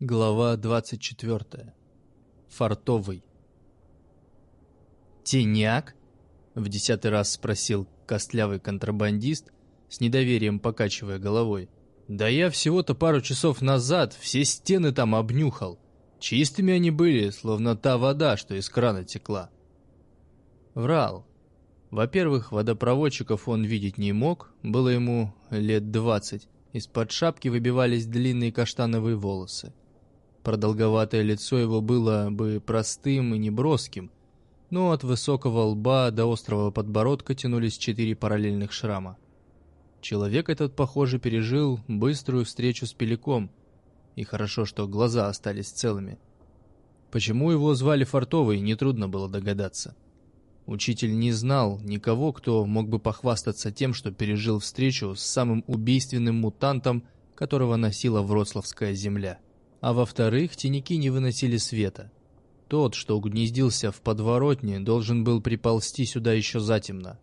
Глава 24. Фартовый. «Теняк?» — в десятый раз спросил костлявый контрабандист, с недоверием покачивая головой. «Да я всего-то пару часов назад все стены там обнюхал. Чистыми они были, словно та вода, что из крана текла». Врал. Во-первых, водопроводчиков он видеть не мог, было ему лет двадцать. Из-под шапки выбивались длинные каштановые волосы. Продолговатое лицо его было бы простым и неброским, но от высокого лба до острого подбородка тянулись четыре параллельных шрама. Человек этот, похоже, пережил быструю встречу с Пеликом, и хорошо, что глаза остались целыми. Почему его звали Фартовый, нетрудно было догадаться. Учитель не знал никого, кто мог бы похвастаться тем, что пережил встречу с самым убийственным мутантом, которого носила Вроцлавская земля а во-вторых, теники не выносили света. Тот, что угнездился в подворотне, должен был приползти сюда еще затемно.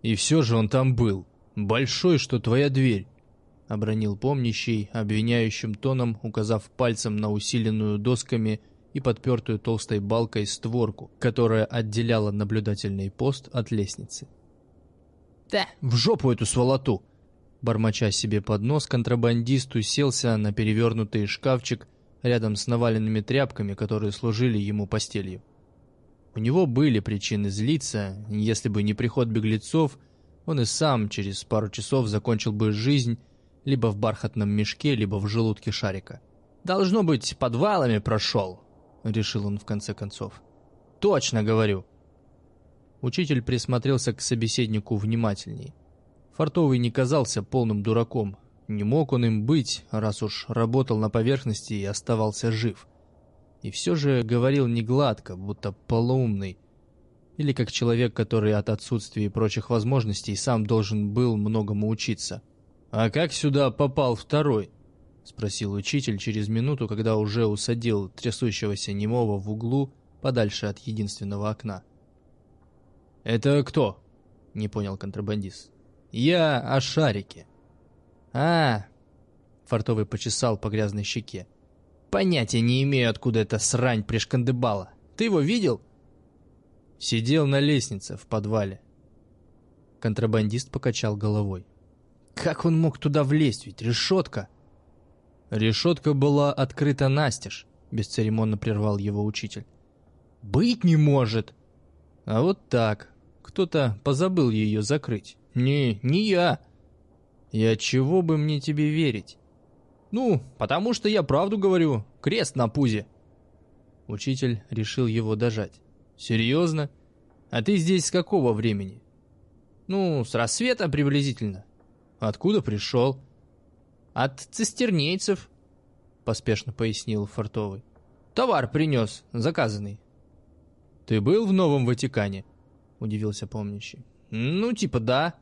«И все же он там был. Большой, что твоя дверь», — обронил помнящий, обвиняющим тоном, указав пальцем на усиленную досками и подпертую толстой балкой створку, которая отделяла наблюдательный пост от лестницы. «Да, в жопу эту сволоту!» Бормоча себе под нос, контрабандист уселся на перевернутый шкафчик рядом с наваленными тряпками, которые служили ему постелью. У него были причины злиться, если бы не приход беглецов, он и сам через пару часов закончил бы жизнь либо в бархатном мешке, либо в желудке шарика. «Должно быть, подвалами прошел», — решил он в конце концов. «Точно говорю». Учитель присмотрелся к собеседнику внимательней. Фартовый не казался полным дураком. Не мог он им быть, раз уж работал на поверхности и оставался жив. И все же говорил не гладко, будто полоумный. Или как человек, который от отсутствия прочих возможностей сам должен был многому учиться. «А как сюда попал второй?» — спросил учитель через минуту, когда уже усадил трясущегося немого в углу подальше от единственного окна. «Это кто?» — не понял контрабандист. Я о шарике. А, Фартовый почесал по грязной щеке. Понятия не имею, откуда эта срань пришкандыбала. Ты его видел? Сидел на лестнице в подвале. Контрабандист покачал головой. Как он мог туда влезть, ведь решетка... Решетка была открыта настежь, бесцеремонно прервал его учитель. «Быть не может!» А вот так. Кто-то позабыл ее закрыть. «Не, не я». «И чего бы мне тебе верить?» «Ну, потому что я правду говорю. Крест на пузе». Учитель решил его дожать. «Серьезно? А ты здесь с какого времени?» «Ну, с рассвета приблизительно». «Откуда пришел?» «От цистернейцев», — поспешно пояснил Фартовый. «Товар принес, заказанный». «Ты был в Новом Ватикане?» — удивился помнящий. «Ну, типа да»,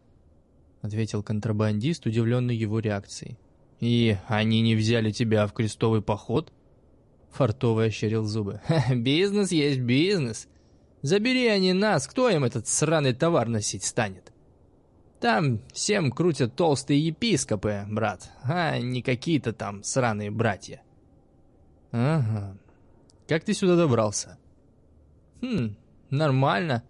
ответил контрабандист, удивленный его реакцией. «И они не взяли тебя в крестовый поход?» Фартовый ощерил зубы. «Бизнес есть бизнес. Забери они нас, кто им этот сраный товар носить станет? Там всем крутят толстые епископы, брат, а не какие-то там сраные братья». «Ага. Как ты сюда добрался?» «Хм, нормально.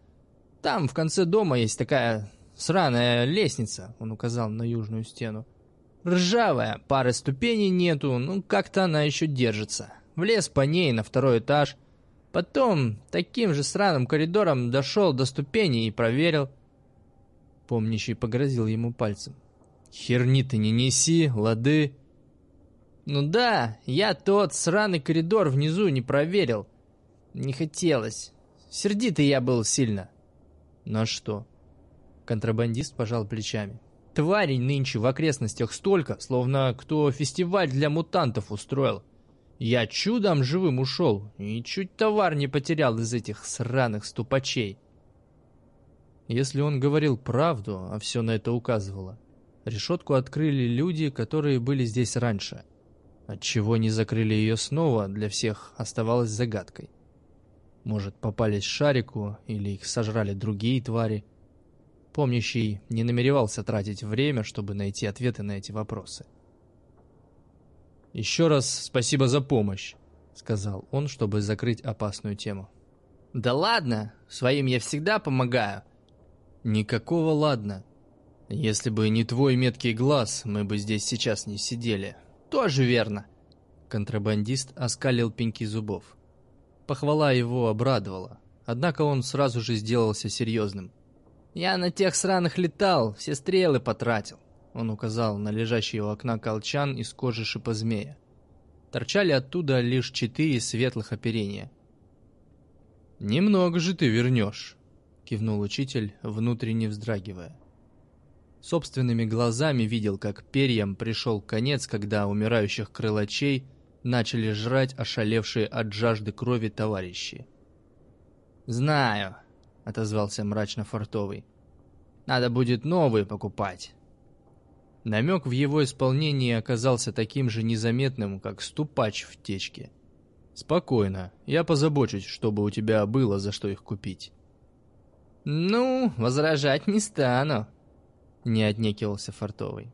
Там в конце дома есть такая Сраная лестница, он указал на южную стену. Ржавая, пары ступеней нету, ну как-то она еще держится. Влез по ней на второй этаж. Потом таким же сраным коридором дошел до ступеней и проверил. Помнящий погрозил ему пальцем. «Херни ты не неси, лады!» «Ну да, я тот сраный коридор внизу не проверил. Не хотелось. Сердитый я был сильно». «На что?» Контрабандист пожал плечами. Тварей нынче в окрестностях столько, словно кто фестиваль для мутантов устроил. Я чудом живым ушел и чуть товар не потерял из этих сраных ступачей. Если он говорил правду, а все на это указывало, решетку открыли люди, которые были здесь раньше. Отчего не закрыли ее снова, для всех оставалось загадкой. Может, попались шарику, или их сожрали другие твари. Помнящий не намеревался тратить время, чтобы найти ответы на эти вопросы. «Еще раз спасибо за помощь», — сказал он, чтобы закрыть опасную тему. «Да ладно, своим я всегда помогаю». «Никакого ладно. Если бы не твой меткий глаз, мы бы здесь сейчас не сидели». «Тоже верно». Контрабандист оскалил пеньки зубов. Похвала его обрадовала, однако он сразу же сделался серьезным. «Я на тех сраных летал, все стрелы потратил», — он указал на лежащий у окна колчан из кожи шипозмея. Торчали оттуда лишь четыре светлых оперения. «Немного же ты вернешь», — кивнул учитель, внутренне вздрагивая. Собственными глазами видел, как перьям пришел конец, когда умирающих крылачей начали жрать ошалевшие от жажды крови товарищи. «Знаю», — отозвался мрачно Фортовый. «Надо будет новые покупать». Намек в его исполнении оказался таким же незаметным, как ступач в течке. «Спокойно, я позабочусь, чтобы у тебя было за что их купить». «Ну, возражать не стану», — не отнекивался Фортовый.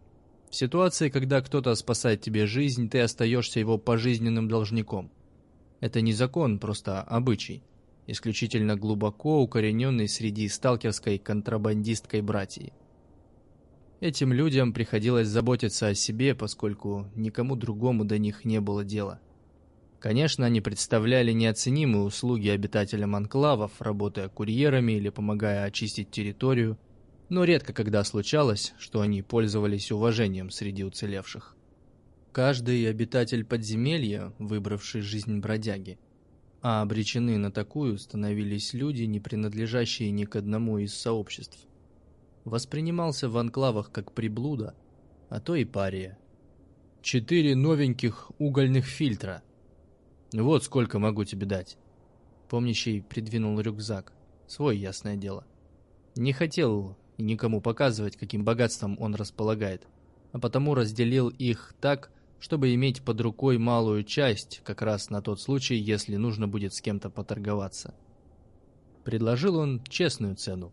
В ситуации, когда кто-то спасает тебе жизнь, ты остаешься его пожизненным должником. Это не закон, просто обычай исключительно глубоко укорененный среди сталкерской контрабандисткой братьи. Этим людям приходилось заботиться о себе, поскольку никому другому до них не было дела. Конечно, они представляли неоценимые услуги обитателям анклавов, работая курьерами или помогая очистить территорию, но редко когда случалось, что они пользовались уважением среди уцелевших. Каждый обитатель подземелья, выбравший жизнь бродяги, а обречены на такую становились люди, не принадлежащие ни к одному из сообществ. Воспринимался в анклавах как приблуда, а то и пария. Четыре новеньких угольных фильтра. Вот сколько могу тебе дать. Помнящий придвинул рюкзак. Свой, ясное дело. Не хотел никому показывать, каким богатством он располагает, а потому разделил их так, чтобы иметь под рукой малую часть, как раз на тот случай, если нужно будет с кем-то поторговаться. Предложил он честную цену.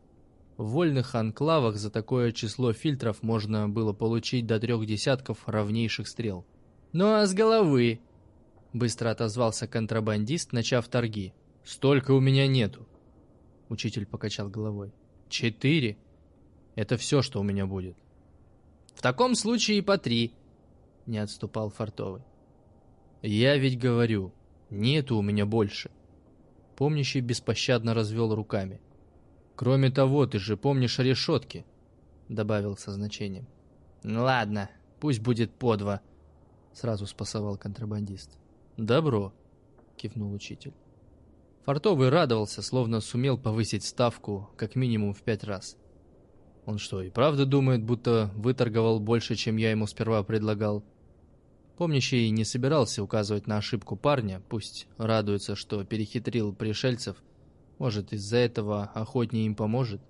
В вольных анклавах за такое число фильтров можно было получить до трех десятков равнейших стрел. «Ну а с головы?» Быстро отозвался контрабандист, начав торги. «Столько у меня нету!» Учитель покачал головой. «Четыре? Это все, что у меня будет». «В таком случае по три», не отступал Фартовый. «Я ведь говорю, нету у меня больше». Помнящий беспощадно развел руками. «Кроме того, ты же помнишь о решетке», — добавил со значением. «Ну ладно, пусть будет по два», — сразу спасовал контрабандист. «Добро», — кивнул учитель. Фартовый радовался, словно сумел повысить ставку как минимум в пять раз. Он что, и правда думает, будто выторговал больше, чем я ему сперва предлагал?» Помнящий не собирался указывать на ошибку парня, пусть радуется, что перехитрил пришельцев. Может, из-за этого охотнее им поможет.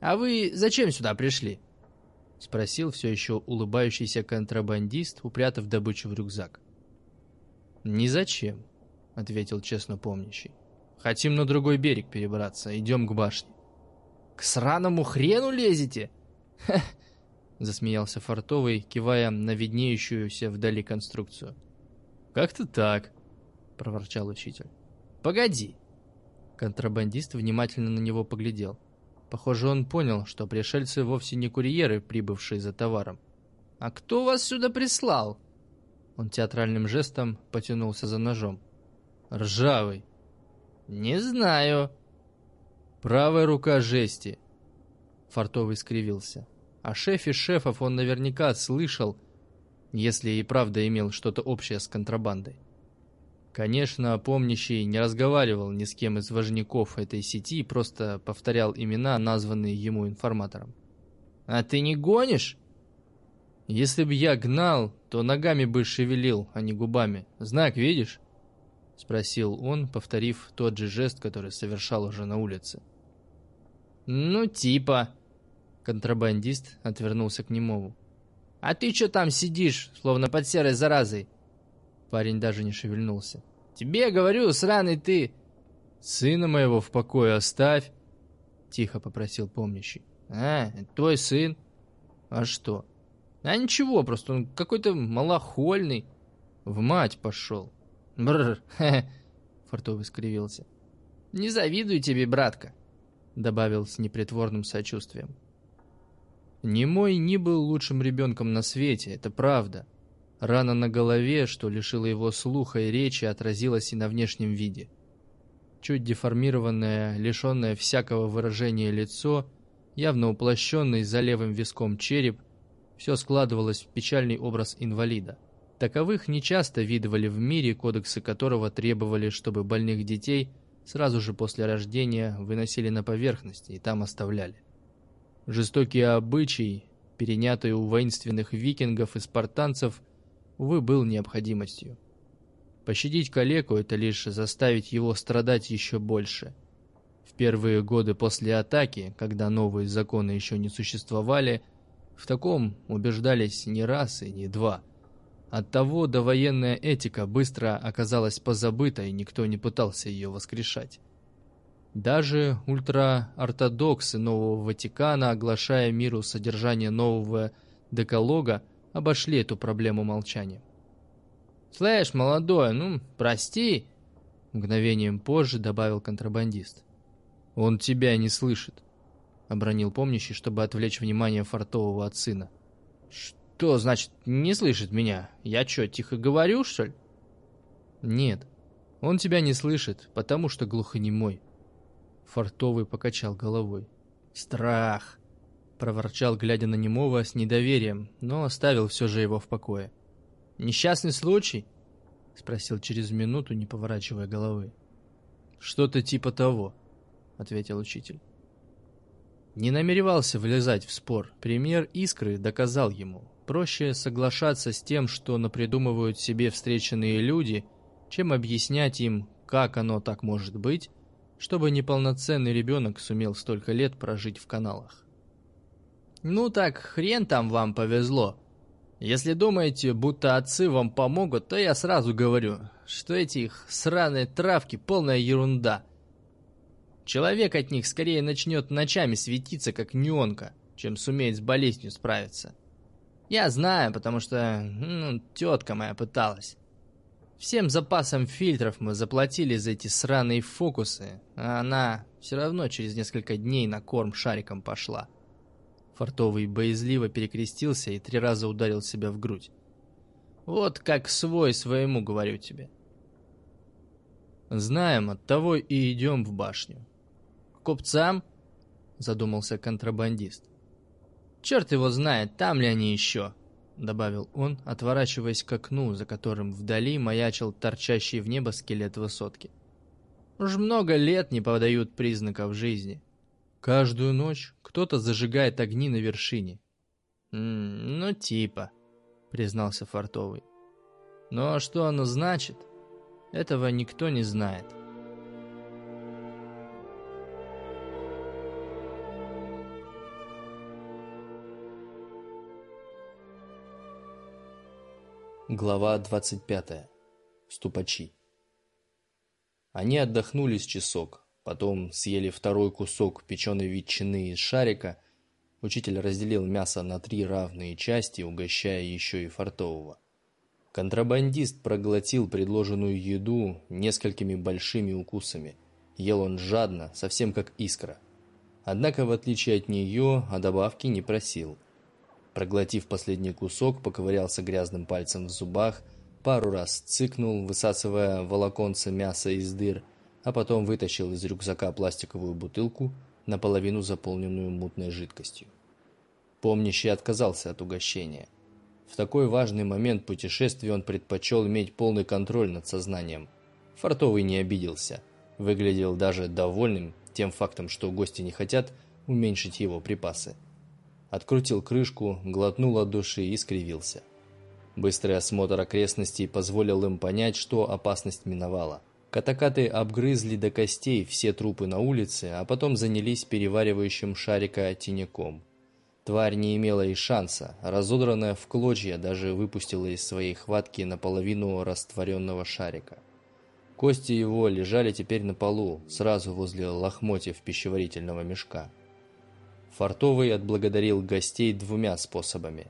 «А вы зачем сюда пришли?» — спросил все еще улыбающийся контрабандист, упрятав добычу в рюкзак. «Ни зачем», — ответил честно помнящий. «Хотим на другой берег перебраться, идем к башне». «К сраному хрену лезете?» засмеялся Фартовый, кивая на виднеющуюся вдали конструкцию. «Как-то так», — проворчал учитель. «Погоди!» Контрабандист внимательно на него поглядел. Похоже, он понял, что пришельцы вовсе не курьеры, прибывшие за товаром. «А кто вас сюда прислал?» Он театральным жестом потянулся за ножом. «Ржавый». «Не знаю». «Правая рука жести». Фартовый скривился. О шефе шефов он наверняка слышал, если и правда имел что-то общее с контрабандой. Конечно, помнящий не разговаривал ни с кем из важников этой сети, просто повторял имена, названные ему информатором. «А ты не гонишь?» «Если бы я гнал, то ногами бы шевелил, а не губами. Знак видишь?» Спросил он, повторив тот же жест, который совершал уже на улице. «Ну, типа», Контрабандист отвернулся к немому. «А ты что там сидишь, словно под серой заразой?» Парень даже не шевельнулся. «Тебе говорю, сраный ты!» «Сына моего в покое оставь!» Тихо попросил помнящий. «А, твой сын?» «А что?» А ничего, просто он какой-то малохольный. В мать пошел. Бррр, Фартовый скривился. Не завидую тебе, братка, добавил с непритворным сочувствием. Ни мой ни был лучшим ребенком на свете, это правда. Рана на голове, что лишила его слуха и речи, отразилась и на внешнем виде. Чуть деформированное, лишенное всякого выражения лицо, явно уплощенный за левым виском череп, все складывалось в печальный образ инвалида. Таковых нечасто видывали в мире, кодексы которого требовали, чтобы больных детей сразу же после рождения выносили на поверхность и там оставляли. Жестокий обычай, перенятый у воинственных викингов и спартанцев, увы, был необходимостью. Пощадить калеку – это лишь заставить его страдать еще больше. В первые годы после атаки, когда новые законы еще не существовали – в таком убеждались не раз и не два. Оттого довоенная этика быстро оказалась позабыта, и никто не пытался ее воскрешать. Даже ультраортодоксы Нового Ватикана, оглашая миру содержание нового декалога, обошли эту проблему молчанием. «Слышь, молодой, ну, прости!» Мгновением позже добавил контрабандист. «Он тебя не слышит. — обронил помнящий, чтобы отвлечь внимание фартового от сына. «Что значит не слышит меня? Я что, тихо говорю, что ли?» «Нет, он тебя не слышит, потому что глухонемой». Фартовый покачал головой. «Страх!» — проворчал, глядя на немого с недоверием, но оставил все же его в покое. «Несчастный случай?» — спросил через минуту, не поворачивая головы. «Что-то типа того», — ответил учитель. Не намеревался влезать в спор. Пример искры доказал ему. Проще соглашаться с тем, что напридумывают себе встреченные люди, чем объяснять им, как оно так может быть, чтобы неполноценный ребенок сумел столько лет прожить в каналах. «Ну так хрен там вам повезло. Если думаете, будто отцы вам помогут, то я сразу говорю, что эти их сраные травки полная ерунда». Человек от них скорее начнет ночами светиться, как неонка, чем сумеет с болезнью справиться. Я знаю, потому что, ну, тетка моя пыталась. Всем запасом фильтров мы заплатили за эти сраные фокусы, а она все равно через несколько дней на корм шариком пошла. Фартовый боязливо перекрестился и три раза ударил себя в грудь. Вот как свой своему, говорю тебе. Знаем, от того и идем в башню купцам?» — задумался контрабандист. «Черт его знает, там ли они еще?» — добавил он, отворачиваясь к окну, за которым вдали маячил торчащий в небо скелет высотки. «Уж много лет не подают признаков жизни. Каждую ночь кто-то зажигает огни на вершине». «М -м, «Ну, типа», — признался Фартовый. «Но что оно значит, этого никто не знает». Глава 25. Ступачи. Они отдохнули с часок, потом съели второй кусок печеной ветчины из шарика. Учитель разделил мясо на три равные части, угощая еще и фартового. Контрабандист проглотил предложенную еду несколькими большими укусами. Ел он жадно, совсем как искра. Однако, в отличие от нее, о добавке не просил – Проглотив последний кусок, поковырялся грязным пальцем в зубах, пару раз цыкнул, высасывая волоконце мяса из дыр, а потом вытащил из рюкзака пластиковую бутылку, наполовину заполненную мутной жидкостью. Помнящий отказался от угощения. В такой важный момент путешествия он предпочел иметь полный контроль над сознанием. Фартовый не обиделся, выглядел даже довольным тем фактом, что гости не хотят уменьшить его припасы открутил крышку, глотнул от души и скривился. Быстрый осмотр окрестностей позволил им понять, что опасность миновала. Катакаты обгрызли до костей все трупы на улице, а потом занялись переваривающим шарика теняком. Тварь не имела и шанса, разодранная в клочья даже выпустила из своей хватки наполовину растворенного шарика. Кости его лежали теперь на полу, сразу возле лохмотьев пищеварительного мешка. Фартовый отблагодарил гостей двумя способами.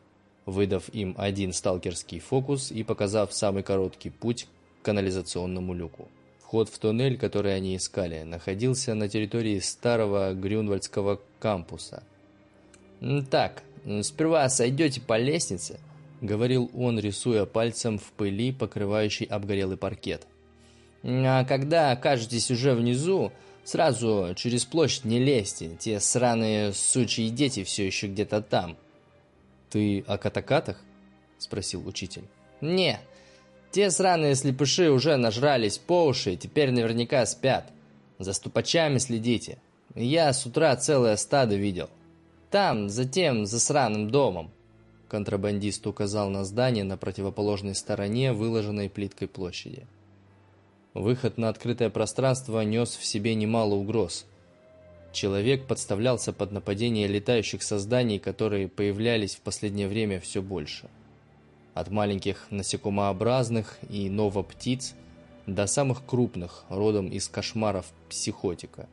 выдав им один сталкерский фокус и показав самый короткий путь к канализационному люку. Вход в туннель, который они искали, находился на территории старого Грюнвальдского кампуса. «Так, сперва сойдете по лестнице», — говорил он, рисуя пальцем в пыли, покрывающей обгорелый паркет. «А когда окажетесь уже внизу, сразу через площадь не лезьте, те сраные сучьи дети все еще где-то там». «Ты о катакатах?» — спросил учитель. «Не, те сраные слепыши уже нажрались по уши и теперь наверняка спят. За ступачами следите. Я с утра целое стадо видел. Там, за тем, за сраным домом. Контрабандист указал на здание на противоположной стороне выложенной плиткой площади. Выход на открытое пространство нес в себе немало угроз. Человек подставлялся под нападение летающих созданий, которые появлялись в последнее время все больше от маленьких насекомообразных и новоптиц до самых крупных, родом из кошмаров психотика.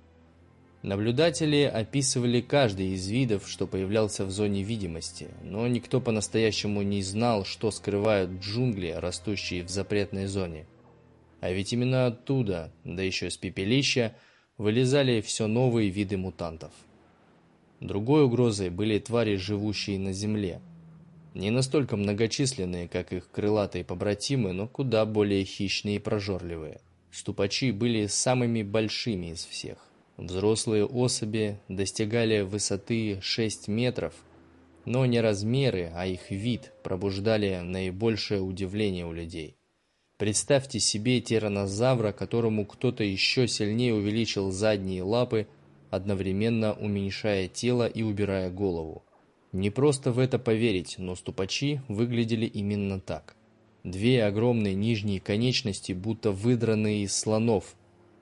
Наблюдатели описывали каждый из видов, что появлялся в зоне видимости, но никто по-настоящему не знал, что скрывают джунгли, растущие в запретной зоне. А ведь именно оттуда, да еще с пепелища, вылезали все новые виды мутантов. Другой угрозой были твари, живущие на Земле – не настолько многочисленные, как их крылатые побратимы, но куда более хищные и прожорливые. Ступачи были самыми большими из всех. Взрослые особи достигали высоты 6 метров, но не размеры, а их вид пробуждали наибольшее удивление у людей. Представьте себе тиранозавра, которому кто-то еще сильнее увеличил задние лапы, одновременно уменьшая тело и убирая голову. Не просто в это поверить, но ступачи выглядели именно так. Две огромные нижние конечности, будто выдранные из слонов,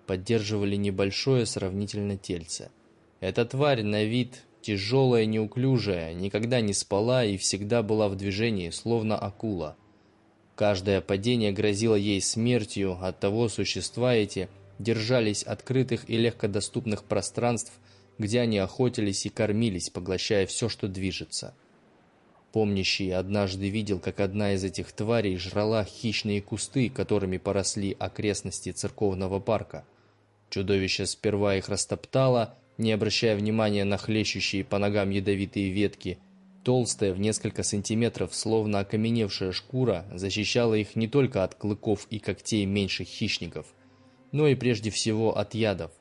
поддерживали небольшое сравнительно тельце. Эта тварь на вид тяжелая, неуклюжая, никогда не спала и всегда была в движении, словно акула. Каждое падение грозило ей смертью, оттого существа эти держались открытых и легкодоступных пространств – где они охотились и кормились, поглощая все, что движется. Помнящий однажды видел, как одна из этих тварей жрала хищные кусты, которыми поросли окрестности церковного парка. Чудовище сперва их растоптало, не обращая внимания на хлещущие по ногам ядовитые ветки. Толстая в несколько сантиметров, словно окаменевшая шкура, защищала их не только от клыков и когтей меньших хищников, но и прежде всего от ядов.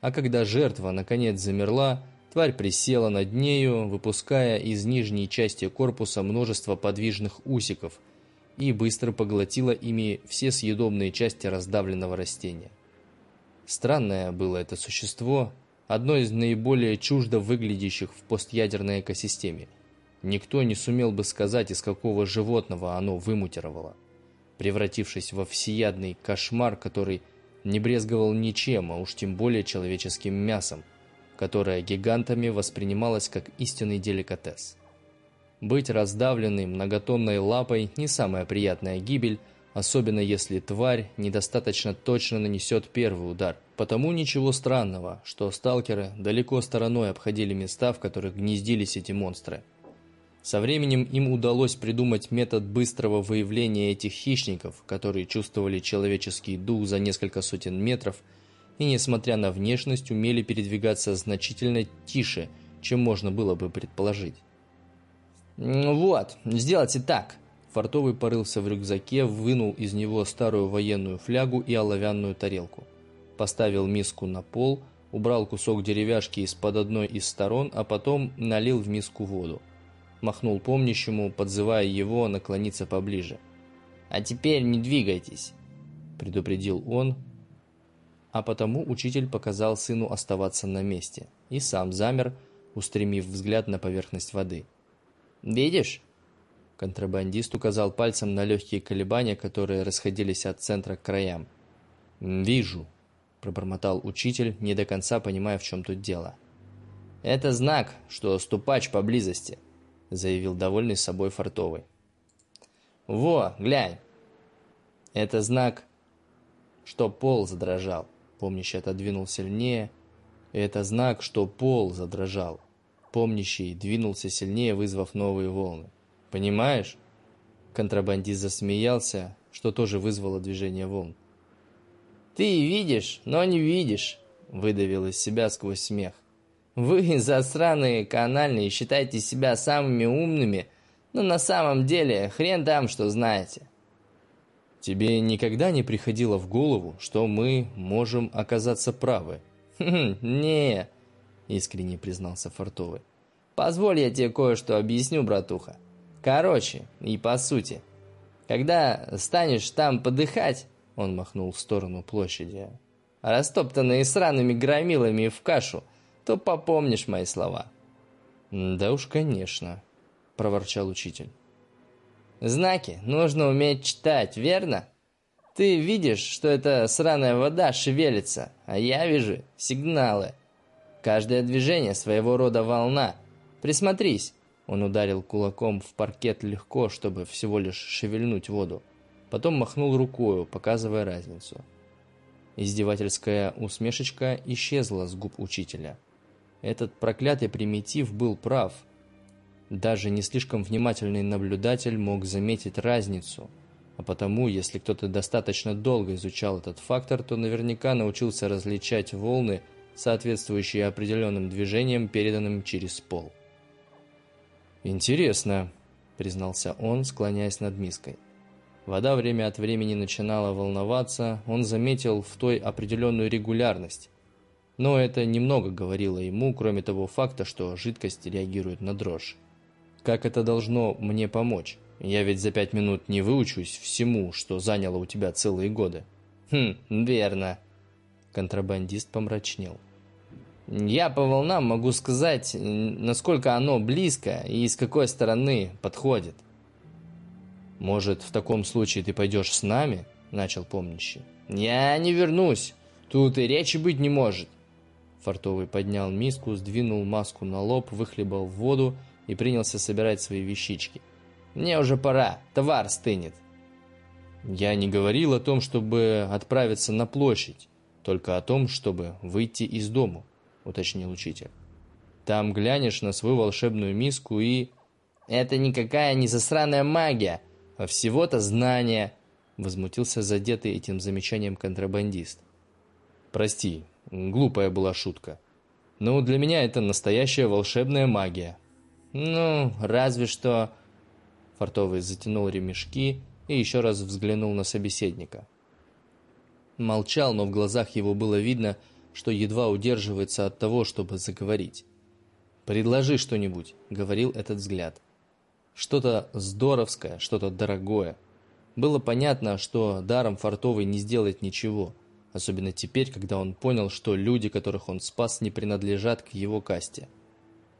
А когда жертва наконец замерла, тварь присела над нею, выпуская из нижней части корпуса множество подвижных усиков и быстро поглотила ими все съедобные части раздавленного растения. Странное было это существо, одно из наиболее чуждо выглядящих в постъядерной экосистеме. Никто не сумел бы сказать, из какого животного оно вымутировало, превратившись во всеядный кошмар, который не брезговал ничем, а уж тем более человеческим мясом, которое гигантами воспринималось как истинный деликатес. Быть раздавленной многотонной лапой не самая приятная гибель, особенно если тварь недостаточно точно нанесет первый удар. Потому ничего странного, что сталкеры далеко стороной обходили места, в которых гнездились эти монстры – со временем им удалось придумать метод быстрого выявления этих хищников, которые чувствовали человеческий дух за несколько сотен метров и, несмотря на внешность, умели передвигаться значительно тише, чем можно было бы предположить. «Вот, сделайте так!» Фартовый порылся в рюкзаке, вынул из него старую военную флягу и оловянную тарелку. Поставил миску на пол, убрал кусок деревяшки из-под одной из сторон, а потом налил в миску воду махнул помнящему, подзывая его наклониться поближе. «А теперь не двигайтесь», — предупредил он, а потому учитель показал сыну оставаться на месте и сам замер, устремив взгляд на поверхность воды. «Видишь?» Контрабандист указал пальцем на легкие колебания, которые расходились от центра к краям. «Вижу», — пробормотал учитель, не до конца понимая, в чем тут дело. «Это знак, что ступач поблизости», заявил довольный собой Фартовый. «Во, глянь!» Это знак, что пол задрожал. Помнящий отодвинул сильнее. Это знак, что пол задрожал. Помнящий двинулся сильнее, вызвав новые волны. Понимаешь? Контрабандист засмеялся, что тоже вызвало движение волн. «Ты видишь, но не видишь», — выдавил из себя сквозь смех. «Вы, засраные канальные, считаете себя самыми умными, но на самом деле хрен там, что знаете». «Тебе никогда не приходило в голову, что мы можем оказаться правы?» «Хм, не искренне признался Фартовый. «Позволь я тебе кое-что объясню, братуха. Короче, и по сути, когда станешь там подыхать, он махнул в сторону площади, растоптанные сраными громилами в кашу, то попомнишь мои слова. Да уж, конечно, проворчал учитель. Знаки нужно уметь читать, верно? Ты видишь, что эта сраная вода шевелится, а я вижу сигналы. Каждое движение своего рода волна. Присмотрись. Он ударил кулаком в паркет легко, чтобы всего лишь шевельнуть воду. Потом махнул рукою, показывая разницу. Издевательская усмешечка исчезла с губ учителя. Этот проклятый примитив был прав. Даже не слишком внимательный наблюдатель мог заметить разницу. А потому, если кто-то достаточно долго изучал этот фактор, то наверняка научился различать волны, соответствующие определенным движениям, переданным через пол. «Интересно», — признался он, склоняясь над миской. Вода время от времени начинала волноваться, он заметил в той определенную регулярность. Но это немного говорило ему, кроме того факта, что жидкость реагирует на дрожь. Как это должно мне помочь? Я ведь за пять минут не выучусь всему, что заняло у тебя целые годы. Хм, верно. Контрабандист помрачнел. Я по волнам могу сказать, насколько оно близко и с какой стороны подходит. «Может, в таком случае ты пойдешь с нами?» – начал помнящий. «Я не вернусь. Тут и речи быть не может». Фартовый поднял миску, сдвинул маску на лоб, выхлебал воду и принялся собирать свои вещички. «Мне уже пора, товар стынет». «Я не говорил о том, чтобы отправиться на площадь, только о том, чтобы выйти из дому», – уточнил учитель. «Там глянешь на свою волшебную миску и...» «Это никакая не засранная магия!» а всего-то знания!» — возмутился задетый этим замечанием контрабандист. «Прости, глупая была шутка. Но для меня это настоящая волшебная магия». «Ну, разве что...» Фартовый затянул ремешки и еще раз взглянул на собеседника. Молчал, но в глазах его было видно, что едва удерживается от того, чтобы заговорить. «Предложи что-нибудь», — говорил этот взгляд. Что-то здоровское, что-то дорогое. Было понятно, что даром Фартовый не сделает ничего, особенно теперь, когда он понял, что люди, которых он спас, не принадлежат к его касте.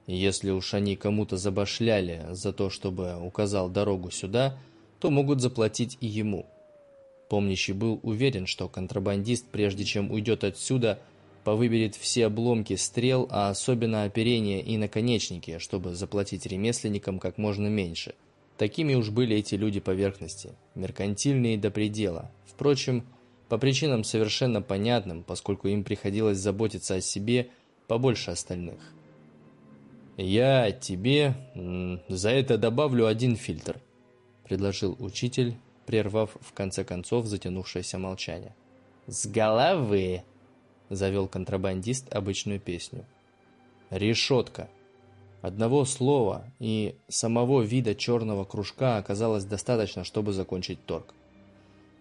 Если уж они кому-то забашляли за то, чтобы указал дорогу сюда, то могут заплатить и ему. Помнящий был уверен, что контрабандист, прежде чем уйдет отсюда, повыберет все обломки стрел, а особенно оперение и наконечники, чтобы заплатить ремесленникам как можно меньше. Такими уж были эти люди поверхности, меркантильные до предела. Впрочем, по причинам совершенно понятным, поскольку им приходилось заботиться о себе побольше остальных. «Я тебе за это добавлю один фильтр», – предложил учитель, прервав в конце концов затянувшееся молчание. «С головы!» завел контрабандист обычную песню. Решетка. Одного слова и самого вида черного кружка оказалось достаточно, чтобы закончить торг.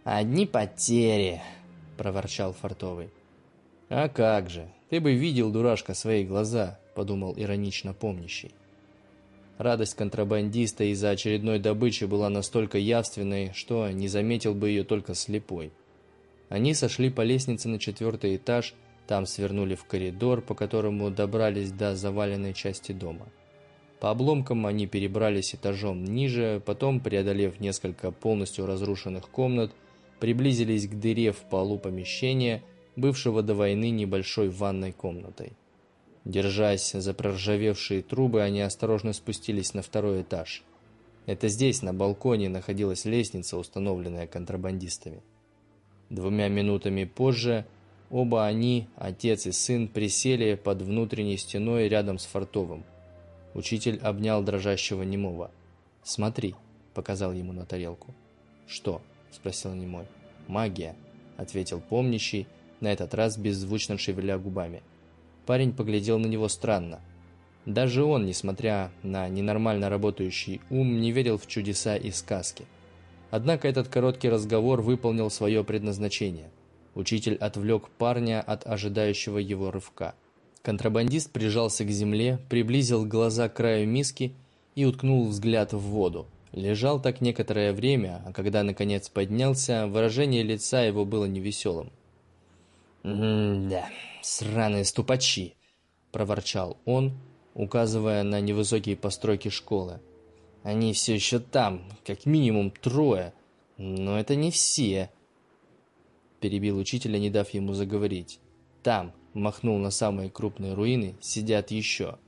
«Одни потери», — проворчал Фартовый. «А как же, ты бы видел, дурашка, свои глаза», — подумал иронично помнящий. Радость контрабандиста из-за очередной добычи была настолько явственной, что не заметил бы ее только слепой. Они сошли по лестнице на четвертый этаж, там свернули в коридор, по которому добрались до заваленной части дома. По обломкам они перебрались этажом ниже, потом, преодолев несколько полностью разрушенных комнат, приблизились к дыре в полу помещения, бывшего до войны небольшой ванной комнатой. Держась за проржавевшие трубы, они осторожно спустились на второй этаж. Это здесь, на балконе, находилась лестница, установленная контрабандистами. Двумя минутами позже оба они, отец и сын, присели под внутренней стеной рядом с Фартовым. Учитель обнял дрожащего немого. «Смотри», — показал ему на тарелку. «Что?» — спросил немой. «Магия», — ответил помнящий, на этот раз беззвучно шевеля губами. Парень поглядел на него странно. Даже он, несмотря на ненормально работающий ум, не верил в чудеса и сказки. Однако этот короткий разговор выполнил свое предназначение. Учитель отвлек парня от ожидающего его рывка. Контрабандист прижался к земле, приблизил глаза к краю миски и уткнул взгляд в воду. Лежал так некоторое время, а когда наконец поднялся, выражение лица его было невеселым. «М-да, сраные ступачи!» – проворчал он, указывая на невысокие постройки школы. «Они все еще там, как минимум трое, но это не все!» Перебил учителя, не дав ему заговорить. «Там!» – махнул на самые крупные руины, сидят еще.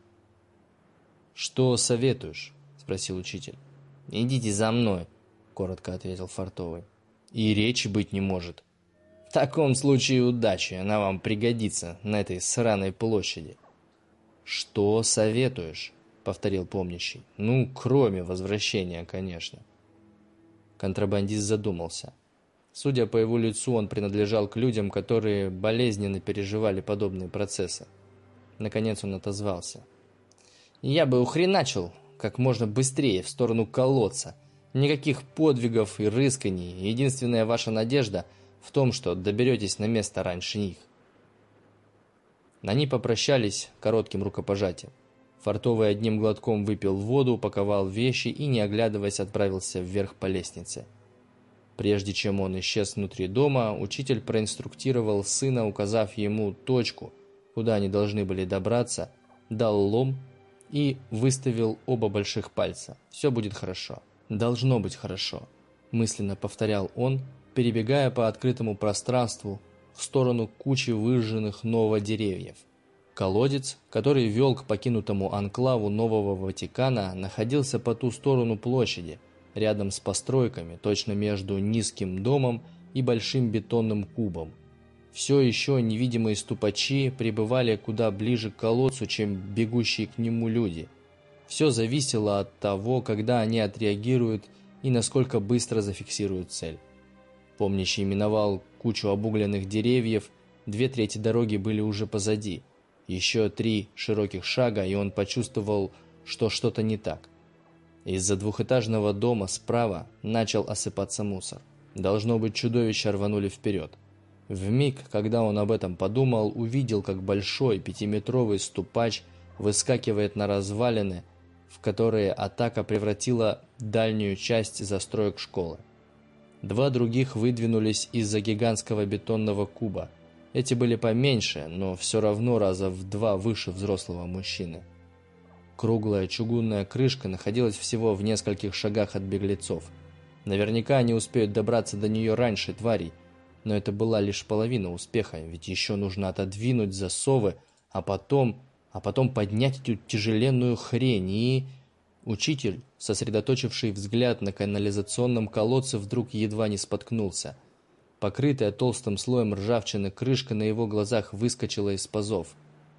«Что советуешь?» – спросил учитель. «Идите за мной», – коротко ответил Фартовый. «И речи быть не может». «В таком случае удачи, она вам пригодится на этой сраной площади». «Что советуешь?» – повторил помнящий. «Ну, кроме возвращения, конечно». Контрабандист задумался. Судя по его лицу, он принадлежал к людям, которые болезненно переживали подобные процессы. Наконец он отозвался – я бы ухреначил как можно быстрее в сторону колодца. Никаких подвигов и рысканий. Единственная ваша надежда в том, что доберетесь на место раньше них. Они попрощались коротким рукопожатием. Фартовый одним глотком выпил воду, упаковал вещи и, не оглядываясь, отправился вверх по лестнице. Прежде чем он исчез внутри дома, учитель проинструктировал сына, указав ему точку, куда они должны были добраться, дал лом и выставил оба больших пальца. «Все будет хорошо. Должно быть хорошо», – мысленно повторял он, перебегая по открытому пространству в сторону кучи выжженных ново деревьев. Колодец, который вел к покинутому анклаву Нового Ватикана, находился по ту сторону площади, рядом с постройками, точно между низким домом и большим бетонным кубом – все еще невидимые ступачи пребывали куда ближе к колодцу, чем бегущие к нему люди. Все зависело от того, когда они отреагируют и насколько быстро зафиксируют цель. Помнящий миновал кучу обугленных деревьев, две трети дороги были уже позади. Еще три широких шага, и он почувствовал, что что-то не так. Из-за двухэтажного дома справа начал осыпаться мусор. Должно быть, чудовища рванули вперед. В миг, когда он об этом подумал, увидел, как большой пятиметровый ступач выскакивает на развалины, в которые атака превратила дальнюю часть застроек школы. Два других выдвинулись из-за гигантского бетонного куба. Эти были поменьше, но все равно раза в два выше взрослого мужчины. Круглая чугунная крышка находилась всего в нескольких шагах от беглецов. Наверняка они успеют добраться до нее раньше тварей, но это была лишь половина успеха, ведь еще нужно отодвинуть засовы, а потом, а потом поднять эту тяжеленную хрень и... Учитель, сосредоточивший взгляд на канализационном колодце, вдруг едва не споткнулся. Покрытая толстым слоем ржавчины крышка на его глазах выскочила из пазов.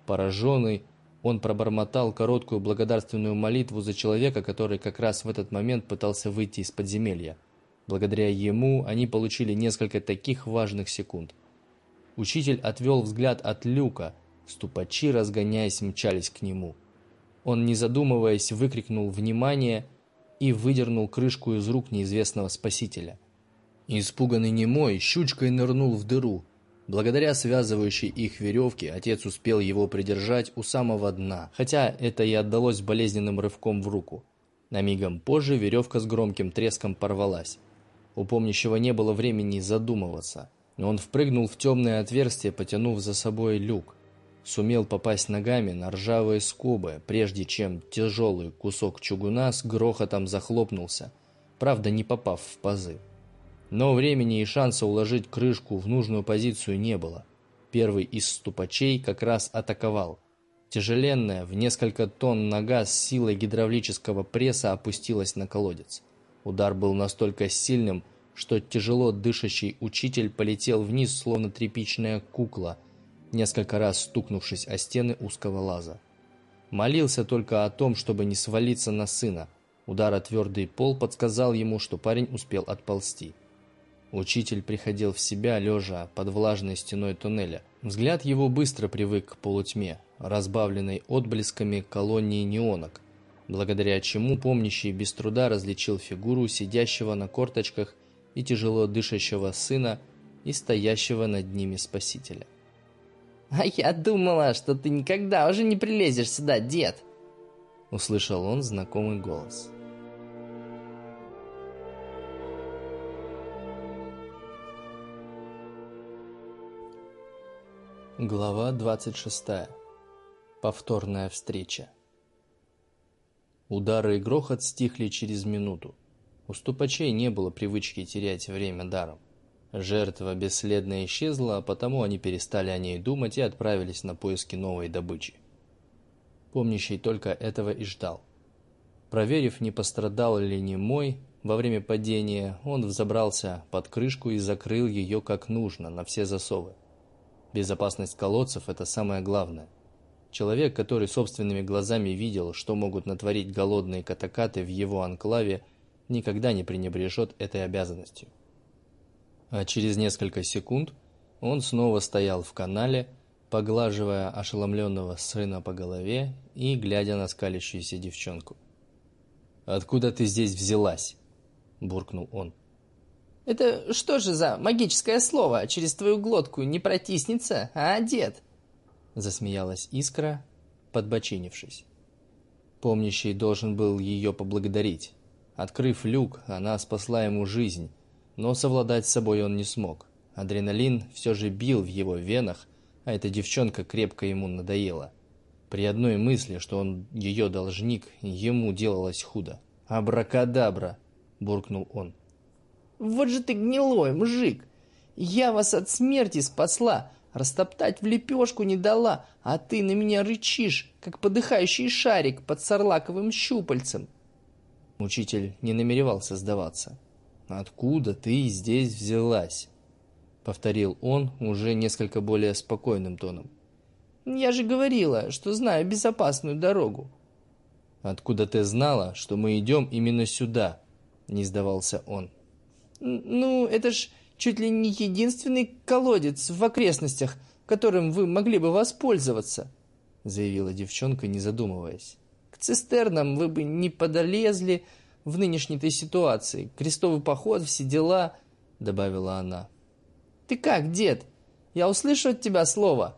Пораженный, он пробормотал короткую благодарственную молитву за человека, который как раз в этот момент пытался выйти из подземелья. Благодаря ему они получили несколько таких важных секунд. Учитель отвел взгляд от люка, ступачи, разгоняясь, мчались к нему. Он, не задумываясь, выкрикнул «Внимание!» и выдернул крышку из рук неизвестного спасителя. Испуганный немой щучкой нырнул в дыру. Благодаря связывающей их веревке отец успел его придержать у самого дна, хотя это и отдалось болезненным рывком в руку. На мигом позже веревка с громким треском порвалась. У помнящего не было времени задумываться. Он впрыгнул в темное отверстие, потянув за собой люк. Сумел попасть ногами на ржавые скобы, прежде чем тяжелый кусок чугуна с грохотом захлопнулся, правда не попав в пазы. Но времени и шанса уложить крышку в нужную позицию не было. Первый из ступачей как раз атаковал. Тяжеленная, в несколько тонн нога с силой гидравлического пресса опустилась на колодец. Удар был настолько сильным, что тяжело дышащий учитель полетел вниз, словно тряпичная кукла, несколько раз стукнувшись о стены узкого лаза. Молился только о том, чтобы не свалиться на сына. Удар о твердый пол подсказал ему, что парень успел отползти. Учитель приходил в себя, лежа под влажной стеной туннеля. Взгляд его быстро привык к полутьме, разбавленной отблесками колонии неонок, благодаря чему помнящий без труда различил фигуру сидящего на корточках и тяжело дышащего сына и стоящего над ними спасителя. «А я думала, что ты никогда уже не прилезешь сюда, дед!» Услышал он знакомый голос. Глава 26. Повторная встреча. Удары и грохот стихли через минуту. У ступачей не было привычки терять время даром. Жертва бесследно исчезла, а потому они перестали о ней думать и отправились на поиски новой добычи. Помнящий только этого и ждал. Проверив, не пострадал ли не мой, во время падения он взобрался под крышку и закрыл ее как нужно, на все засовы. Безопасность колодцев – это самое главное. Человек, который собственными глазами видел, что могут натворить голодные катакаты в его анклаве, никогда не пренебрежет этой обязанностью. А через несколько секунд он снова стоял в канале, поглаживая ошеломленного сына по голове и глядя на скалящуюся девчонку. «Откуда ты здесь взялась?» – буркнул он. «Это что же за магическое слово через твою глотку не протиснется, а, дед?» Засмеялась Искра, подбочинившись. Помнящий должен был ее поблагодарить. Открыв люк, она спасла ему жизнь, но совладать с собой он не смог. Адреналин все же бил в его венах, а эта девчонка крепко ему надоела. При одной мысли, что он ее должник, ему делалось худо. «Абракадабра!» – буркнул он. «Вот же ты гнилой, мужик! Я вас от смерти спасла, растоптать в лепешку не дала, а ты на меня рычишь, как подыхающий шарик под сарлаковым щупальцем!» Учитель не намеревался сдаваться. «Откуда ты здесь взялась?» Повторил он уже несколько более спокойным тоном. «Я же говорила, что знаю безопасную дорогу». «Откуда ты знала, что мы идем именно сюда?» Не сдавался он. «Ну, это ж чуть ли не единственный колодец в окрестностях, которым вы могли бы воспользоваться», заявила девчонка, не задумываясь. «К цистернам вы бы не подолезли, в нынешней-то ситуации. Крестовый поход, все дела», — добавила она. «Ты как, дед? Я услышу от тебя слово?»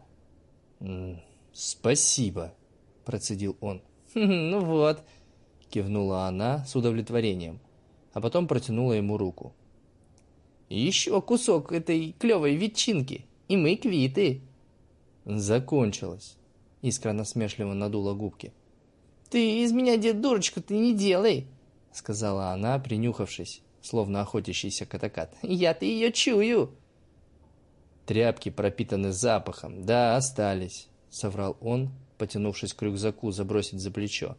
«Спасибо», — процедил он. «Ну вот», — кивнула она с удовлетворением, а потом протянула ему руку. «Еще кусок этой клевой ветчинки, и мы квиты». «Закончилось», — искра насмешливо надула губки. «Ты из меня, дед, дурочку ты не делай», — сказала она, принюхавшись, словно охотящийся катакат. «Я-то ее чую!» «Тряпки пропитаны запахом, да, остались», — соврал он, потянувшись к рюкзаку забросить за плечо.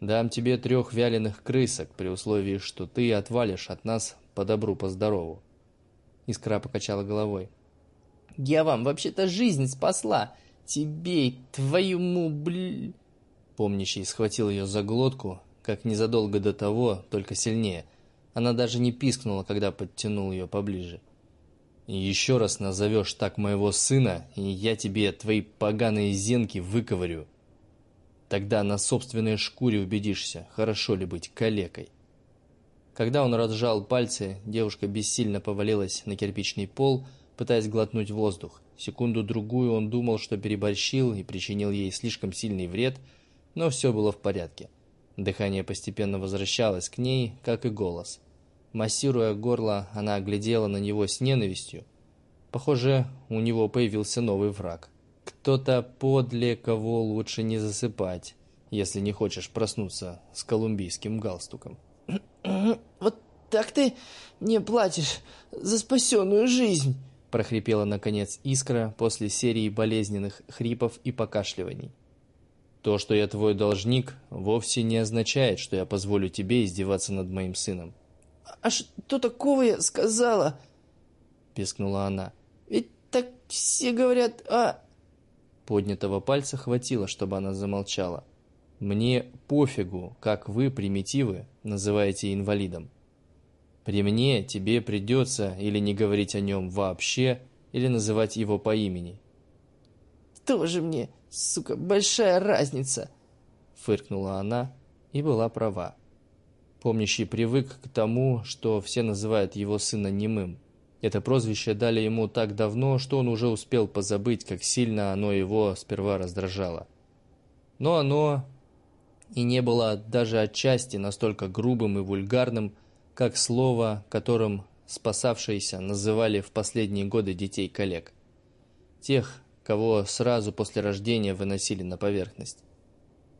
«Дам тебе трех вяленых крысок, при условии, что ты отвалишь от нас по добру, по здорову». Искра покачала головой. «Я вам вообще-то жизнь спасла! Тебе, твоему бл...» Помнящий схватил ее за глотку, как незадолго до того, только сильнее. Она даже не пискнула, когда подтянул ее поближе. И еще раз назовешь так моего сына, и я тебе твои поганые зенки выковырю. Тогда на собственной шкуре убедишься, хорошо ли быть калекой. Когда он разжал пальцы, девушка бессильно повалилась на кирпичный пол, пытаясь глотнуть воздух. Секунду-другую он думал, что переборщил и причинил ей слишком сильный вред, но все было в порядке. Дыхание постепенно возвращалось к ней, как и голос. Массируя горло, она глядела на него с ненавистью. Похоже, у него появился новый враг. Кто-то подле, кого лучше не засыпать, если не хочешь проснуться с колумбийским галстуком. «Вот так ты мне платишь за спасенную жизнь!» прохрипела, наконец, искра после серии болезненных хрипов и покашливаний. То, что я твой должник, вовсе не означает, что я позволю тебе издеваться над моим сыном. «А что такого я сказала?» – пискнула она. «Ведь так все говорят, а...» Поднятого пальца хватило, чтобы она замолчала. Мне пофигу, как вы, примитивы, называете инвалидом. При мне тебе придется или не говорить о нем вообще, или называть его по имени. «Тоже мне, сука, большая разница!» Фыркнула она и была права. Помнящий привык к тому, что все называют его сына немым. Это прозвище дали ему так давно, что он уже успел позабыть, как сильно оно его сперва раздражало. Но оно и не было даже отчасти настолько грубым и вульгарным, как слово, которым спасавшиеся называли в последние годы детей коллег. Тех, кого сразу после рождения выносили на поверхность.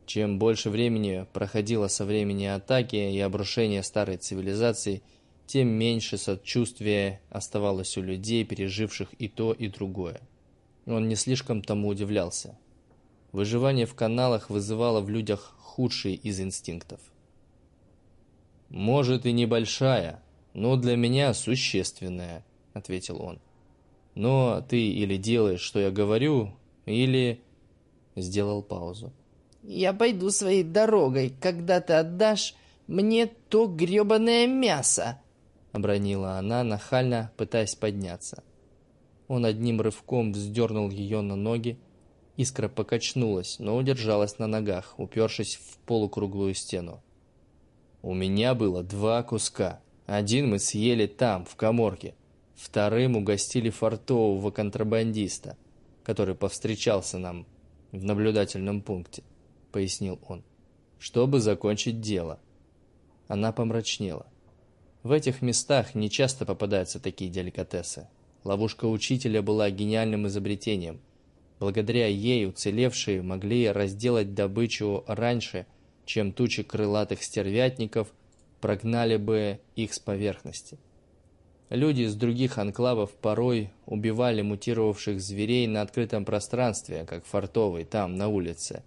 Чем больше времени проходило со времени атаки и обрушения старой цивилизации, тем меньше сочувствия оставалось у людей, переживших и то, и другое. Он не слишком тому удивлялся. Выживание в каналах вызывало в людях худшие из инстинктов – «Может и небольшая, но для меня существенная», — ответил он. «Но ты или делаешь, что я говорю, или...» Сделал паузу. «Я пойду своей дорогой, когда ты отдашь мне то гребаное мясо!» Обронила она, нахально пытаясь подняться. Он одним рывком вздернул ее на ноги. Искра покачнулась, но удержалась на ногах, упершись в полукруглую стену. У меня было два куска. Один мы съели там, в коморке. Вторым угостили фартового контрабандиста, который повстречался нам в наблюдательном пункте, пояснил он, чтобы закончить дело. Она помрачнела. В этих местах не часто попадаются такие деликатесы. Ловушка учителя была гениальным изобретением. Благодаря ей уцелевшие могли разделать добычу раньше, чем тучи крылатых стервятников прогнали бы их с поверхности. Люди из других анклавов порой убивали мутировавших зверей на открытом пространстве, как фартовый там, на улице.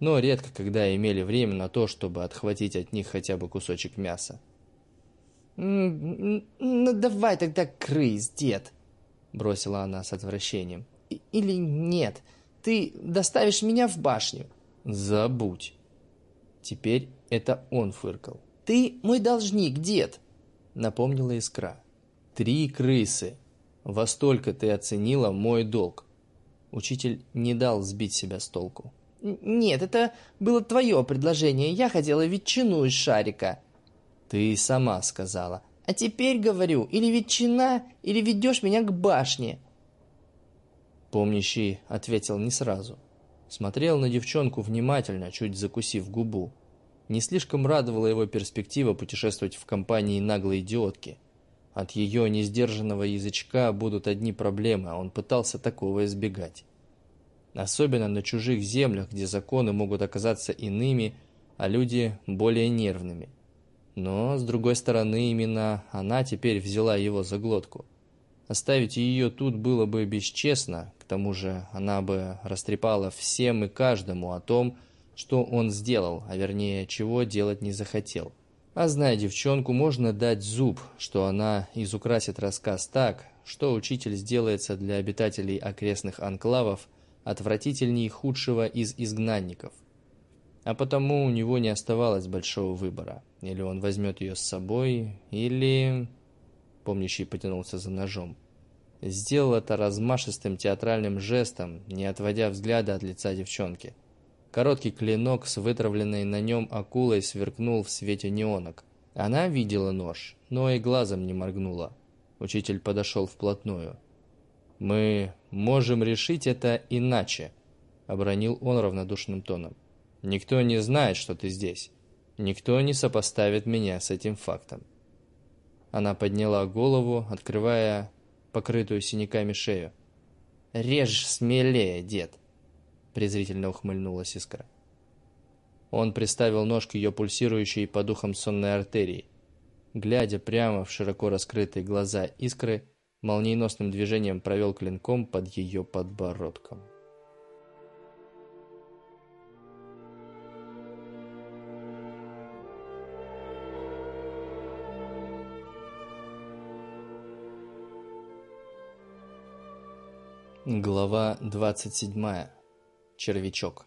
Но редко когда имели время на то, чтобы отхватить от них хотя бы кусочек мяса. «Ну давай тогда крыс, дед», — бросила она с отвращением. «Или нет, ты доставишь меня в башню». «Забудь». Теперь это он фыркал. «Ты мой должник, дед!» Напомнила искра. «Три крысы. Во столько ты оценила мой долг». Учитель не дал сбить себя с толку. «Нет, это было твое предложение. Я хотела ветчину из шарика». «Ты сама сказала». «А теперь говорю, или ветчина, или ведешь меня к башне». Помнящий ответил не сразу. Смотрел на девчонку внимательно, чуть закусив губу. Не слишком радовала его перспектива путешествовать в компании наглой идиотки. От ее несдержанного язычка будут одни проблемы, а он пытался такого избегать. Особенно на чужих землях, где законы могут оказаться иными, а люди более нервными. Но, с другой стороны, именно она теперь взяла его за глотку. Оставить ее тут было бы бесчестно, к тому же она бы растрепала всем и каждому о том, что он сделал, а вернее, чего делать не захотел. А зная девчонку, можно дать зуб, что она изукрасит рассказ так, что учитель сделается для обитателей окрестных анклавов отвратительней худшего из изгнанников. А потому у него не оставалось большого выбора. Или он возьмет ее с собой, или... Помнящий потянулся за ножом. Сделал это размашистым театральным жестом, не отводя взгляда от лица девчонки. Короткий клинок с вытравленной на нем акулой сверкнул в свете неонок. Она видела нож, но и глазом не моргнула. Учитель подошел вплотную. «Мы можем решить это иначе», — обронил он равнодушным тоном. «Никто не знает, что ты здесь. Никто не сопоставит меня с этим фактом». Она подняла голову, открывая покрытую синяками шею. «Режь смелее, дед!» презрительно ухмыльнулась искра. Он приставил нож к ее пульсирующей по духам сонной артерии. Глядя прямо в широко раскрытые глаза искры, молниеносным движением провел клинком под ее подбородком. Глава 27. Червячок.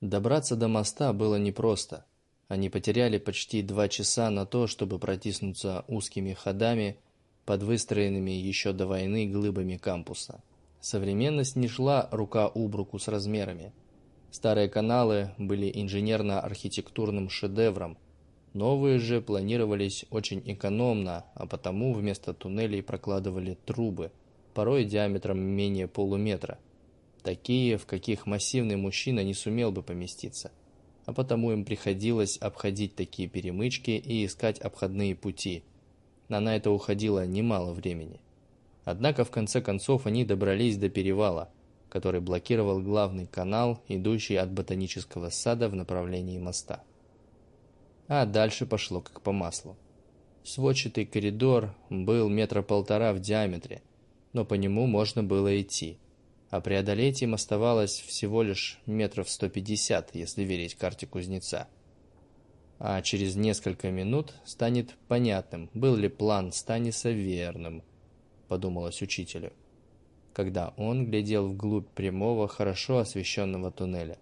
Добраться до моста было непросто. Они потеряли почти два часа на то, чтобы протиснуться узкими ходами под выстроенными еще до войны глыбами кампуса. Современность не шла рука об руку с размерами. Старые каналы были инженерно-архитектурным шедевром, новые же планировались очень экономно, а потому вместо туннелей прокладывали трубы, порой диаметром менее полуметра, такие, в каких массивный мужчина не сумел бы поместиться – а потому им приходилось обходить такие перемычки и искать обходные пути. А на это уходило немало времени. Однако в конце концов они добрались до перевала, который блокировал главный канал, идущий от ботанического сада в направлении моста. А дальше пошло как по маслу. Сводчатый коридор был метра полтора в диаметре, но по нему можно было идти – а преодолеть им оставалось всего лишь метров 150, если верить карте кузнеца. А через несколько минут станет понятным, был ли план Станиса верным, подумалось учителю, когда он глядел вглубь прямого, хорошо освещенного туннеля.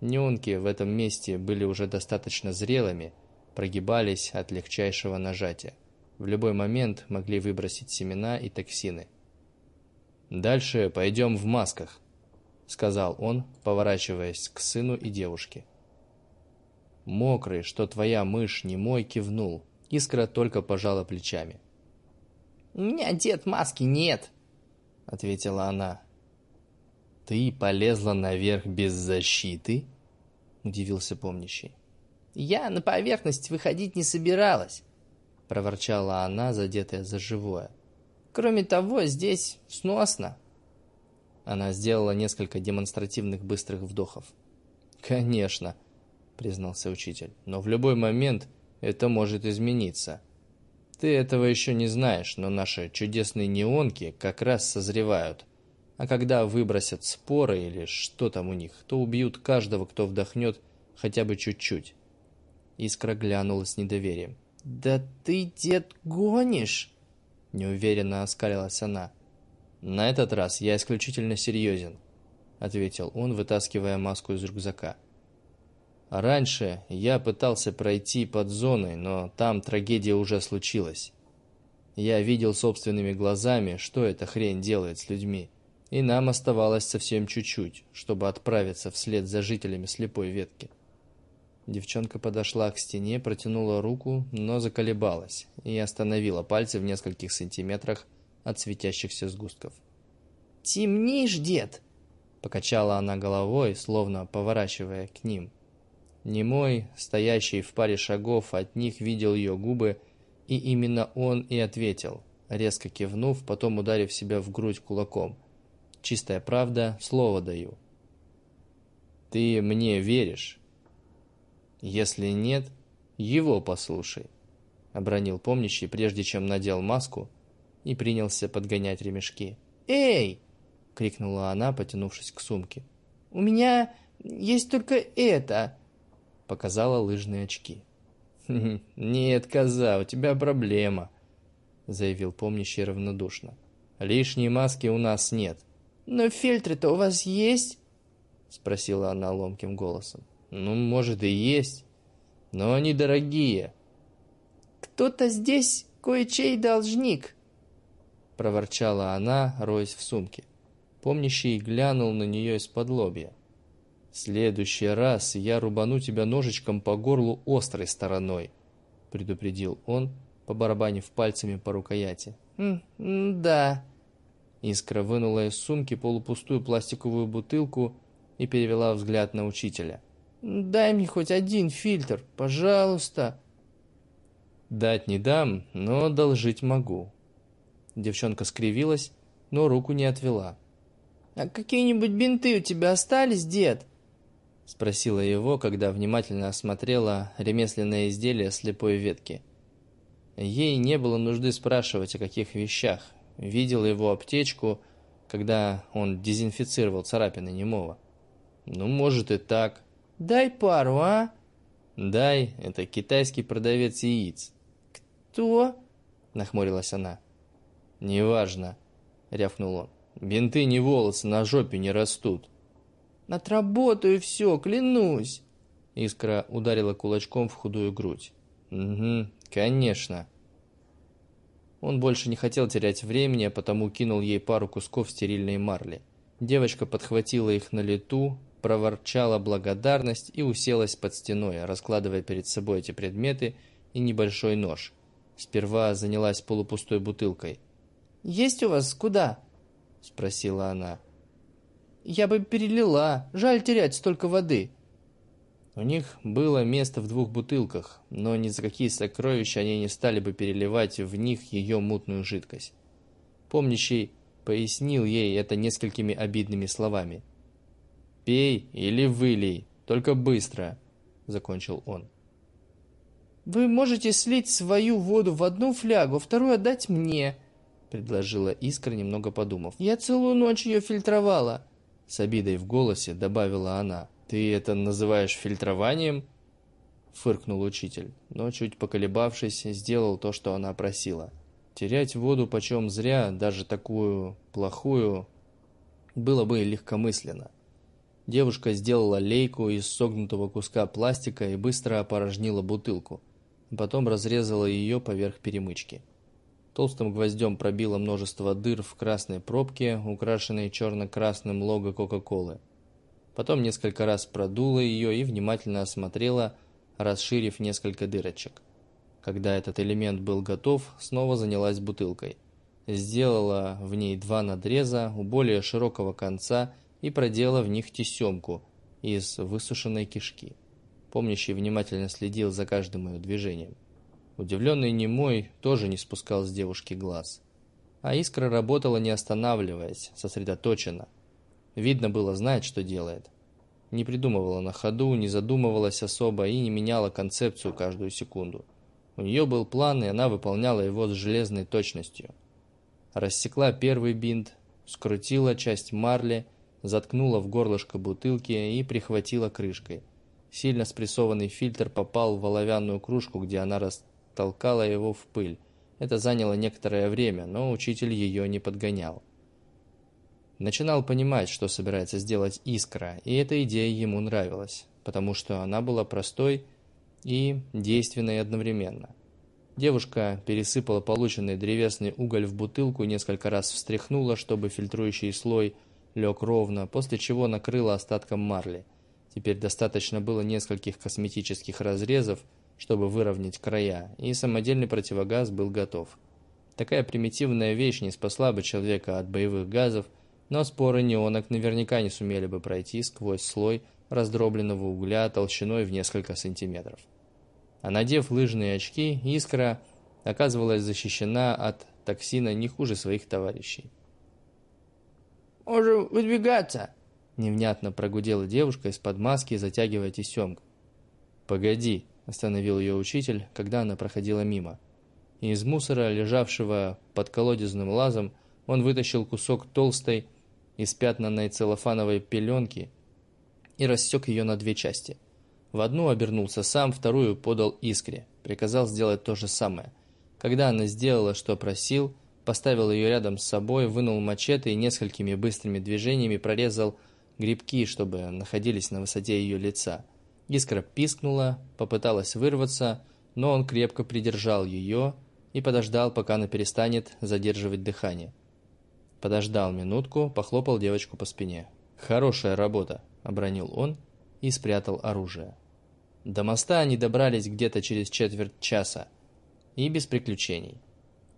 Неонки в этом месте были уже достаточно зрелыми, прогибались от легчайшего нажатия. В любой момент могли выбросить семена и токсины – «Дальше пойдем в масках», — сказал он, поворачиваясь к сыну и девушке. Мокрый, что твоя мышь не мой, кивнул. Искра только пожала плечами. «У меня, дед, маски нет», — ответила она. «Ты полезла наверх без защиты?» — удивился помнящий. «Я на поверхность выходить не собиралась», — проворчала она, задетая за живое. Кроме того, здесь сносно. Она сделала несколько демонстративных быстрых вдохов. «Конечно», — признался учитель, — «но в любой момент это может измениться. Ты этого еще не знаешь, но наши чудесные неонки как раз созревают. А когда выбросят споры или что там у них, то убьют каждого, кто вдохнет хотя бы чуть-чуть». Искра глянула с недоверием. «Да ты, дед, гонишь?» Неуверенно оскалилась она. «На этот раз я исключительно серьезен», — ответил он, вытаскивая маску из рюкзака. «Раньше я пытался пройти под зоной, но там трагедия уже случилась. Я видел собственными глазами, что эта хрень делает с людьми, и нам оставалось совсем чуть-чуть, чтобы отправиться вслед за жителями слепой ветки». Девчонка подошла к стене, протянула руку, но заколебалась и остановила пальцы в нескольких сантиметрах от светящихся сгустков. «Темнишь, дед!» Покачала она головой, словно поворачивая к ним. Немой, стоящий в паре шагов от них, видел ее губы, и именно он и ответил, резко кивнув, потом ударив себя в грудь кулаком. «Чистая правда, слово даю». «Ты мне веришь?» Если нет, его послушай, обронил помнящий, прежде чем надел маску и принялся подгонять ремешки. Эй! крикнула она, потянувшись к сумке. У меня есть только это, показала лыжные очки. «Нет, коза, у тебя проблема», — заявил помнящий равнодушно. «Лишней маски у нас нет». «Но фильтры-то у вас есть?» — спросила она ломким голосом. Ну, может и есть, но они дорогие. Кто-то здесь кое-чей должник, проворчала она, роясь в сумке. Помнящий глянул на нее из-под лобья. следующий раз я рубану тебя ножичком по горлу острой стороной, предупредил он, побарабанив пальцами по рукояти. «Да». Искра вынула из сумки полупустую пластиковую бутылку и перевела взгляд на учителя. Дай мне хоть один фильтр, пожалуйста. Дать не дам, но одолжить могу. Девчонка скривилась, но руку не отвела. А какие-нибудь бинты у тебя остались, дед? Спросила его, когда внимательно осмотрела ремесленное изделие слепой ветки. Ей не было нужды спрашивать о каких вещах. Видела его аптечку, когда он дезинфицировал царапины немого. Ну, может и так. Дай пару, а? Дай, это китайский продавец яиц. Кто? Нахмурилась она. Неважно, рявкнул он. Бинты не волосы на жопе не растут. Отработаю все, клянусь!» Искра ударила кулачком в худую грудь. «Угу, конечно». Он больше не хотел терять времени, а потому кинул ей пару кусков стерильной марли. Девочка подхватила их на лету, проворчала благодарность и уселась под стеной, раскладывая перед собой эти предметы и небольшой нож. Сперва занялась полупустой бутылкой. «Есть у вас куда?» – спросила она. «Я бы перелила. Жаль терять столько воды». У них было место в двух бутылках, но ни за какие сокровища они не стали бы переливать в них ее мутную жидкость. Помнящий пояснил ей это несколькими обидными словами. «Пей или вылей, только быстро», — закончил он. «Вы можете слить свою воду в одну флягу, вторую отдать мне», — предложила Искра, немного подумав. «Я целую ночь ее фильтровала», — с обидой в голосе добавила она. «Ты это называешь фильтрованием?» Фыркнул учитель, но, чуть поколебавшись, сделал то, что она просила. Терять воду почем зря, даже такую плохую, было бы легкомысленно. Девушка сделала лейку из согнутого куска пластика и быстро опорожнила бутылку. Потом разрезала ее поверх перемычки. Толстым гвоздем пробила множество дыр в красной пробке, украшенной черно-красным лого Кока-Колы. Потом несколько раз продула ее и внимательно осмотрела, расширив несколько дырочек. Когда этот элемент был готов, снова занялась бутылкой. Сделала в ней два надреза у более широкого конца и проделала в них тесемку из высушенной кишки. Помнящий внимательно следил за каждым ее движением. Удивленный немой тоже не спускал с девушки глаз. А искра работала не останавливаясь, сосредоточенно – Видно было знать, что делает. Не придумывала на ходу, не задумывалась особо и не меняла концепцию каждую секунду. У нее был план, и она выполняла его с железной точностью. Рассекла первый бинт, скрутила часть марли, заткнула в горлышко бутылки и прихватила крышкой. Сильно спрессованный фильтр попал в оловянную кружку, где она растолкала его в пыль. Это заняло некоторое время, но учитель ее не подгонял. Начинал понимать, что собирается сделать Искра, и эта идея ему нравилась, потому что она была простой и действенной одновременно. Девушка пересыпала полученный древесный уголь в бутылку, несколько раз встряхнула, чтобы фильтрующий слой лег ровно, после чего накрыла остатком марли. Теперь достаточно было нескольких косметических разрезов, чтобы выровнять края, и самодельный противогаз был готов. Такая примитивная вещь не спасла бы человека от боевых газов, но споры неонок наверняка не сумели бы пройти сквозь слой раздробленного угля толщиной в несколько сантиметров. А надев лыжные очки, искра оказывалась защищена от токсина не хуже своих товарищей. «Можем выдвигаться!» Невнятно прогудела девушка из-под маски, затягивая тесемку. «Погоди!» – остановил ее учитель, когда она проходила мимо. И из мусора, лежавшего под колодезным лазом, он вытащил кусок толстой, из пятнанной целлофановой пеленки и рассек ее на две части. В одну обернулся сам, вторую подал искре, приказал сделать то же самое. Когда она сделала, что просил, поставил ее рядом с собой, вынул мачете и несколькими быстрыми движениями прорезал грибки, чтобы находились на высоте ее лица. Искра пискнула, попыталась вырваться, но он крепко придержал ее и подождал, пока она перестанет задерживать дыхание. Подождал минутку, похлопал девочку по спине. «Хорошая работа», — обронил он и спрятал оружие. До моста они добрались где-то через четверть часа. И без приключений.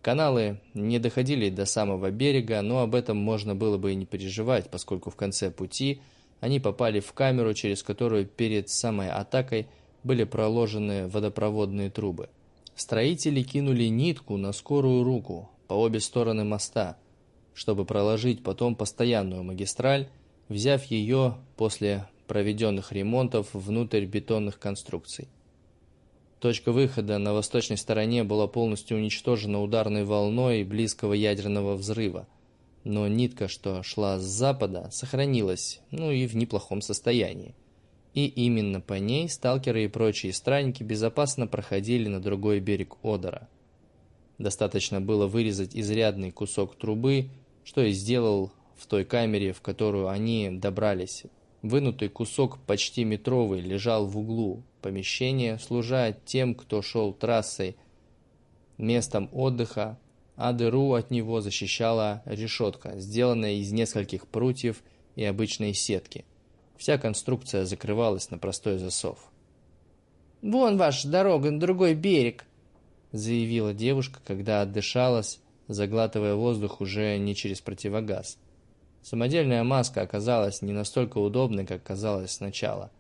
Каналы не доходили до самого берега, но об этом можно было бы и не переживать, поскольку в конце пути они попали в камеру, через которую перед самой атакой были проложены водопроводные трубы. Строители кинули нитку на скорую руку по обе стороны моста – чтобы проложить потом постоянную магистраль, взяв ее после проведенных ремонтов внутрь бетонных конструкций. Точка выхода на восточной стороне была полностью уничтожена ударной волной близкого ядерного взрыва, но нитка, что шла с запада, сохранилась, ну и в неплохом состоянии. И именно по ней сталкеры и прочие странники безопасно проходили на другой берег Одера. Достаточно было вырезать изрядный кусок трубы что и сделал в той камере, в которую они добрались Вынутый кусок почти метровый лежал в углу помещения, служа тем, кто шел трассой, местом отдыха, а дыру от него защищала решетка, сделанная из нескольких прутьев и обычной сетки. Вся конструкция закрывалась на простой засов. «Вон ваша дорога на другой берег», — заявила девушка, когда отдышалась, заглатывая воздух уже не через противогаз. Самодельная маска оказалась не настолько удобной, как казалось сначала.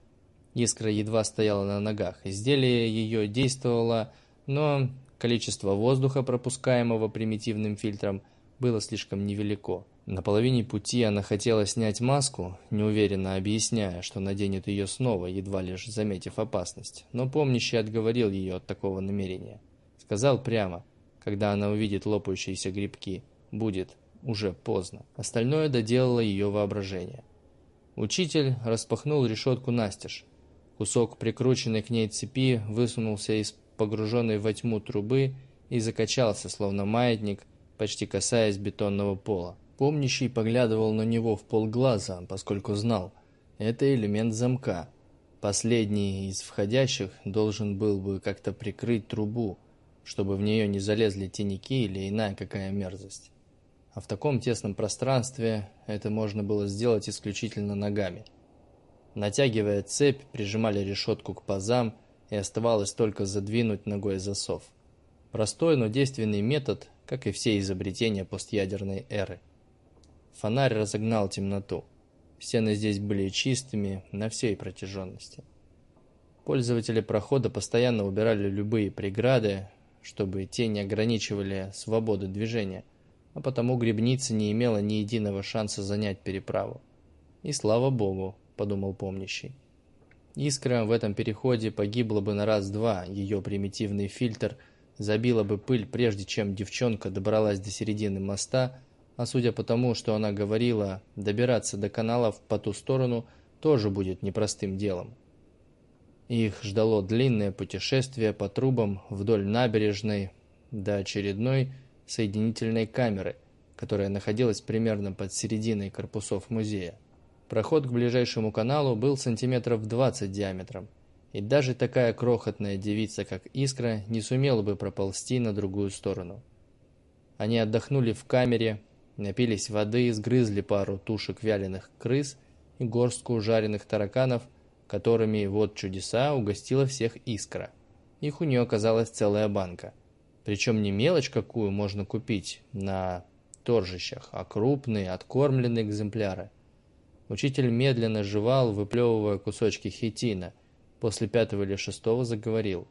Искра едва стояла на ногах. Изделие ее действовало, но количество воздуха, пропускаемого примитивным фильтром, было слишком невелико. На половине пути она хотела снять маску, неуверенно объясняя, что наденет ее снова, едва лишь заметив опасность, но помнящий отговорил ее от такого намерения. Сказал прямо, когда она увидит лопающиеся грибки, будет уже поздно. Остальное доделало ее воображение. Учитель распахнул решетку настежь. Кусок прикрученной к ней цепи высунулся из погруженной во тьму трубы и закачался, словно маятник, почти касаясь бетонного пола. Помнящий поглядывал на него в полглаза, поскольку знал, это элемент замка. Последний из входящих должен был бы как-то прикрыть трубу, чтобы в нее не залезли теники или иная какая мерзость а в таком тесном пространстве это можно было сделать исключительно ногами. Натягивая цепь, прижимали решетку к пазам, и оставалось только задвинуть ногой засов. Простой, но действенный метод, как и все изобретения постъядерной эры. Фонарь разогнал темноту. Стены здесь были чистыми на всей протяженности. Пользователи прохода постоянно убирали любые преграды, чтобы те не ограничивали свободу движения – а потому гребница не имела ни единого шанса занять переправу. И слава богу, подумал помнящий. Искра в этом переходе погибла бы на раз-два, ее примитивный фильтр забила бы пыль, прежде чем девчонка добралась до середины моста, а судя по тому, что она говорила, добираться до каналов по ту сторону тоже будет непростым делом. Их ждало длинное путешествие по трубам вдоль набережной до очередной соединительной камеры, которая находилась примерно под серединой корпусов музея. Проход к ближайшему каналу был сантиметров 20 диаметром, и даже такая крохотная девица, как Искра, не сумела бы проползти на другую сторону. Они отдохнули в камере, напились воды, сгрызли пару тушек вяленых крыс и горстку жареных тараканов, которыми, вот чудеса, угостила всех Искра. Их у нее оказалась целая банка – причем не мелочь какую можно купить на торжищах, а крупные, откормленные экземпляры. Учитель медленно жевал, выплевывая кусочки хитина. После пятого или шестого заговорил.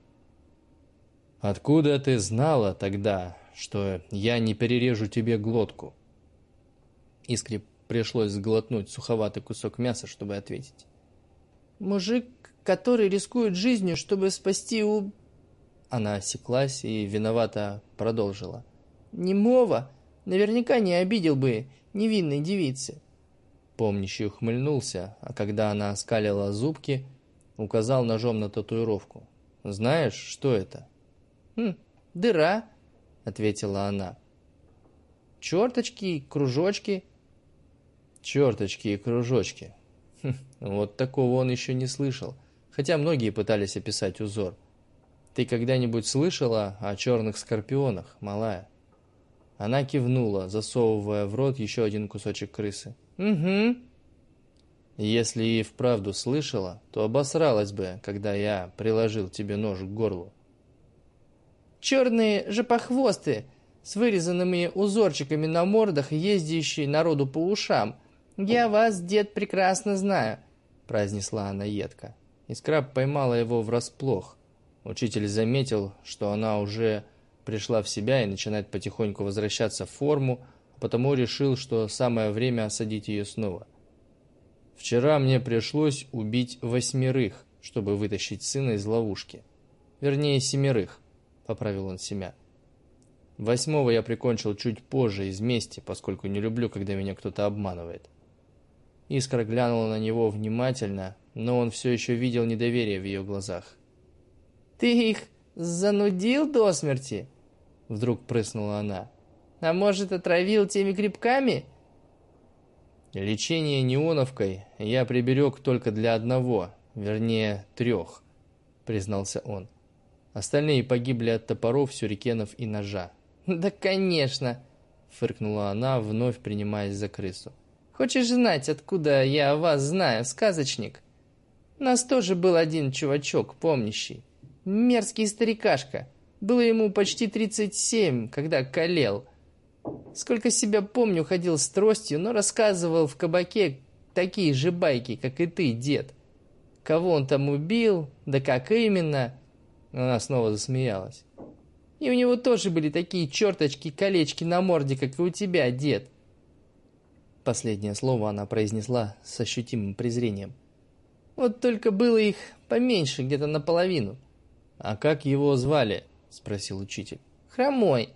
«Откуда ты знала тогда, что я не перережу тебе глотку?» Искре пришлось сглотнуть суховатый кусок мяса, чтобы ответить. «Мужик, который рискует жизнью, чтобы спасти у она осеклась и виновато продолжила. «Немого наверняка не обидел бы невинной девицы». Помнящий ухмыльнулся, а когда она оскалила зубки, указал ножом на татуировку. «Знаешь, что это?» «Хм, дыра», — ответила она. «Черточки, кружочки». «Черточки и кружочки». Хм, вот такого он еще не слышал, хотя многие пытались описать узор. Ты когда-нибудь слышала о черных скорпионах, малая?» Она кивнула, засовывая в рот еще один кусочек крысы. «Угу». «Если и вправду слышала, то обосралась бы, когда я приложил тебе нож к горлу». «Черные жопохвосты с вырезанными узорчиками на мордах, ездящие народу по ушам. Я вас, дед, прекрасно знаю», — произнесла она едко. Искраб поймала его врасплох — Учитель заметил, что она уже пришла в себя и начинает потихоньку возвращаться в форму, потому решил, что самое время осадить ее снова. «Вчера мне пришлось убить восьмерых, чтобы вытащить сына из ловушки. Вернее, семерых», — поправил он себя. «Восьмого я прикончил чуть позже из мести, поскольку не люблю, когда меня кто-то обманывает». Искра глянула на него внимательно, но он все еще видел недоверие в ее глазах. «Ты их занудил до смерти?» Вдруг прыснула она. «А может, отравил теми грибками?» Лечение неоновкой я приберег только для одного, вернее, трех, признался он. Остальные погибли от топоров, сюрикенов и ножа. «Да, конечно!» — фыркнула она, вновь принимаясь за крысу. «Хочешь знать, откуда я вас знаю, сказочник? Нас тоже был один чувачок, помнящий. Мерзкий старикашка. Было ему почти 37, когда колел. Сколько себя помню, ходил с тростью, но рассказывал в кабаке такие же байки, как и ты, дед. Кого он там убил, да как именно...» Она снова засмеялась. И у него тоже были такие черточки, колечки на морде, как и у тебя, дед. Последнее слово она произнесла с ощутимым презрением. Вот только было их поменьше, где-то наполовину. «А как его звали?» – спросил учитель. «Хромой».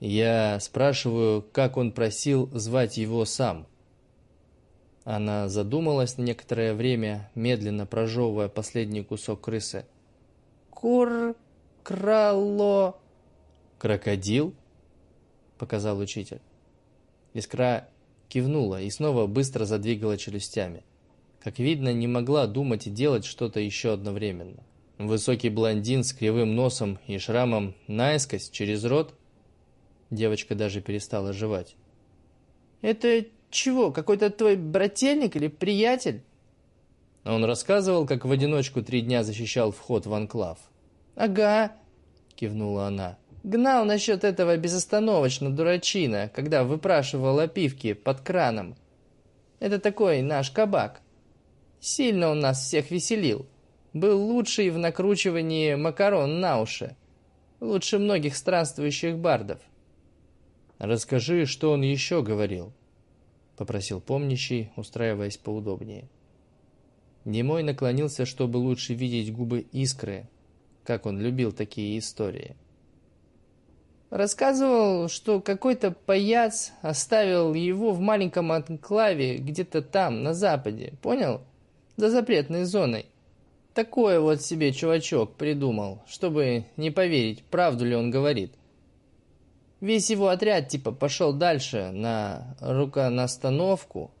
«Я спрашиваю, как он просил звать его сам?» Она задумалась на некоторое время, медленно прожевывая последний кусок крысы. «Кур... крало...» «Крокодил?» — показал учитель. Искра кивнула и снова быстро задвигала челюстями. Как видно, не могла думать и делать что-то еще одновременно. Высокий блондин с кривым носом и шрамом наискось через рот. Девочка даже перестала жевать. «Это чего, какой-то твой брательник или приятель?» Он рассказывал, как в одиночку три дня защищал вход в анклав. «Ага», — кивнула она. Гнал насчет этого безостановочно дурачина, когда выпрашивал опивки под краном. Это такой наш кабак. Сильно он нас всех веселил. Был лучший в накручивании макарон на уши. Лучше многих странствующих бардов. «Расскажи, что он еще говорил», — попросил помнящий, устраиваясь поудобнее. Немой наклонился, чтобы лучше видеть губы искры, как он любил такие истории. Рассказывал, что какой-то паяц оставил его в маленьком анклаве где-то там, на западе, понял? За запретной зоной. Такое вот себе чувачок придумал, чтобы не поверить, правду ли он говорит. Весь его отряд типа пошел дальше на руконастановку,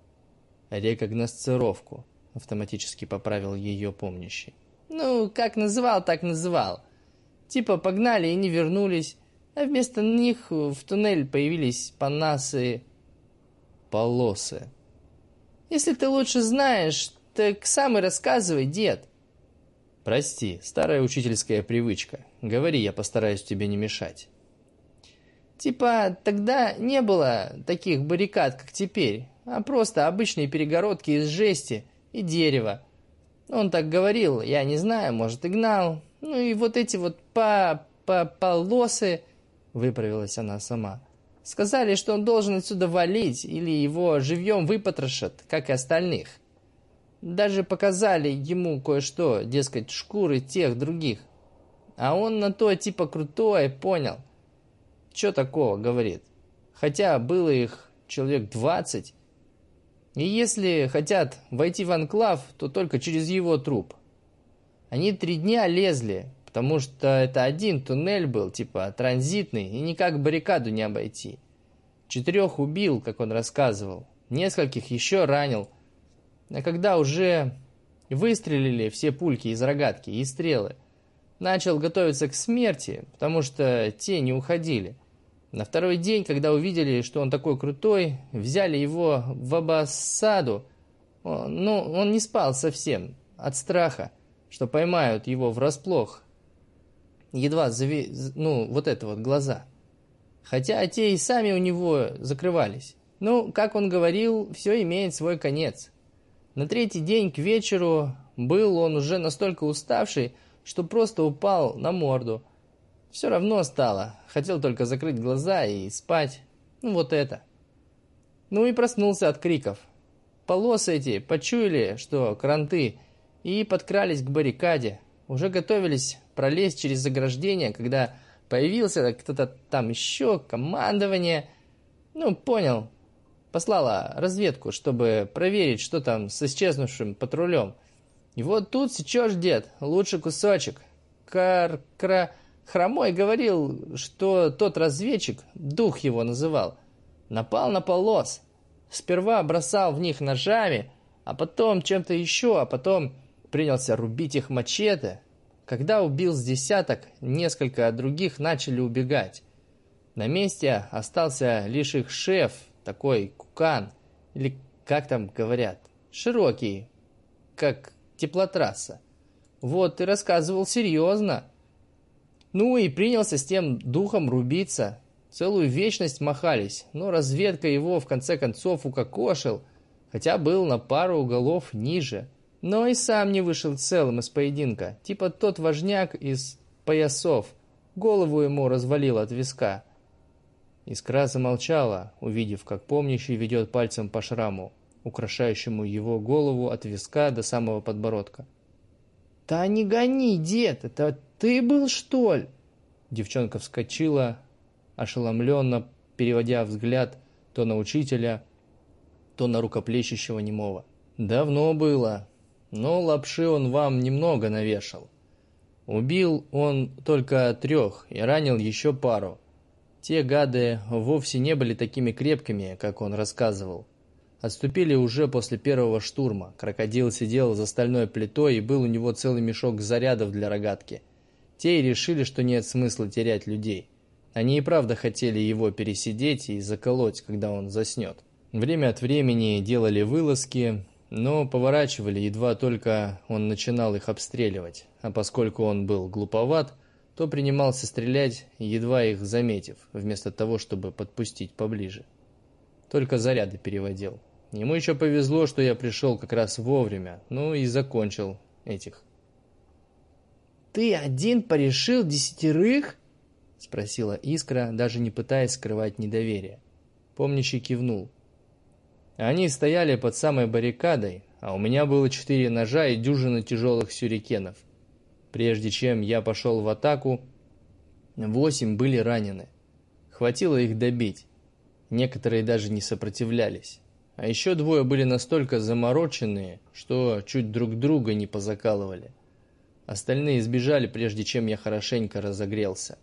рекогносцировку, автоматически поправил ее помнящий. Ну, как называл, так называл. Типа погнали и не вернулись а вместо них в туннель появились панасы, полосы. Если ты лучше знаешь, так сам и рассказывай, дед. Прости, старая учительская привычка. Говори, я постараюсь тебе не мешать. Типа, тогда не было таких баррикад, как теперь, а просто обычные перегородки из жести и дерева. Он так говорил, я не знаю, может и гнал. Ну и вот эти вот по, по полосы выправилась она сама. Сказали, что он должен отсюда валить, или его живьем выпотрошат, как и остальных. Даже показали ему кое-что, дескать, шкуры тех других. А он на то типа крутой, понял. Че такого, говорит. Хотя было их человек двадцать. И если хотят войти в анклав, то только через его труп. Они три дня лезли, потому что это один туннель был, типа транзитный, и никак баррикаду не обойти. Четырех убил, как он рассказывал, нескольких еще ранил. А когда уже выстрелили все пульки из рогатки и стрелы, начал готовиться к смерти, потому что те не уходили. На второй день, когда увидели, что он такой крутой, взяли его в обосаду. Ну, он не спал совсем от страха, что поймают его врасплох едва зави... ну, вот это вот глаза. Хотя те и сами у него закрывались. Ну, как он говорил, все имеет свой конец. На третий день к вечеру был он уже настолько уставший, что просто упал на морду. Все равно стало. Хотел только закрыть глаза и спать. Ну, вот это. Ну и проснулся от криков. Полосы эти почуяли, что кранты, и подкрались к баррикаде. Уже готовились пролезть через заграждение, когда появился кто-то там еще, командование. Ну, понял. Послала разведку, чтобы проверить, что там с исчезнувшим патрулем. И вот тут сечешь, дед, лучший кусочек. Кар-кра... Хромой говорил, что тот разведчик, дух его называл, напал на полос. Сперва бросал в них ножами, а потом чем-то еще, а потом принялся рубить их мачете. Когда убил с десяток, несколько других начали убегать. На месте остался лишь их шеф, такой кукан, или как там говорят, широкий, как теплотрасса. Вот, ты рассказывал серьезно. Ну и принялся с тем духом рубиться. Целую вечность махались, но разведка его в конце концов укокошил, хотя был на пару уголов ниже. Но и сам не вышел целым из поединка, типа тот важняк из поясов. Голову ему развалил от виска. Искра замолчала, увидев, как помнящий ведет пальцем по шраму, украшающему его голову от виска до самого подбородка. «Да не гони, дед, это ты был, что ли?» Девчонка вскочила, ошеломленно переводя взгляд то на учителя, то на рукоплещущего немого. «Давно было, но лапши он вам немного навешал. Убил он только трех и ранил еще пару. Те гады вовсе не были такими крепкими, как он рассказывал. Отступили уже после первого штурма. Крокодил сидел за стальной плитой, и был у него целый мешок зарядов для рогатки. Те и решили, что нет смысла терять людей. Они и правда хотели его пересидеть и заколоть, когда он заснет. Время от времени делали вылазки, но поворачивали, едва только он начинал их обстреливать. А поскольку он был глуповат, то принимался стрелять, едва их заметив, вместо того, чтобы подпустить поближе. Только заряды переводил. Ему еще повезло, что я пришел как раз вовремя, ну и закончил этих. «Ты один порешил десятерых?» Спросила Искра, даже не пытаясь скрывать недоверие. Помнящий кивнул. Они стояли под самой баррикадой, а у меня было четыре ножа и дюжина тяжелых сюрикенов. Прежде чем я пошел в атаку, восемь были ранены. Хватило их добить. Некоторые даже не сопротивлялись. А еще двое были настолько замороченные, что чуть друг друга не позакалывали. Остальные сбежали, прежде чем я хорошенько разогрелся.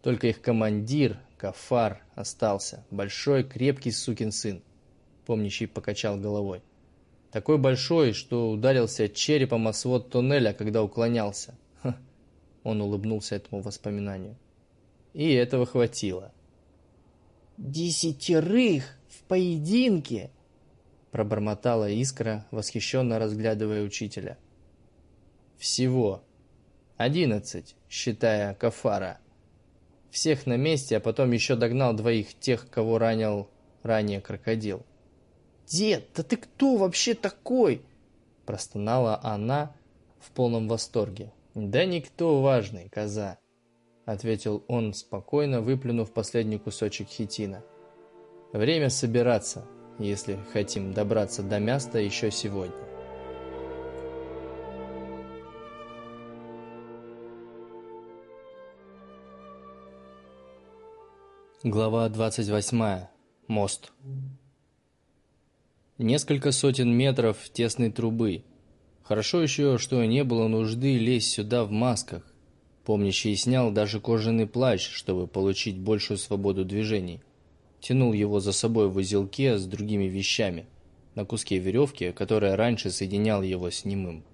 Только их командир, Кафар, остался. Большой, крепкий сукин сын. Помнящий покачал головой. Такой большой, что ударился черепом о свод туннеля, когда уклонялся. Он улыбнулся этому воспоминанию. И этого хватило. «Десятерых в поединке!» Пробормотала искра, восхищенно разглядывая учителя. «Всего. Одиннадцать, считая Кафара всех на месте, а потом еще догнал двоих тех, кого ранил ранее крокодил. «Дед, да ты кто вообще такой?» Простонала она в полном восторге. «Да никто важный, коза», — ответил он спокойно, выплюнув последний кусочек хитина. «Время собираться, если хотим добраться до места еще сегодня». Глава 28. Мост. Несколько сотен метров тесной трубы. Хорошо еще, что не было нужды лезть сюда в масках. Помнящий снял даже кожаный плащ, чтобы получить большую свободу движений. Тянул его за собой в узелке с другими вещами, на куске веревки, которая раньше соединял его с немым.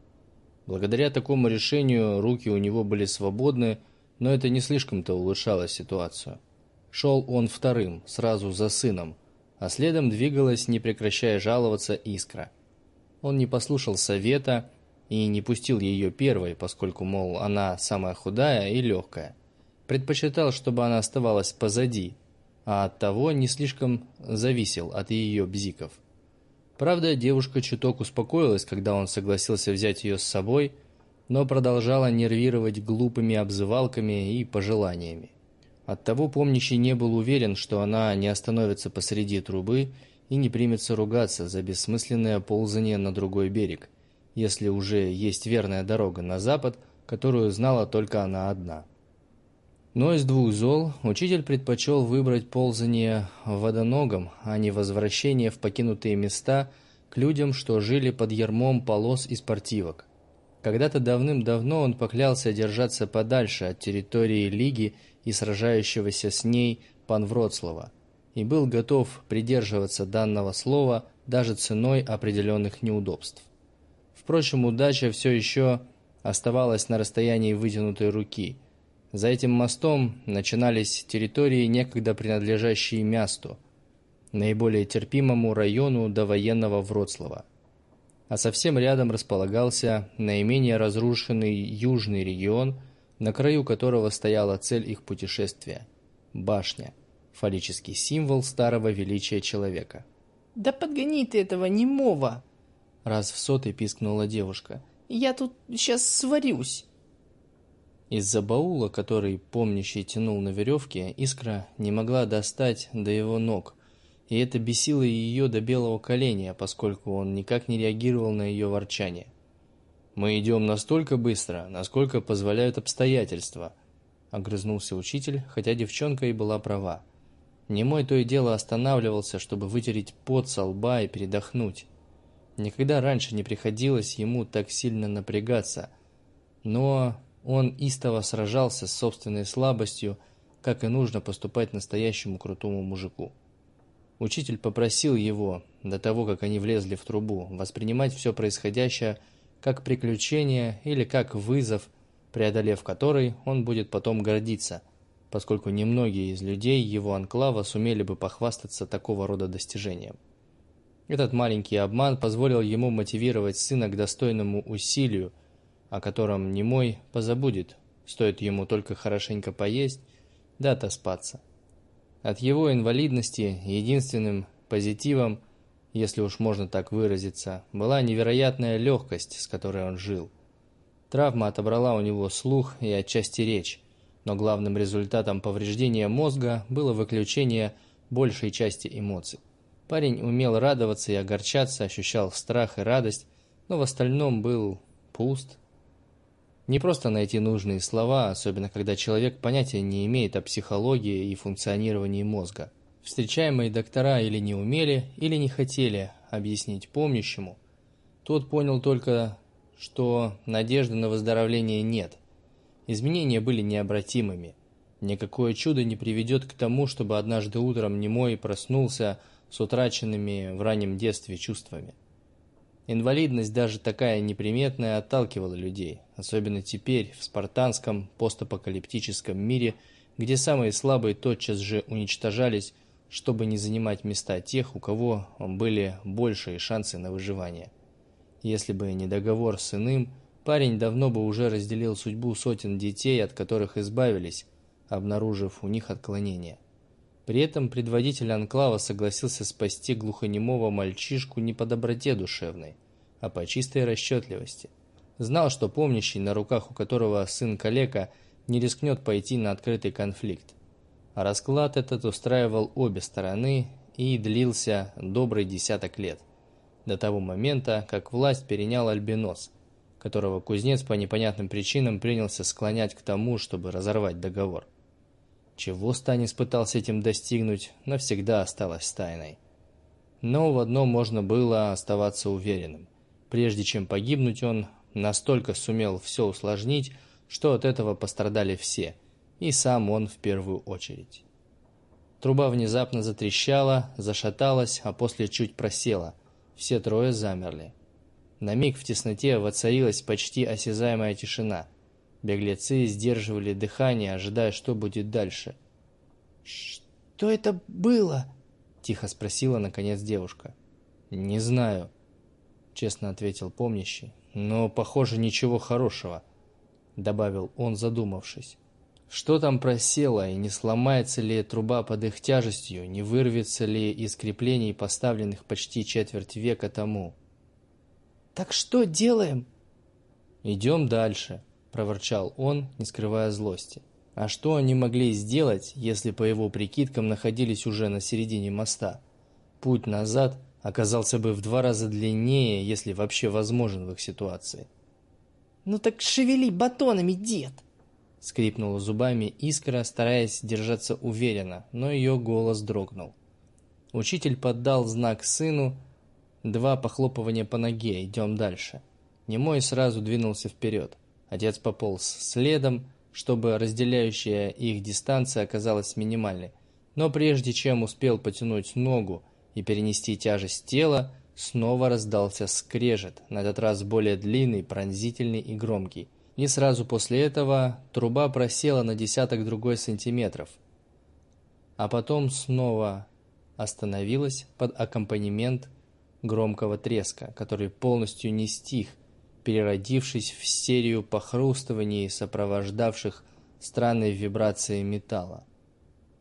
Благодаря такому решению руки у него были свободны, но это не слишком-то улучшало ситуацию. Шел он вторым, сразу за сыном, а следом двигалась, не прекращая жаловаться, искра. Он не послушал совета и не пустил ее первой, поскольку, мол, она самая худая и легкая. Предпочитал, чтобы она оставалась позади, а оттого не слишком зависел от ее бзиков. Правда, девушка чуток успокоилась, когда он согласился взять ее с собой, но продолжала нервировать глупыми обзывалками и пожеланиями. Оттого помнящий не был уверен, что она не остановится посреди трубы и не примется ругаться за бессмысленное ползание на другой берег, если уже есть верная дорога на запад, которую знала только она одна. Но из двух зол учитель предпочел выбрать ползание водоногом, а не возвращение в покинутые места к людям, что жили под ярмом полос и спортивок. Когда-то давным-давно он поклялся держаться подальше от территории Лиги и сражающегося с ней пан Вроцлава. И был готов придерживаться данного слова даже ценой определенных неудобств. Впрочем, удача все еще оставалась на расстоянии вытянутой руки. За этим мостом начинались территории, некогда принадлежащие Мясту, наиболее терпимому району до военного Вроцлава. А совсем рядом располагался наименее разрушенный южный регион, на краю которого стояла цель их путешествия – башня, фаллический символ старого величия человека. «Да подгони ты этого немого!» Раз в сотый пискнула девушка. «Я тут сейчас сварюсь!» Из-за баула, который помнящий тянул на веревке, искра не могла достать до его ног, и это бесило ее до белого коленя, поскольку он никак не реагировал на ее ворчание. «Мы идем настолько быстро, насколько позволяют обстоятельства», — огрызнулся учитель, хотя девчонка и была права. Немой то и дело останавливался, чтобы вытереть пот со лба и передохнуть. Никогда раньше не приходилось ему так сильно напрягаться, но он истово сражался с собственной слабостью, как и нужно поступать настоящему крутому мужику. Учитель попросил его, до того, как они влезли в трубу, воспринимать все происходящее как приключение или как вызов, преодолев который он будет потом гордиться – поскольку немногие из людей его анклава сумели бы похвастаться такого рода достижением. Этот маленький обман позволил ему мотивировать сына к достойному усилию, о котором немой позабудет, стоит ему только хорошенько поесть да отоспаться. От его инвалидности единственным позитивом, если уж можно так выразиться, была невероятная легкость, с которой он жил. Травма отобрала у него слух и отчасти речь, но главным результатом повреждения мозга было выключение большей части эмоций. Парень умел радоваться и огорчаться, ощущал страх и радость, но в остальном был пуст. Не просто найти нужные слова, особенно когда человек понятия не имеет о психологии и функционировании мозга. Встречаемые доктора или не умели, или не хотели объяснить помнящему. Тот понял только, что надежды на выздоровление нет. Изменения были необратимыми. Никакое чудо не приведет к тому, чтобы однажды утром немой проснулся с утраченными в раннем детстве чувствами. Инвалидность, даже такая неприметная, отталкивала людей, особенно теперь, в спартанском постапокалиптическом мире, где самые слабые тотчас же уничтожались, чтобы не занимать места тех, у кого были большие шансы на выживание. Если бы не договор с иным, Парень давно бы уже разделил судьбу сотен детей, от которых избавились, обнаружив у них отклонение. При этом предводитель анклава согласился спасти глухонемого мальчишку не по доброте душевной, а по чистой расчетливости. Знал, что помнящий, на руках у которого сын калека, не рискнет пойти на открытый конфликт. А расклад этот устраивал обе стороны и длился добрый десяток лет. До того момента, как власть перенял Альбинос – которого кузнец по непонятным причинам принялся склонять к тому, чтобы разорвать договор. Чего Станис пытался этим достигнуть, навсегда осталось тайной. Но в одном можно было оставаться уверенным. Прежде чем погибнуть, он настолько сумел все усложнить, что от этого пострадали все, и сам он в первую очередь. Труба внезапно затрещала, зашаталась, а после чуть просела. Все трое замерли. На миг в тесноте воцарилась почти осязаемая тишина. Беглецы сдерживали дыхание, ожидая, что будет дальше. «Что это было?» – тихо спросила, наконец, девушка. «Не знаю», – честно ответил помнящий. «Но, похоже, ничего хорошего», – добавил он, задумавшись. Что там просело, и не сломается ли труба под их тяжестью, не вырвется ли из креплений, поставленных почти четверть века тому? «Так что делаем?» «Идем дальше», – проворчал он, не скрывая злости. А что они могли сделать, если по его прикидкам находились уже на середине моста? Путь назад оказался бы в два раза длиннее, если вообще возможен в их ситуации. «Ну так шевели батонами, дед!» Скрипнула зубами искра, стараясь держаться уверенно, но ее голос дрогнул. Учитель поддал знак сыну, Два похлопывания по ноге, идем дальше. Немой сразу двинулся вперед. Отец пополз следом, чтобы разделяющая их дистанция оказалась минимальной, Но прежде чем успел потянуть ногу и перенести тяжесть тела, снова раздался скрежет, на этот раз более длинный, пронзительный и громкий. И сразу после этого труба просела на десяток другой сантиметров, а потом снова остановилась под аккомпанемент громкого треска, который полностью не стих, переродившись в серию похрустываний, сопровождавших странной вибрацией металла.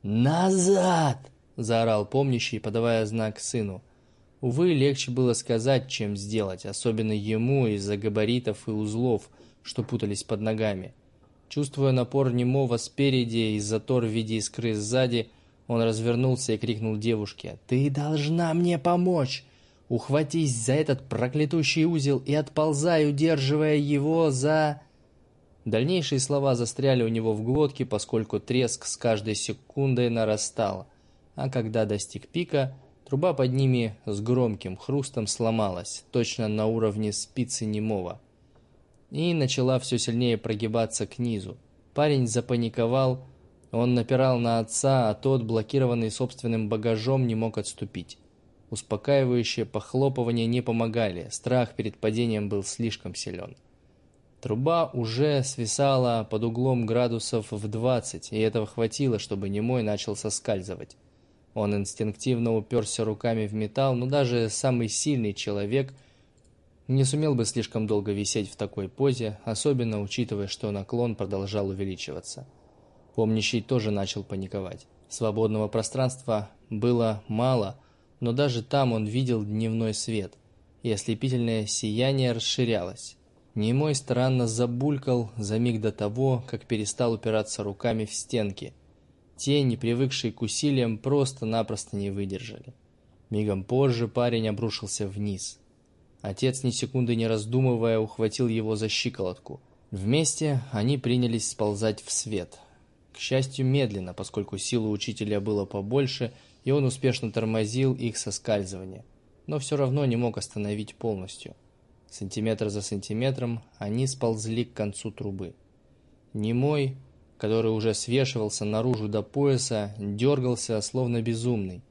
«Назад!» – заорал помнящий, подавая знак сыну. Увы, легче было сказать, чем сделать, особенно ему из-за габаритов и узлов, что путались под ногами. Чувствуя напор немого спереди и затор в виде искры сзади, он развернулся и крикнул девушке «Ты должна мне помочь! Ухватись за этот проклятущий узел и отползай, удерживая его за...» Дальнейшие слова застряли у него в глотке, поскольку треск с каждой секундой нарастал, а когда достиг пика, труба под ними с громким хрустом сломалась, точно на уровне спицы немого, и начала все сильнее прогибаться к низу. Парень запаниковал, он напирал на отца, а тот, блокированный собственным багажом, не мог отступить. Успокаивающие похлопывания не помогали, страх перед падением был слишком силен. Труба уже свисала под углом градусов в 20, и этого хватило, чтобы немой начал соскальзывать. Он инстинктивно уперся руками в металл, но даже самый сильный человек не сумел бы слишком долго висеть в такой позе, особенно учитывая, что наклон продолжал увеличиваться. Помнящий тоже начал паниковать. Свободного пространства было мало – но даже там он видел дневной свет, и ослепительное сияние расширялось. Немой странно забулькал за миг до того, как перестал упираться руками в стенки. Те, не привыкшие к усилиям, просто-напросто не выдержали. Мигом позже парень обрушился вниз. Отец, ни секунды не раздумывая, ухватил его за щиколотку. Вместе они принялись сползать в свет. К счастью, медленно, поскольку силы учителя было побольше – и он успешно тормозил их соскальзывание, но все равно не мог остановить полностью. Сантиметр за сантиметром они сползли к концу трубы. Немой, который уже свешивался наружу до пояса, дергался, словно безумный.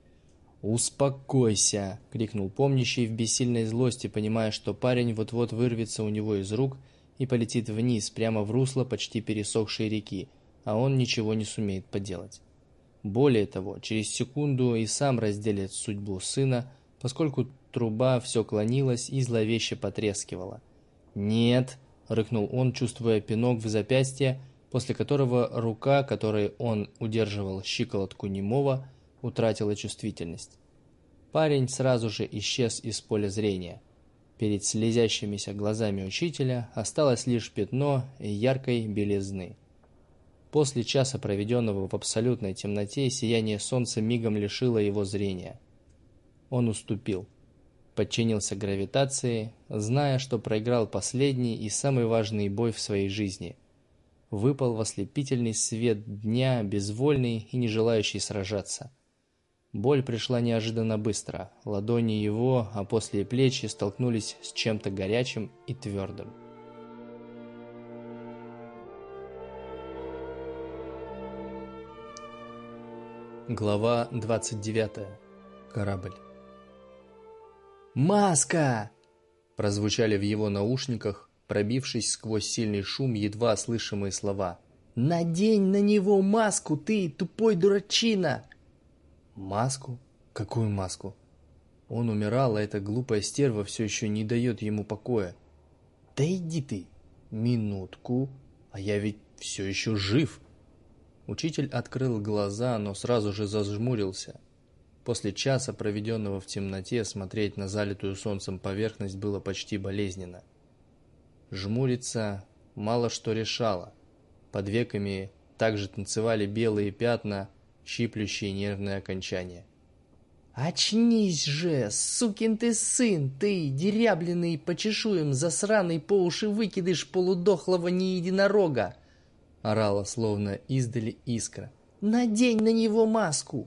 «Успокойся!» — крикнул помнящий в бессильной злости, понимая, что парень вот-вот вырвется у него из рук и полетит вниз, прямо в русло почти пересохшей реки, а он ничего не сумеет поделать. Более того, через секунду и сам разделит судьбу сына, поскольку труба все клонилась и зловеще потрескивала. «Нет!» — рыкнул он, чувствуя пинок в запястье, после которого рука, которой он удерживал щиколотку немого, утратила чувствительность. Парень сразу же исчез из поля зрения. Перед слезящимися глазами учителя осталось лишь пятно яркой белизны. После часа, проведенного в абсолютной темноте, сияние солнца мигом лишило его зрения. Он уступил, подчинился гравитации, зная, что проиграл последний и самый важный бой в своей жизни. Выпал в ослепительный свет дня, безвольный и не желающий сражаться. Боль пришла неожиданно быстро. Ладони его, а после плечи столкнулись с чем-то горячим и твердым. Глава 29. Корабль. «Маска!» Прозвучали в его наушниках, пробившись сквозь сильный шум едва слышимые слова. «Надень на него маску, ты, тупой дурачина!» «Маску? Какую маску?» Он умирал, а эта глупая стерва все еще не дает ему покоя. «Да иди ты! Минутку, а я ведь все еще жив!» Учитель открыл глаза, но сразу же зажмурился. После часа, проведенного в темноте, смотреть на залитую солнцем поверхность было почти болезненно. Жмуриться мало что решало. Под веками также танцевали белые пятна, щиплющие нервные окончания. «Очнись же, сукин ты сын, ты, дерябленный почешуем, засраный по уши выкидыш полудохлого неединорога!» Орала словно издали искра. «Надень на него маску!»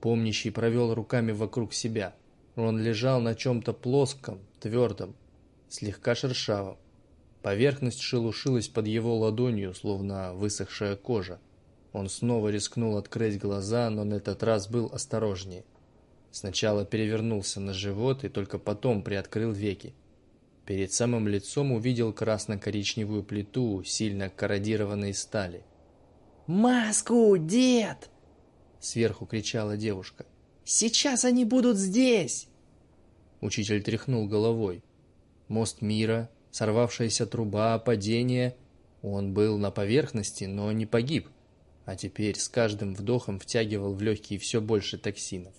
Помнящий провел руками вокруг себя. Он лежал на чем-то плоском, твердом, слегка шершавом. Поверхность шелушилась под его ладонью, словно высохшая кожа. Он снова рискнул открыть глаза, но на этот раз был осторожнее. Сначала перевернулся на живот и только потом приоткрыл веки. Перед самым лицом увидел красно-коричневую плиту, сильно корродированной стали. «Маску, дед!» Сверху кричала девушка. «Сейчас они будут здесь!» Учитель тряхнул головой. Мост мира, сорвавшаяся труба, падение. Он был на поверхности, но не погиб. А теперь с каждым вдохом втягивал в легкие все больше токсинов.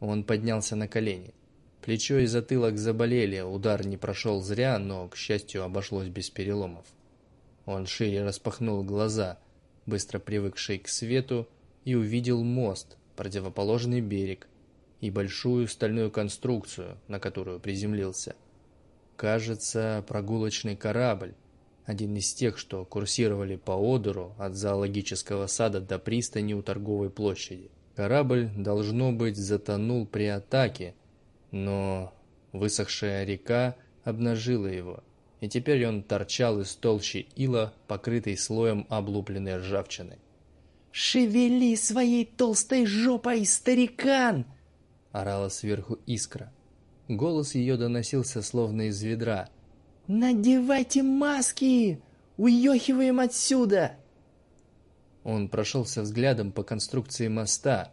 Он поднялся на колени. Плечо и затылок заболели, удар не прошел зря, но, к счастью, обошлось без переломов. Он шире распахнул глаза, быстро привыкший к свету, и увидел мост, противоположный берег и большую стальную конструкцию, на которую приземлился. Кажется, прогулочный корабль, один из тех, что курсировали по Одеру от зоологического сада до пристани у торговой площади. Корабль, должно быть, затонул при атаке, но высохшая река обнажила его, и теперь он торчал из толщи ила, покрытой слоем облупленной ржавчины. «Шевели своей толстой жопой, старикан!» — орала сверху искра. Голос ее доносился словно из ведра. «Надевайте маски! Уехиваем отсюда!» Он прошелся взглядом по конструкции моста,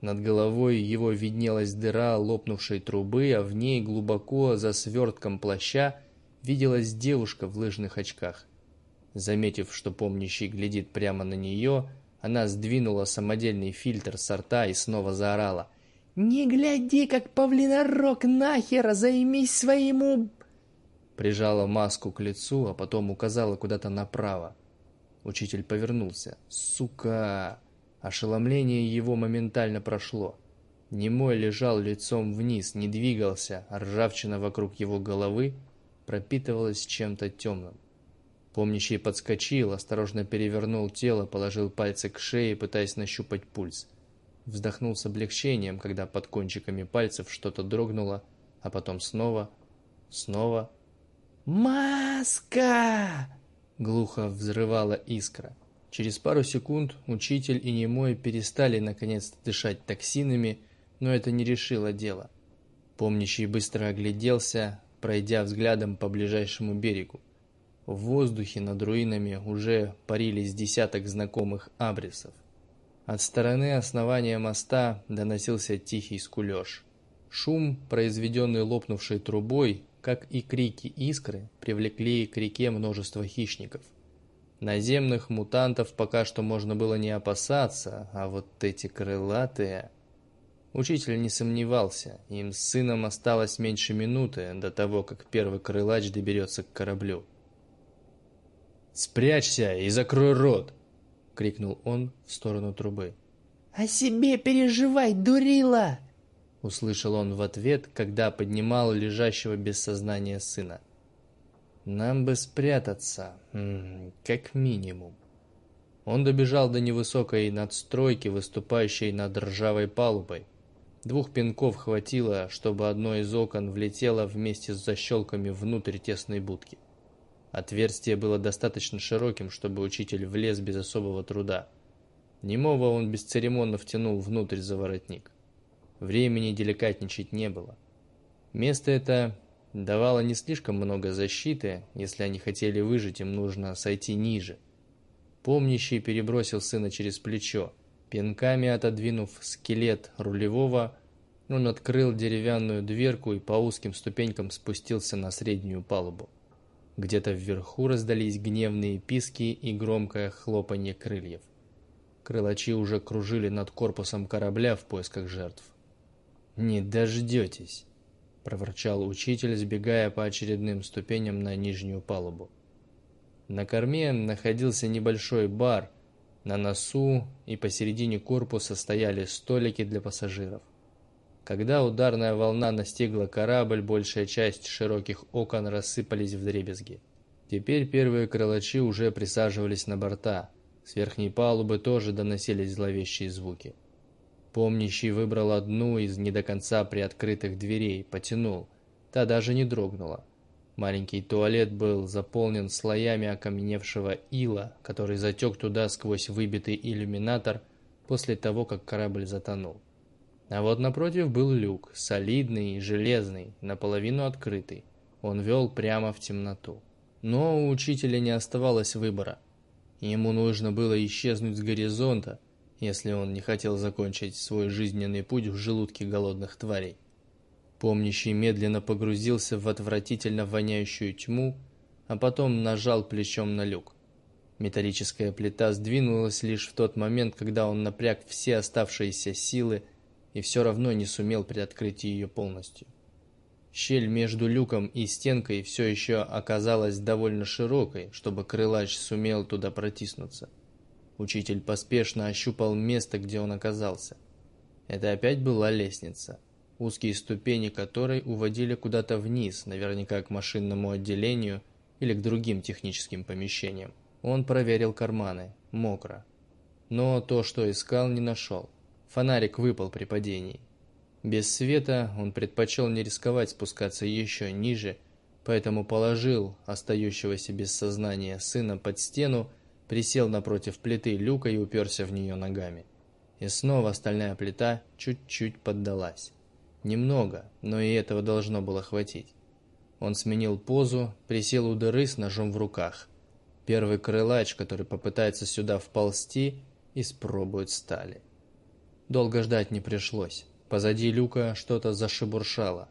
над головой его виднелась дыра лопнувшей трубы, а в ней глубоко за свертком плаща виделась девушка в лыжных очках. Заметив, что помнящий глядит прямо на нее, она сдвинула самодельный фильтр с рта и снова заорала. «Не гляди, как павлинорог нахер, займись своему...» Прижала маску к лицу, а потом указала куда-то направо. Учитель повернулся. «Сука!» Ошеломление его моментально прошло. Немой лежал лицом вниз, не двигался, а ржавчина вокруг его головы пропитывалась чем-то темным. Помнящий подскочил, осторожно перевернул тело, положил пальцы к шее, пытаясь нащупать пульс. Вздохнул с облегчением, когда под кончиками пальцев что-то дрогнуло, а потом снова, снова. «Маска!» — глухо взрывала искра. Через пару секунд учитель и немой перестали наконец дышать токсинами, но это не решило дело. Помнящий быстро огляделся, пройдя взглядом по ближайшему берегу. В воздухе над руинами уже парились десяток знакомых абрисов. От стороны основания моста доносился тихий скулеж. Шум, произведенный лопнувшей трубой, как и крики искры, привлекли к реке множество хищников – Наземных мутантов пока что можно было не опасаться, а вот эти крылатые... Учитель не сомневался, им с сыном осталось меньше минуты до того, как первый крылач доберется к кораблю. «Спрячься и закрой рот!» — крикнул он в сторону трубы. «О себе переживай, дурила!» — услышал он в ответ, когда поднимал лежащего без сознания сына. Нам бы спрятаться, как минимум. Он добежал до невысокой надстройки, выступающей над ржавой палубой. Двух пинков хватило, чтобы одно из окон влетело вместе с защелками внутрь тесной будки. Отверстие было достаточно широким, чтобы учитель влез без особого труда. Немого он бесцеремонно втянул внутрь за воротник. Времени деликатничать не было. Место это давала не слишком много защиты, если они хотели выжить, им нужно сойти ниже. Помнящий перебросил сына через плечо. Пинками отодвинув скелет рулевого, он открыл деревянную дверку и по узким ступенькам спустился на среднюю палубу. Где-то вверху раздались гневные писки и громкое хлопанье крыльев. Крылачи уже кружили над корпусом корабля в поисках жертв. «Не дождетесь!» — проворчал учитель, сбегая по очередным ступеням на нижнюю палубу. На корме находился небольшой бар, на носу и посередине корпуса стояли столики для пассажиров. Когда ударная волна настигла корабль, большая часть широких окон рассыпались в дребезги. Теперь первые крылачи уже присаживались на борта. С верхней палубы тоже доносились зловещие звуки. Помнящий выбрал одну из не до конца приоткрытых дверей, потянул. Та даже не дрогнула. Маленький туалет был заполнен слоями окаменевшего ила, который затек туда сквозь выбитый иллюминатор после того, как корабль затонул. А вот напротив был люк, солидный и железный, наполовину открытый. Он вел прямо в темноту. Но у учителя не оставалось выбора. Ему нужно было исчезнуть с горизонта, если он не хотел закончить свой жизненный путь в желудке голодных тварей. Помнящий медленно погрузился в отвратительно воняющую тьму, а потом нажал плечом на люк. Металлическая плита сдвинулась лишь в тот момент, когда он напряг все оставшиеся силы и все равно не сумел приоткрыть ее полностью. Щель между люком и стенкой все еще оказалась довольно широкой, чтобы крылач сумел туда протиснуться. Учитель поспешно ощупал место, где он оказался. Это опять была лестница, узкие ступени которой уводили куда-то вниз, наверняка к машинному отделению или к другим техническим помещениям. Он проверил карманы, мокро. Но то, что искал, не нашел. Фонарик выпал при падении. Без света он предпочел не рисковать спускаться еще ниже, поэтому положил остающегося без сознания сына под стену, присел напротив плиты люка и уперся в нее ногами. И снова стальная плита чуть-чуть поддалась. Немного, но и этого должно было хватить. Он сменил позу, присел у дыры с ножом в руках. Первый крылач, который попытается сюда вползти, испробует стали. Долго ждать не пришлось. Позади люка что-то зашебуршало.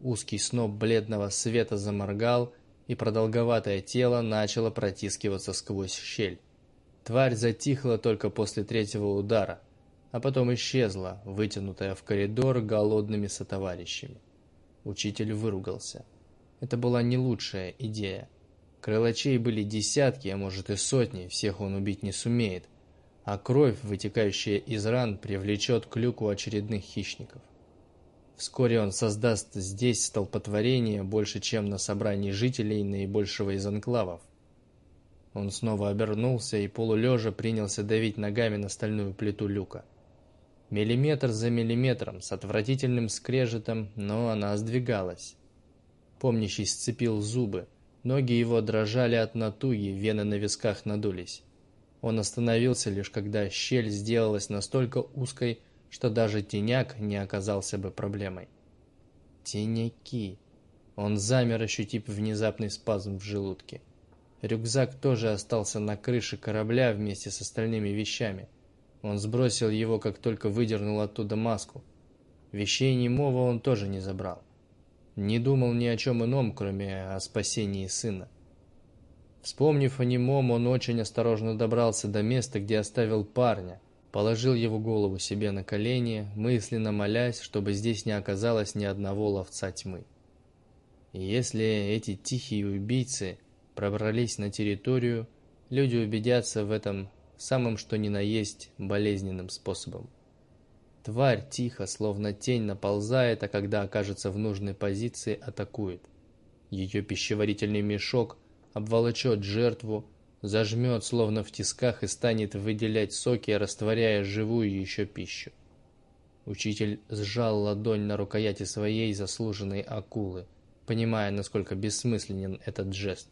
Узкий сноп бледного света заморгал, и продолговатое тело начало протискиваться сквозь щель. Тварь затихла только после третьего удара, а потом исчезла, вытянутая в коридор голодными сотоварищами. Учитель выругался. Это была не лучшая идея. Крылачей были десятки, а может и сотни, всех он убить не сумеет – а кровь, вытекающая из ран, привлечет к люку очередных хищников. Вскоре он создаст здесь столпотворение больше, чем на собрании жителей наибольшего из анклавов. Он снова обернулся и полулежа принялся давить ногами на стальную плиту люка. Миллиметр за миллиметром, с отвратительным скрежетом, но она сдвигалась. Помнящий сцепил зубы, ноги его дрожали от натуги, вены на висках надулись. Он остановился лишь когда щель сделалась настолько узкой, что даже теняк не оказался бы проблемой. Теняки. Он замер, ощутив внезапный спазм в желудке. Рюкзак тоже остался на крыше корабля вместе с остальными вещами. Он сбросил его, как только выдернул оттуда маску. Вещей немого он тоже не забрал. Не думал ни о чем ином, кроме о спасении сына. Вспомнив о немом, он очень осторожно добрался до места, где оставил парня, положил его голову себе на колени, мысленно молясь, чтобы здесь не оказалось ни одного ловца тьмы. И если эти тихие убийцы пробрались на территорию, люди убедятся в этом самым что ни на есть болезненным способом. Тварь тихо, словно тень, наползает, а когда окажется в нужной позиции, атакует. Ее пищеварительный мешок – обволочет жертву, зажмет, словно в тисках, и станет выделять соки, растворяя живую еще пищу. Учитель сжал ладонь на рукояти своей заслуженной акулы, понимая, насколько бессмысленен этот жест.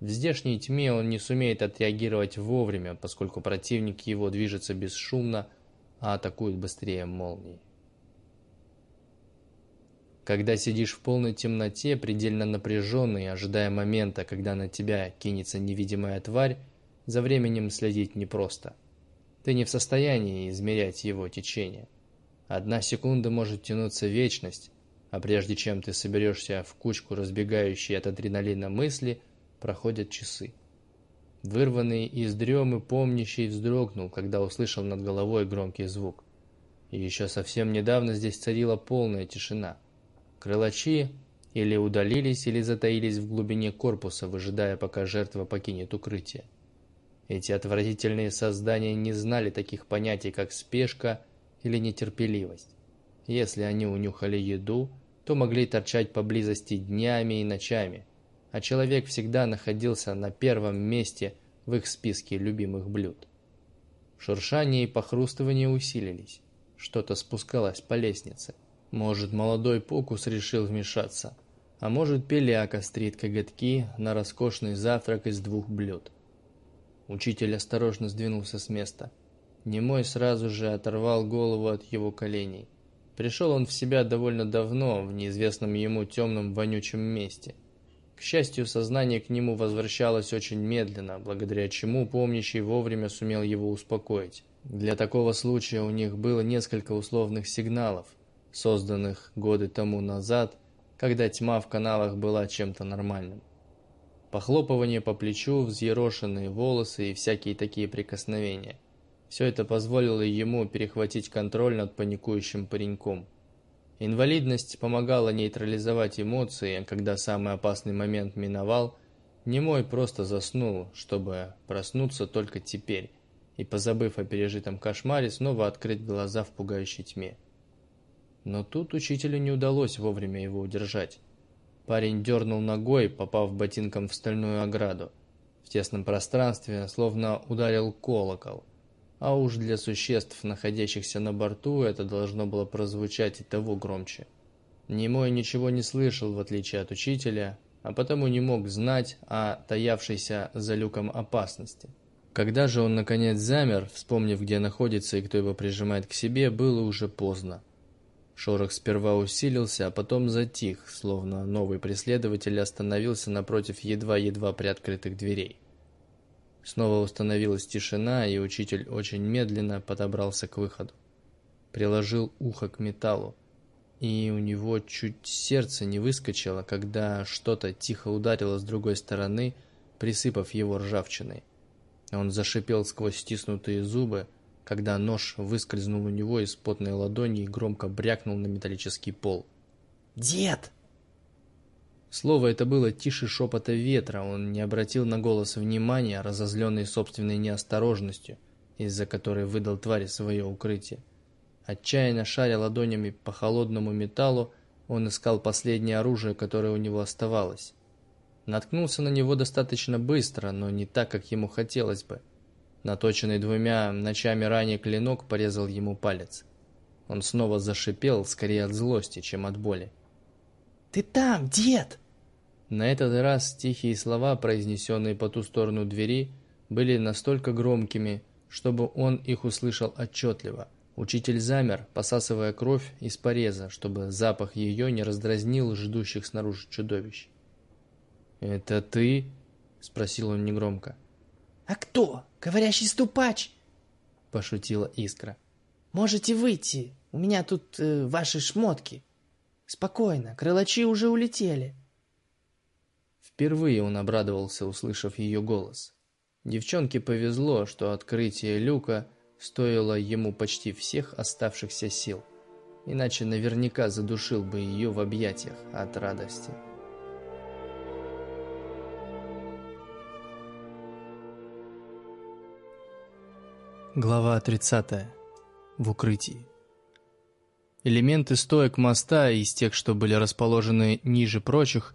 В здешней тьме он не сумеет отреагировать вовремя, поскольку противник его движется бесшумно, а атакует быстрее молнии. Когда сидишь в полной темноте, предельно напряженный, ожидая момента, когда на тебя кинется невидимая тварь, за временем следить непросто. Ты не в состоянии измерять его течение. Одна секунда может тянуться вечность, а прежде чем ты соберешься в кучку разбегающие от адреналина мысли, проходят часы. Вырванный из дремы помнящий вздрогнул, когда услышал над головой громкий звук. И еще совсем недавно здесь царила полная тишина – Крылачи или удалились, или затаились в глубине корпуса, выжидая, пока жертва покинет укрытие. Эти отвратительные создания не знали таких понятий, как спешка или нетерпеливость. Если они унюхали еду, то могли торчать поблизости днями и ночами, а человек всегда находился на первом месте в их списке любимых блюд. Шуршание и похрустывание усилились. Что-то спускалось по лестнице. Может, молодой Покус решил вмешаться. А может, Пеляка стрит коготки на роскошный завтрак из двух блюд. Учитель осторожно сдвинулся с места. Немой сразу же оторвал голову от его коленей. Пришел он в себя довольно давно, в неизвестном ему темном вонючем месте. К счастью, сознание к нему возвращалось очень медленно, благодаря чему помнящий вовремя сумел его успокоить. Для такого случая у них было несколько условных сигналов, созданных годы тому назад, когда тьма в каналах была чем-то нормальным. Похлопывание по плечу, взъерошенные волосы и всякие такие прикосновения. Все это позволило ему перехватить контроль над паникующим пареньком. Инвалидность помогала нейтрализовать эмоции, когда самый опасный момент миновал, Немой просто заснул, чтобы проснуться только теперь, и, позабыв о пережитом кошмаре, снова открыть глаза в пугающей тьме. Но тут учителю не удалось вовремя его удержать. Парень дернул ногой, попав ботинком в стальную ограду. В тесном пространстве словно ударил колокол. А уж для существ, находящихся на борту, это должно было прозвучать и того громче. Немой ничего не слышал, в отличие от учителя, а потому не мог знать о таявшейся за люком опасности. Когда же он наконец замер, вспомнив, где находится и кто его прижимает к себе, было уже поздно. Шорох сперва усилился, а потом затих, словно новый преследователь остановился напротив едва-едва приоткрытых дверей. Снова установилась тишина, и учитель очень медленно подобрался к выходу. Приложил ухо к металлу, и у него чуть сердце не выскочило, когда что-то тихо ударило с другой стороны, присыпав его ржавчиной. Он зашипел сквозь стиснутые зубы, когда нож выскользнул у него из потной ладони и громко брякнул на металлический пол. «Дед!» Слово это было тише шепота ветра, он не обратил на голос внимания, разозленный собственной неосторожностью, из-за которой выдал твари свое укрытие. Отчаянно шаря ладонями по холодному металлу, он искал последнее оружие, которое у него оставалось. Наткнулся на него достаточно быстро, но не так, как ему хотелось бы. Наточенный двумя ночами ранее клинок порезал ему палец. Он снова зашипел, скорее от злости, чем от боли. «Ты там, дед!» На этот раз тихие слова, произнесенные по ту сторону двери, были настолько громкими, чтобы он их услышал отчетливо. Учитель замер, посасывая кровь из пореза, чтобы запах ее не раздразнил ждущих снаружи чудовищ. «Это ты?» — спросил он негромко. «А кто? Говорящий ступач?» — пошутила Искра. «Можете выйти. У меня тут э, ваши шмотки. Спокойно, крылачи уже улетели». Впервые он обрадовался, услышав ее голос. Девчонке повезло, что открытие люка стоило ему почти всех оставшихся сил, иначе наверняка задушил бы ее в объятиях от радости. Глава 30. В укрытии. Элементы стоек моста из тех, что были расположены ниже прочих,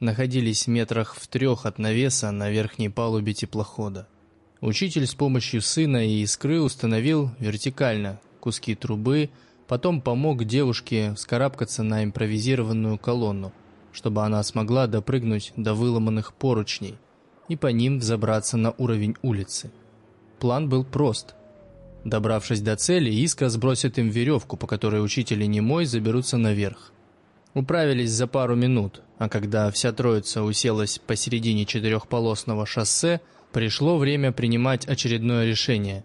находились метрах в трех от навеса на верхней палубе теплохода. Учитель с помощью сына и искры установил вертикально куски трубы, потом помог девушке вскарабкаться на импровизированную колонну, чтобы она смогла допрыгнуть до выломанных поручней и по ним взобраться на уровень улицы. План был прост. Добравшись до цели, Искра сбросит им веревку, по которой учитель немой заберутся наверх. Управились за пару минут, а когда вся троица уселась посередине четырехполосного шоссе, пришло время принимать очередное решение.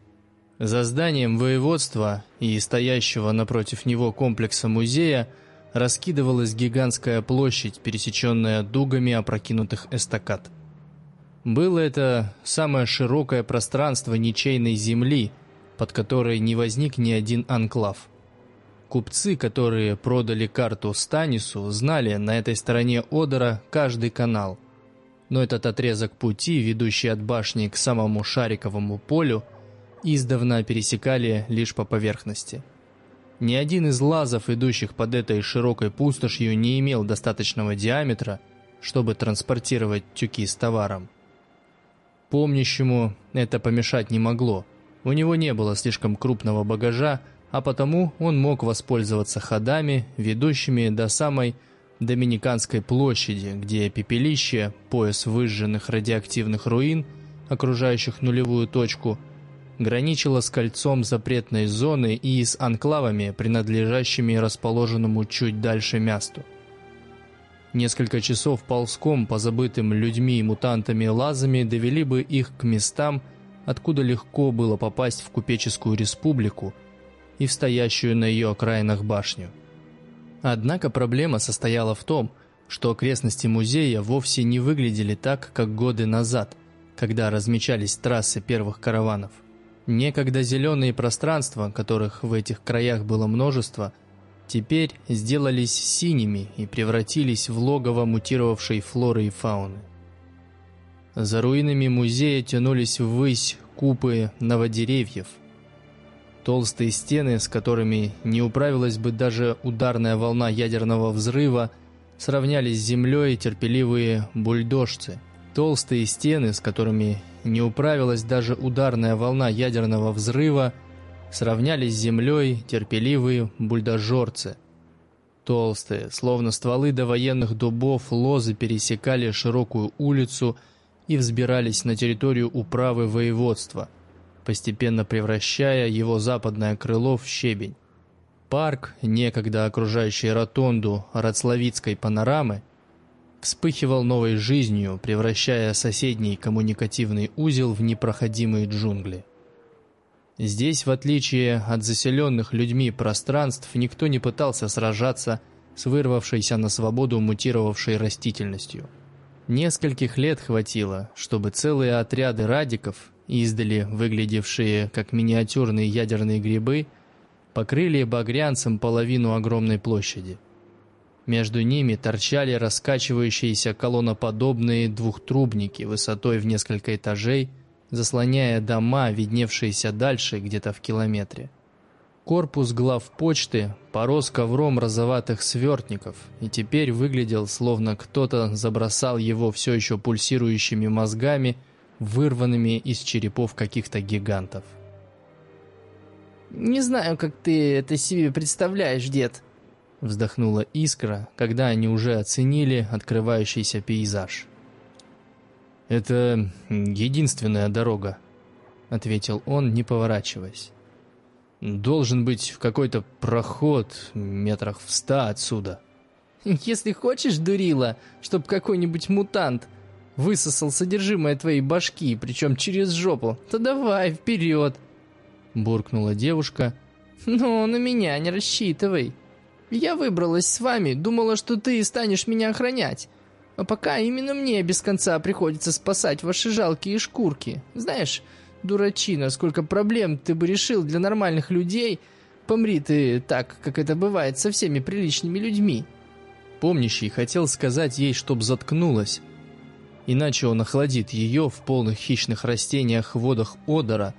За зданием воеводства и стоящего напротив него комплекса музея раскидывалась гигантская площадь, пересеченная дугами опрокинутых эстакад. Было это самое широкое пространство ничейной земли, под которой не возник ни один анклав. Купцы, которые продали карту Станису, знали на этой стороне Одера каждый канал. Но этот отрезок пути, ведущий от башни к самому шариковому полю, издавна пересекали лишь по поверхности. Ни один из лазов, идущих под этой широкой пустошью, не имел достаточного диаметра, чтобы транспортировать тюки с товаром. Помнящему это помешать не могло. У него не было слишком крупного багажа, а потому он мог воспользоваться ходами, ведущими до самой Доминиканской площади, где пепелище, пояс выжженных радиоактивных руин, окружающих нулевую точку, граничило с кольцом запретной зоны и с анклавами, принадлежащими расположенному чуть дальше месту. Несколько часов ползком по забытым людьми и мутантами лазами довели бы их к местам, откуда легко было попасть в купеческую республику и в стоящую на ее окраинах башню. Однако проблема состояла в том, что окрестности музея вовсе не выглядели так, как годы назад, когда размечались трассы первых караванов. Некогда зеленые пространства, которых в этих краях было множество, теперь сделались синими и превратились в логово мутировавшей флоры и фауны. За руинами музея тянулись ввысь купы новодеревьев – Толстые стены, с которыми не управилась бы даже ударная волна ядерного взрыва, сравнялись с землей терпеливые бульдожцы. Толстые стены, с которыми не управилась даже ударная волна ядерного взрыва, сравнялись с землей терпеливые бульдожорцы. Толстые, словно стволы довоенных дубов, лозы пересекали широкую улицу и взбирались на территорию управы воеводства – постепенно превращая его западное крыло в щебень. Парк, некогда окружающий ротонду Рацлавицкой панорамы, вспыхивал новой жизнью, превращая соседний коммуникативный узел в непроходимые джунгли. Здесь, в отличие от заселенных людьми пространств, никто не пытался сражаться с вырвавшейся на свободу мутировавшей растительностью. Нескольких лет хватило, чтобы целые отряды радиков издали выглядевшие как миниатюрные ядерные грибы, покрыли багрянцем половину огромной площади. Между ними торчали раскачивающиеся колонноподобные двухтрубники высотой в несколько этажей, заслоняя дома, видневшиеся дальше где-то в километре. Корпус главпочты порос ковром розоватых свертников и теперь выглядел, словно кто-то забросал его все еще пульсирующими мозгами – вырванными из черепов каких-то гигантов. «Не знаю, как ты это себе представляешь, дед», — вздохнула Искра, когда они уже оценили открывающийся пейзаж. «Это единственная дорога», — ответил он, не поворачиваясь. «Должен быть какой-то проход метрах в ста отсюда». «Если хочешь, дурила, чтоб какой-нибудь мутант высосал содержимое твоей башки, причем через жопу, то давай, вперед!» Буркнула девушка. «Но на меня не рассчитывай. Я выбралась с вами, думала, что ты станешь меня охранять. А пока именно мне без конца приходится спасать ваши жалкие шкурки. Знаешь, дурачина, сколько проблем ты бы решил для нормальных людей, помри ты так, как это бывает со всеми приличными людьми». Помнящий хотел сказать ей, чтоб заткнулась, иначе он охладит ее в полных хищных растениях водах Одора,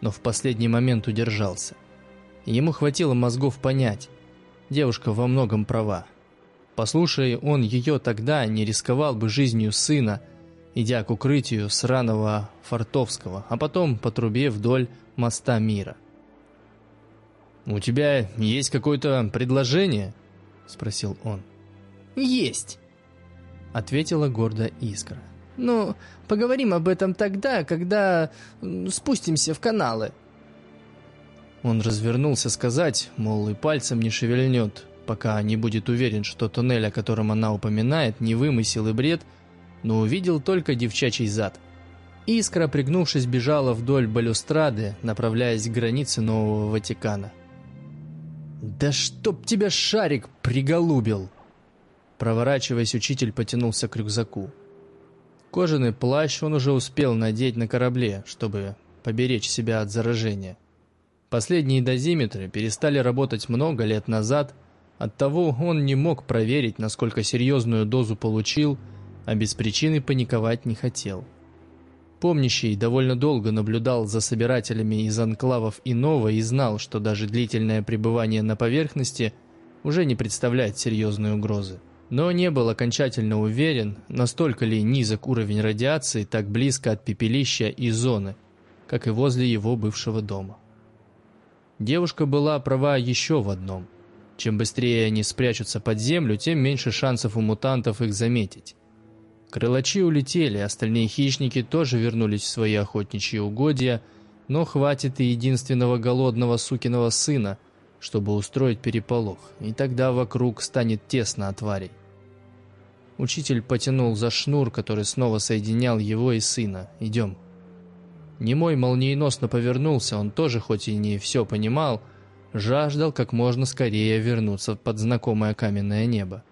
но в последний момент удержался. Ему хватило мозгов понять, девушка во многом права. Послушай он ее тогда, не рисковал бы жизнью сына, идя к укрытию сраного Фортовского, а потом по трубе вдоль моста мира. «У тебя есть какое-то предложение?» — спросил он. «Есть!» — ответила гордо Искра. «Ну, поговорим об этом тогда, когда спустимся в каналы». Он развернулся сказать, мол, и пальцем не шевельнет, пока не будет уверен, что туннель, о котором она упоминает, не вымысел и бред, но увидел только девчачий зад. Искра, пригнувшись, бежала вдоль балюстрады, направляясь к границе Нового Ватикана. «Да чтоб тебя шарик приголубил!» Проворачиваясь, учитель потянулся к рюкзаку. Кожаный плащ он уже успел надеть на корабле, чтобы поберечь себя от заражения. Последние дозиметры перестали работать много лет назад, оттого он не мог проверить, насколько серьезную дозу получил, а без причины паниковать не хотел. Помнящий довольно долго наблюдал за собирателями из анклавов Иного и знал, что даже длительное пребывание на поверхности уже не представляет серьезной угрозы но не был окончательно уверен, настолько ли низок уровень радиации так близко от пепелища и зоны, как и возле его бывшего дома. Девушка была права еще в одном. Чем быстрее они спрячутся под землю, тем меньше шансов у мутантов их заметить. Крылачи улетели, остальные хищники тоже вернулись в свои охотничьи угодья, но хватит и единственного голодного сукиного сына, чтобы устроить переполох, и тогда вокруг станет тесно от тварей. Учитель потянул за шнур, который снова соединял его и сына. «Идем». Немой молниеносно повернулся, он тоже, хоть и не все понимал, жаждал как можно скорее вернуться под знакомое каменное небо.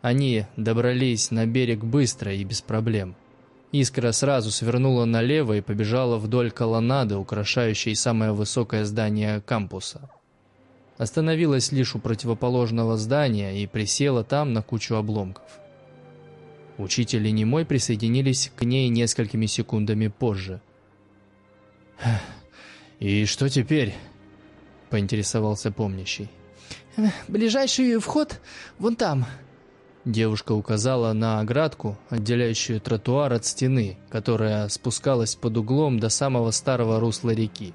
Они добрались на берег быстро и без проблем. Искра сразу свернула налево и побежала вдоль колоннады, украшающей самое высокое здание кампуса. Остановилась лишь у противоположного здания и присела там на кучу обломков. Учитель и Немой присоединились к ней несколькими секундами позже. «И что теперь?» — поинтересовался помнящий. «Ближайший вход вон там». Девушка указала на оградку, отделяющую тротуар от стены, которая спускалась под углом до самого старого русла реки.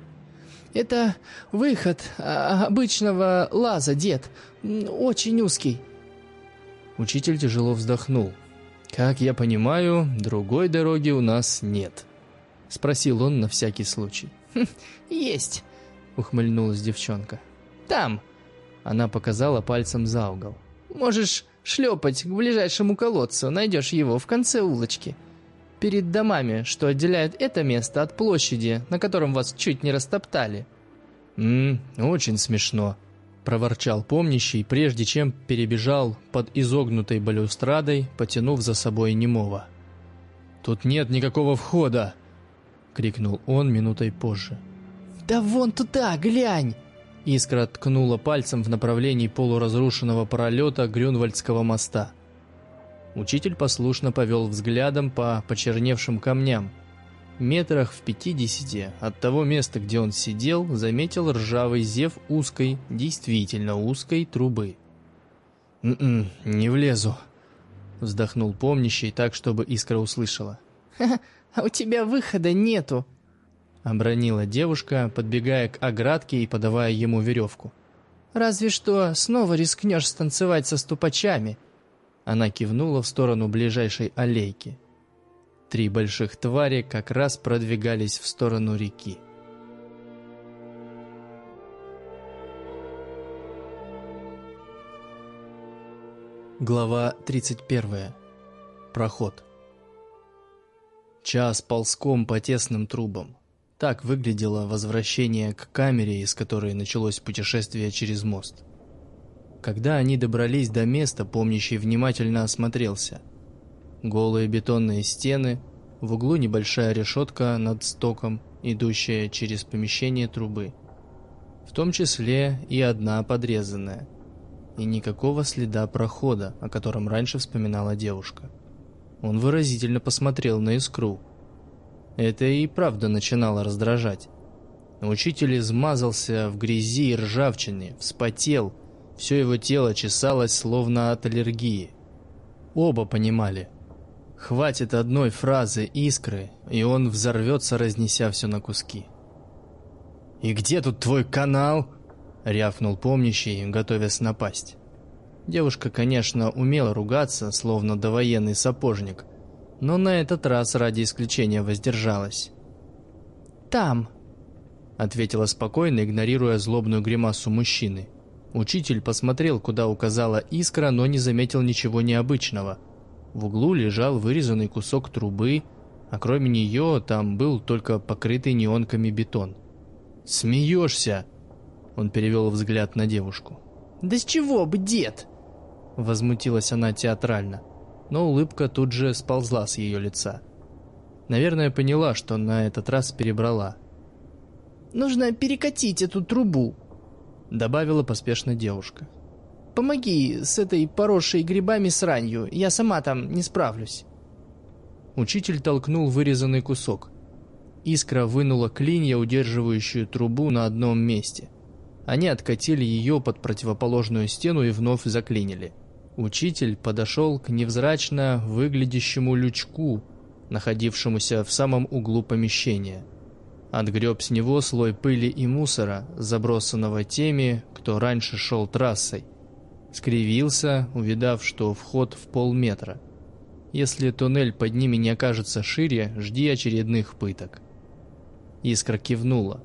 «Это выход а, обычного лаза, дед. Очень узкий». Учитель тяжело вздохнул. «Как я понимаю, другой дороги у нас нет», — спросил он на всякий случай. «Хм, «Есть», — ухмыльнулась девчонка. «Там», — она показала пальцем за угол. «Можешь шлепать к ближайшему колодцу, найдешь его в конце улочки. Перед домами, что отделяют это место от площади, на котором вас чуть не растоптали». «Ммм, очень смешно», проворчал помнящий, прежде чем перебежал под изогнутой балюстрадой, потянув за собой немого. «Тут нет никакого входа!» — крикнул он минутой позже. «Да вон туда, глянь!» Искра ткнула пальцем в направлении полуразрушенного пролета Грюнвальдского моста. Учитель послушно повел взглядом по почерневшим камням, Метрах в пятидесяти от того места, где он сидел, заметил ржавый зев узкой, действительно узкой трубы. «Н-н, не влезу», — вздохнул помнящий так, чтобы искра услышала. «Ха, а у тебя выхода нету», — обронила девушка, подбегая к оградке и подавая ему веревку. «Разве что снова рискнешь станцевать со ступачами». Она кивнула в сторону ближайшей аллейки. Три больших твари как раз продвигались в сторону реки. Глава 31. Проход. Час ползком по тесным трубам. Так выглядело возвращение к камере, из которой началось путешествие через мост. Когда они добрались до места, помнящий внимательно осмотрелся – Голые бетонные стены, в углу небольшая решетка над стоком, идущая через помещение трубы. В том числе и одна подрезанная. И никакого следа прохода, о котором раньше вспоминала девушка. Он выразительно посмотрел на искру. Это и правда начинало раздражать. Учитель измазался в грязи и ржавчине, вспотел, все его тело чесалось словно от аллергии. Оба понимали – Хватит одной фразы искры, и он взорвется, разнеся все на куски. «И где тут твой канал?» — рявкнул помнящий, готовясь напасть. Девушка, конечно, умела ругаться, словно довоенный сапожник, но на этот раз ради исключения воздержалась. «Там», — ответила спокойно, игнорируя злобную гримасу мужчины. Учитель посмотрел, куда указала искра, но не заметил ничего необычного — в углу лежал вырезанный кусок трубы, а кроме нее там был только покрытый неонками бетон. «Смеешься!» Он перевел взгляд на девушку. «Да с чего бы, дед?» Возмутилась она театрально, но улыбка тут же сползла с ее лица. Наверное, поняла, что на этот раз перебрала. «Нужно перекатить эту трубу», — добавила поспешно девушка. Помоги с этой поросшей грибами сранью, я сама там не справлюсь». Учитель толкнул вырезанный кусок. Искра вынула клинья, удерживающую трубу на одном месте. Они откатили ее под противоположную стену и вновь заклинили. Учитель подошел к невзрачно выглядящему лючку, находившемуся в самом углу помещения. Отгреб с него слой пыли и мусора, забросанного теми, кто раньше шел трассой. Скривился, увидав, что вход в полметра. Если туннель под ними не окажется шире, жди очередных пыток. Искра кивнула.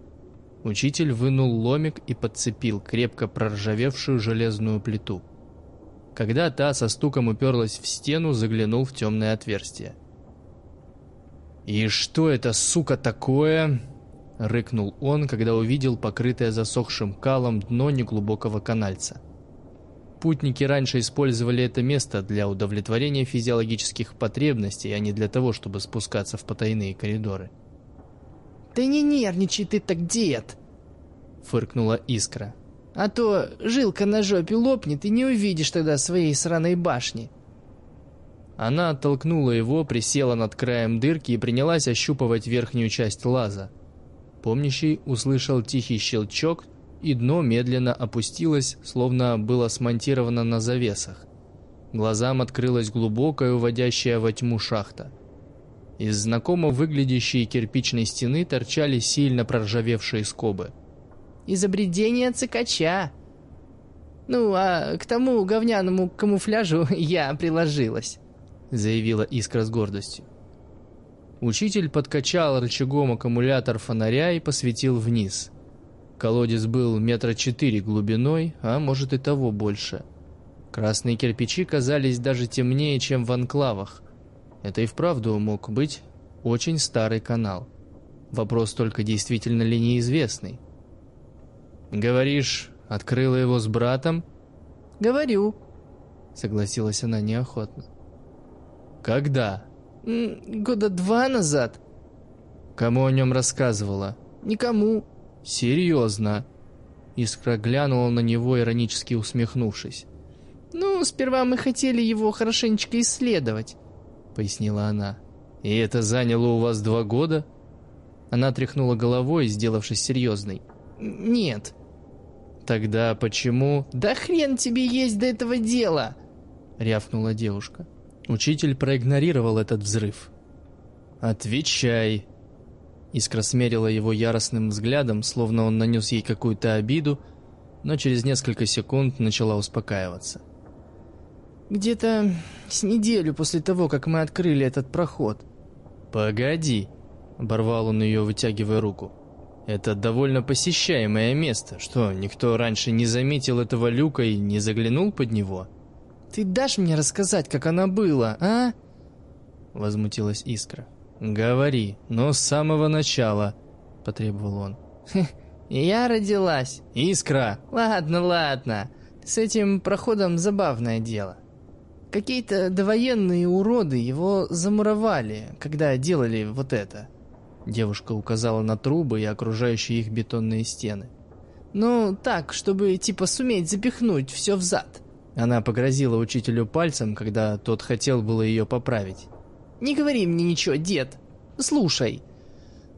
Учитель вынул ломик и подцепил крепко проржавевшую железную плиту. Когда та со стуком уперлась в стену, заглянул в темное отверстие. «И что это, сука, такое?» — рыкнул он, когда увидел покрытое засохшим калом дно неглубокого канальца. Путники раньше использовали это место для удовлетворения физиологических потребностей, а не для того, чтобы спускаться в потайные коридоры. «Да не нервничай ты так, дед!» — фыркнула Искра. «А то жилка на жопе лопнет, и не увидишь тогда своей сраной башни!» Она оттолкнула его, присела над краем дырки и принялась ощупывать верхнюю часть лаза. Помнящий услышал тихий щелчок, и дно медленно опустилось, словно было смонтировано на завесах. Глазам открылась глубокая, уводящая во тьму шахта. Из знакомо выглядящей кирпичной стены торчали сильно проржавевшие скобы. «Изобретение цикача!» «Ну, а к тому говняному камуфляжу я приложилась», — заявила Искра с гордостью. Учитель подкачал рычагом аккумулятор фонаря и посветил вниз. Колодец был метра четыре глубиной, а может и того больше. Красные кирпичи казались даже темнее, чем в анклавах. Это и вправду мог быть очень старый канал. Вопрос только действительно ли неизвестный. «Говоришь, открыла его с братом?» «Говорю», — согласилась она неохотно. «Когда?» «Года два назад». «Кому о нем рассказывала?» «Никому». «Серьезно?» Искра глянула на него, иронически усмехнувшись. «Ну, сперва мы хотели его хорошенечко исследовать», — пояснила она. «И это заняло у вас два года?» Она тряхнула головой, сделавшись серьезной. «Нет». «Тогда почему...» «Да хрен тебе есть до этого дела!» — рявкнула девушка. Учитель проигнорировал этот взрыв. «Отвечай!» Искра смерила его яростным взглядом, словно он нанес ей какую-то обиду, но через несколько секунд начала успокаиваться. «Где-то с неделю после того, как мы открыли этот проход». «Погоди!» — оборвал он ее, вытягивая руку. «Это довольно посещаемое место. Что, никто раньше не заметил этого люка и не заглянул под него?» «Ты дашь мне рассказать, как она была, а?» Возмутилась Искра. «Говори, но с самого начала», — потребовал он. «Я родилась». «Искра!» «Ладно, ладно. С этим проходом забавное дело. Какие-то довоенные уроды его замуровали, когда делали вот это». Девушка указала на трубы и окружающие их бетонные стены. «Ну, так, чтобы типа суметь запихнуть все взад. Она погрозила учителю пальцем, когда тот хотел было ее поправить. «Не говори мне ничего, дед. Слушай.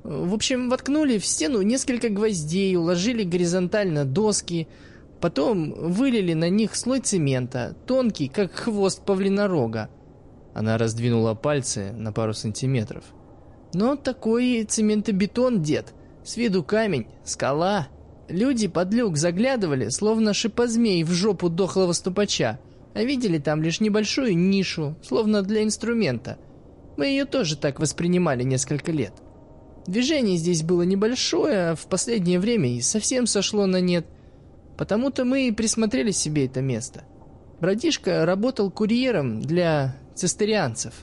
В общем, воткнули в стену несколько гвоздей, уложили горизонтально доски, потом вылили на них слой цемента, тонкий, как хвост павлинорога. Она раздвинула пальцы на пару сантиметров. Но такой цементобетон, дед. С виду камень, скала. Люди под люк заглядывали, словно шипозмей в жопу дохлого ступача, а видели там лишь небольшую нишу, словно для инструмента. Мы ее тоже так воспринимали несколько лет. Движение здесь было небольшое, а в последнее время и совсем сошло на нет. Потому-то мы и присмотрели себе это место. Братишка работал курьером для цистерианцев.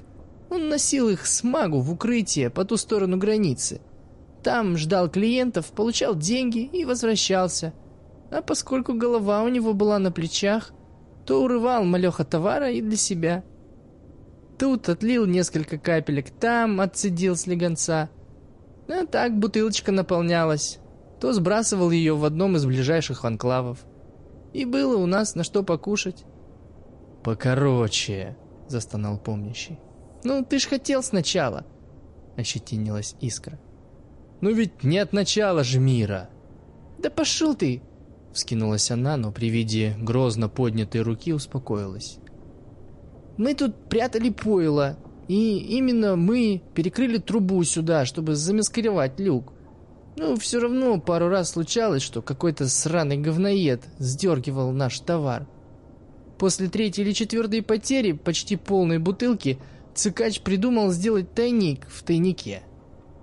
Он носил их с магу в укрытие по ту сторону границы – там ждал клиентов, получал деньги и возвращался. А поскольку голова у него была на плечах, то урывал малеха товара и для себя. Тут отлил несколько капелек, там отцедил слегонца. А так бутылочка наполнялась. То сбрасывал ее в одном из ближайших анклавов. И было у нас на что покушать. «Покороче», — застонал помнящий. «Ну, ты ж хотел сначала», — ощетинилась искра. «Ну ведь не от начала же мира!» «Да пошел ты!» Вскинулась она, но при виде грозно поднятой руки успокоилась. «Мы тут прятали пойло, и именно мы перекрыли трубу сюда, чтобы замаскировать люк. Ну, все равно пару раз случалось, что какой-то сраный говноед сдергивал наш товар. После третьей или четвертой потери почти полной бутылки цикач придумал сделать тайник в тайнике.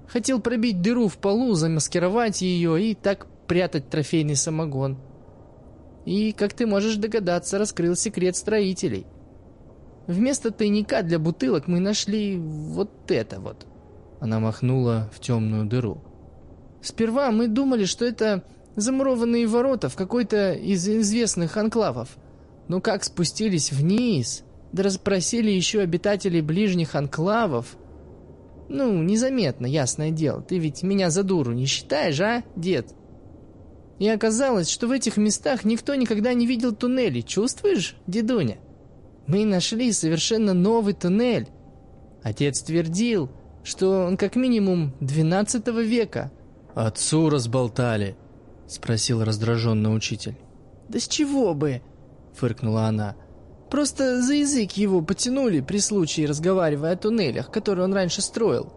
Хотел пробить дыру в полу, замаскировать ее и так прятать трофейный самогон. И, как ты можешь догадаться, раскрыл секрет строителей. Вместо тайника для бутылок мы нашли вот это вот. Она махнула в темную дыру. Сперва мы думали, что это замурованные ворота в какой-то из известных анклавов. Но как спустились вниз, да расспросили еще обитателей ближних анклавов. Ну, незаметно, ясное дело. Ты ведь меня за дуру не считаешь, а, дед? И оказалось, что в этих местах никто никогда не видел туннелей. Чувствуешь, дедуня? Мы нашли совершенно новый туннель. Отец твердил, что он как минимум 12 века, «Отцу разболтали?» — спросил раздраженно учитель. «Да с чего бы?» — фыркнула она. «Просто за язык его потянули при случае, разговаривая о туннелях, которые он раньше строил.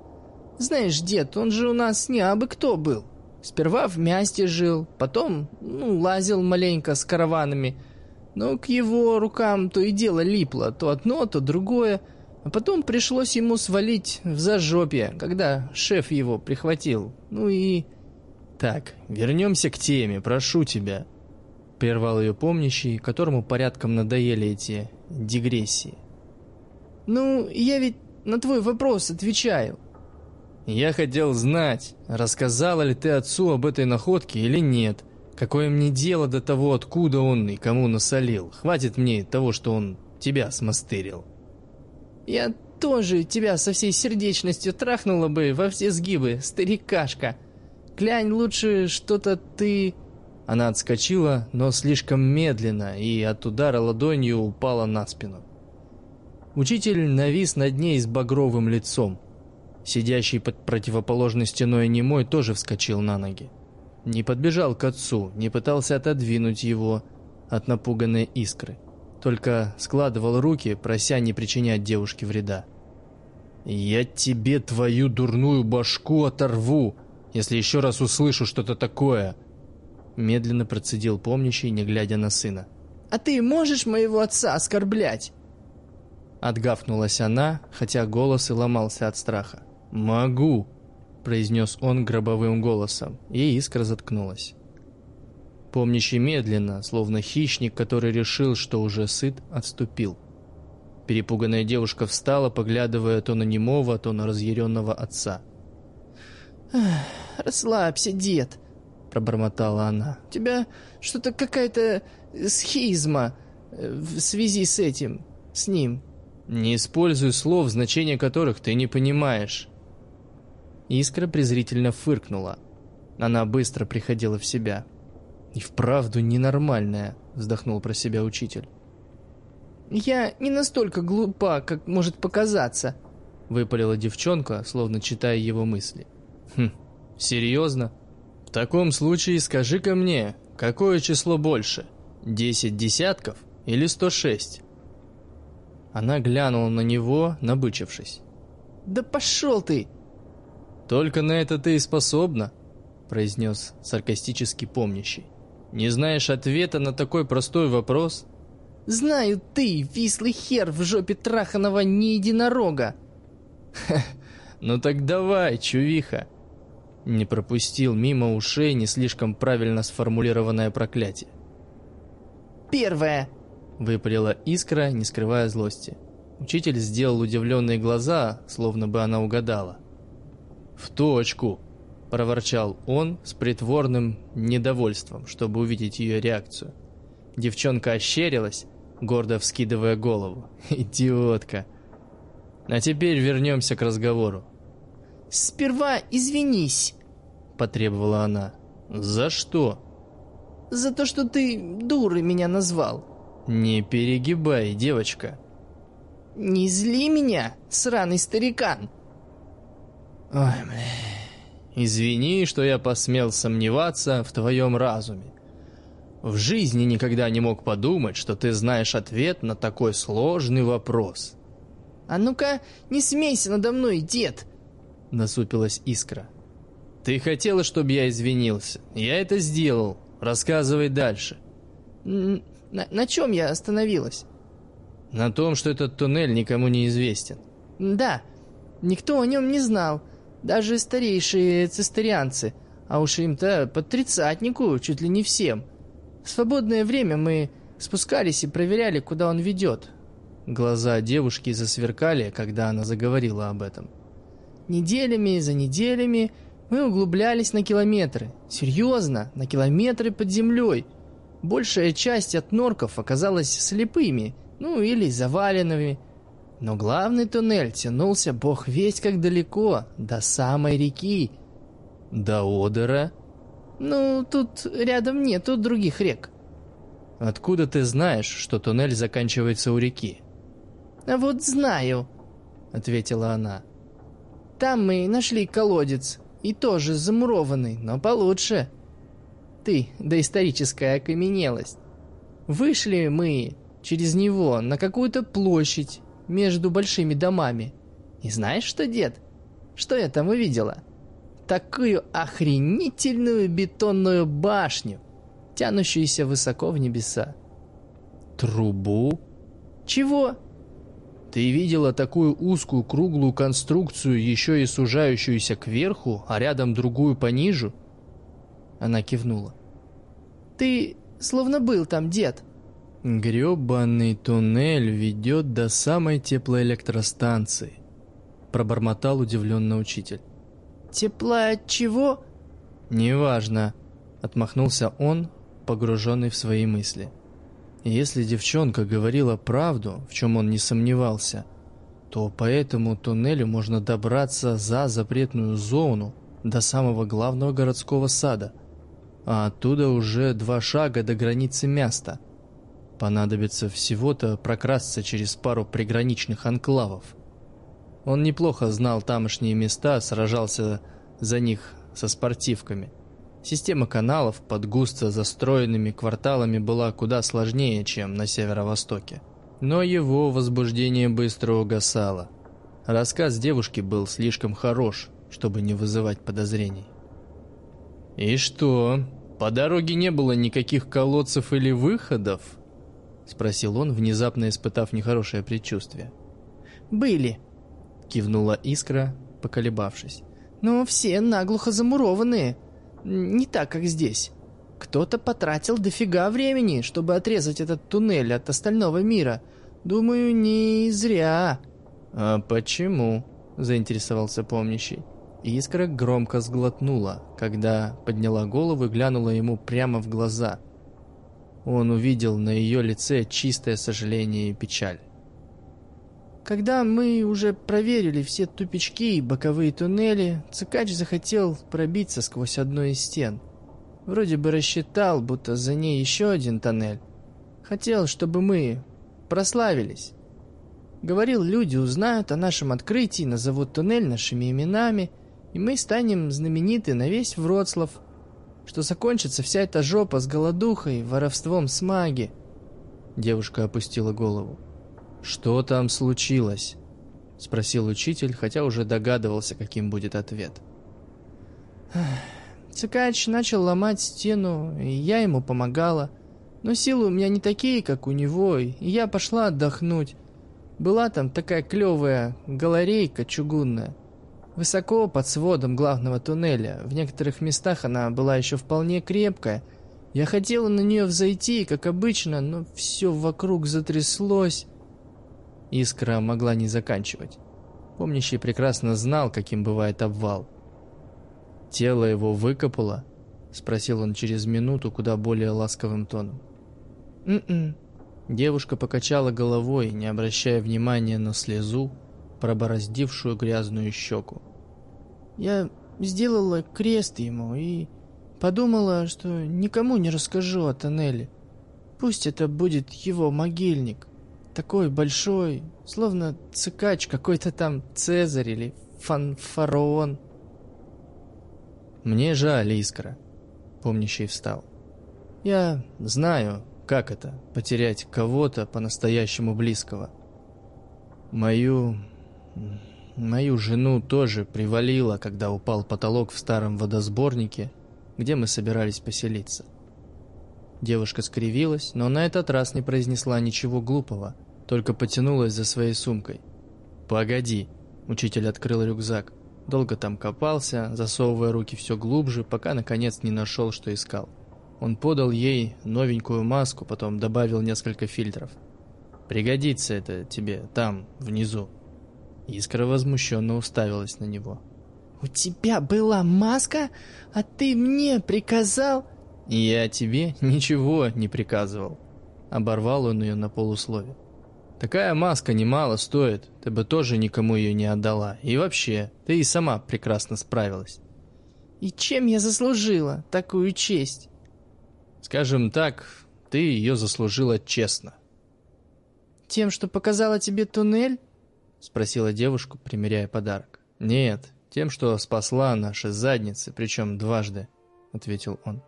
Знаешь, дед, он же у нас не абы кто был. Сперва в Мясте жил, потом, ну, лазил маленько с караванами. Но к его рукам то и дело липло, то одно, то другое. А потом пришлось ему свалить в зажопье, когда шеф его прихватил. Ну и... Так, вернемся к теме, прошу тебя. Прервал ее помнящий, которому порядком надоели эти дигрессии. Ну, я ведь на твой вопрос отвечаю. Я хотел знать, рассказала ли ты отцу об этой находке или нет. Какое мне дело до того, откуда он и кому насолил. Хватит мне того, что он тебя смастырил. Я тоже тебя со всей сердечностью трахнула бы во все сгибы, старикашка. Глянь, лучше что-то ты...» Она отскочила, но слишком медленно, и от удара ладонью упала на спину. Учитель навис над ней с багровым лицом. Сидящий под противоположной стеной немой тоже вскочил на ноги. Не подбежал к отцу, не пытался отодвинуть его от напуганной искры только складывал руки, прося не причинять девушке вреда. «Я тебе твою дурную башку оторву, если еще раз услышу что-то такое!» Медленно процедил помнящий, не глядя на сына. «А ты можешь моего отца оскорблять?» Отгавкнулась она, хотя голос и ломался от страха. «Могу!» – произнес он гробовым голосом, и искра заткнулась. Помнящий медленно, словно хищник, который решил, что уже сыт, отступил. Перепуганная девушка встала, поглядывая то на немого, то на разъяренного отца. «Расслабься, дед», — пробормотала она. «У тебя что-то какая-то схизма э, в связи с этим, с ним». «Не используй слов, значение которых ты не понимаешь». Искра презрительно фыркнула. Она быстро приходила в себя. «И вправду ненормальная», — вздохнул про себя учитель. «Я не настолько глупа, как может показаться», — выпалила девчонка, словно читая его мысли. «Хм, серьезно? В таком случае скажи-ка мне, какое число больше, десять десятков или сто шесть?» Она глянула на него, набычившись. «Да пошел ты!» «Только на это ты и способна», — произнес саркастически помнящий. Не знаешь ответа на такой простой вопрос? Знаю ты, вислый хер в жопе траханого не единорога. ну так давай, чувиха. Не пропустил мимо ушей не слишком правильно сформулированное проклятие. Первое. Выпалила искра, не скрывая злости. Учитель сделал удивленные глаза, словно бы она угадала. «В точку!» проворчал он с притворным недовольством, чтобы увидеть ее реакцию. Девчонка ощерилась, гордо вскидывая голову. «Идиотка!» «А теперь вернемся к разговору». «Сперва извинись», — потребовала она. «За что?» «За то, что ты дурой меня назвал». «Не перегибай, девочка». «Не зли меня, сраный старикан». «Ой, бля...» Извини, что я посмел сомневаться в твоем разуме. В жизни никогда не мог подумать, что ты знаешь ответ на такой сложный вопрос. «А ну-ка, не смейся надо мной, дед!» Насупилась искра. Ты хотела, чтобы я извинился. Я это сделал. Рассказывай дальше. На, на чем я остановилась? На том, что этот туннель никому не известен. Да, никто о нем не знал. Даже старейшие цистерианцы. А уж им-то под тридцатнику чуть ли не всем. В свободное время мы спускались и проверяли, куда он ведет. Глаза девушки засверкали, когда она заговорила об этом. Неделями за неделями мы углублялись на километры. Серьезно, на километры под землей. Большая часть от норков оказалась слепыми, ну или заваленными. Но главный туннель тянулся бог весть как далеко, до самой реки. До Одера? Ну, тут рядом нету других рек. Откуда ты знаешь, что туннель заканчивается у реки? А вот знаю, ответила она. Там мы нашли колодец, и тоже замурованный, но получше. Ты, доисторическая окаменелость. Вышли мы через него на какую-то площадь между большими домами. И знаешь что, дед? Что я там увидела? Такую охренительную бетонную башню, тянущуюся высоко в небеса. Трубу? Чего? Ты видела такую узкую круглую конструкцию, еще и сужающуюся кверху, а рядом другую пониже? Она кивнула. Ты словно был там, дед. Гребаный туннель ведет до самой теплоэлектростанции. Пробормотал удивленно учитель. Тепла от чего? Неважно. Отмахнулся он, погруженный в свои мысли. Если девчонка говорила правду, в чем он не сомневался, то по этому туннелю можно добраться за запретную зону до самого главного городского сада, а оттуда уже два шага до границы места. Понадобится всего-то прокрасться через пару приграничных анклавов. Он неплохо знал тамошние места, сражался за них со спортивками – Система каналов под густо застроенными кварталами была куда сложнее, чем на северо-востоке. Но его возбуждение быстро угасало. Рассказ девушки был слишком хорош, чтобы не вызывать подозрений. «И что, по дороге не было никаких колодцев или выходов?» — спросил он, внезапно испытав нехорошее предчувствие. «Были», — кивнула Искра, поколебавшись. «Но все наглухо замурованные. Не так, как здесь. Кто-то потратил дофига времени, чтобы отрезать этот туннель от остального мира. Думаю, не зря. А почему? Заинтересовался помнящий. Искра громко сглотнула, когда подняла голову и глянула ему прямо в глаза. Он увидел на ее лице чистое сожаление и печаль. Когда мы уже проверили все тупички и боковые туннели, цикач захотел пробиться сквозь одну из стен. Вроде бы рассчитал, будто за ней еще один тоннель. Хотел, чтобы мы прославились. Говорил, люди узнают о нашем открытии, назовут туннель нашими именами, и мы станем знамениты на весь Вроцлав, что закончится вся эта жопа с голодухой, воровством с маги. Девушка опустила голову. «Что там случилось?» — спросил учитель, хотя уже догадывался, каким будет ответ. Цикач начал ломать стену, и я ему помогала. Но силы у меня не такие, как у него, и я пошла отдохнуть. Была там такая клевая галерейка чугунная. Высоко под сводом главного туннеля. В некоторых местах она была еще вполне крепкая. Я хотела на нее взойти, как обычно, но все вокруг затряслось. Искра могла не заканчивать. Помнящий прекрасно знал, каким бывает обвал. «Тело его выкопало?» — спросил он через минуту куда более ласковым тоном. «М-м». Девушка покачала головой, не обращая внимания на слезу, пробороздившую грязную щеку. «Я сделала крест ему и подумала, что никому не расскажу о тоннеле. Пусть это будет его могильник. Такой большой, словно цикач какой-то там Цезарь или фанфараон. «Мне жаль, Искра», — помнящий встал. «Я знаю, как это — потерять кого-то по-настоящему близкого. Мою Мою жену тоже привалило, когда упал потолок в старом водосборнике, где мы собирались поселиться. Девушка скривилась, но на этот раз не произнесла ничего глупого, только потянулась за своей сумкой. «Погоди!» – учитель открыл рюкзак. Долго там копался, засовывая руки все глубже, пока наконец не нашел, что искал. Он подал ей новенькую маску, потом добавил несколько фильтров. «Пригодится это тебе там, внизу». Искра возмущенно уставилась на него. «У тебя была маска, а ты мне приказал...» «Я тебе ничего не приказывал». Оборвал он ее на полуслове. «Такая маска немало стоит, ты бы тоже никому ее не отдала. И вообще, ты и сама прекрасно справилась». «И чем я заслужила такую честь?» «Скажем так, ты ее заслужила честно». «Тем, что показала тебе туннель?» Спросила девушку, примеряя подарок. «Нет, тем, что спасла наши задницы, причем дважды», — ответил он.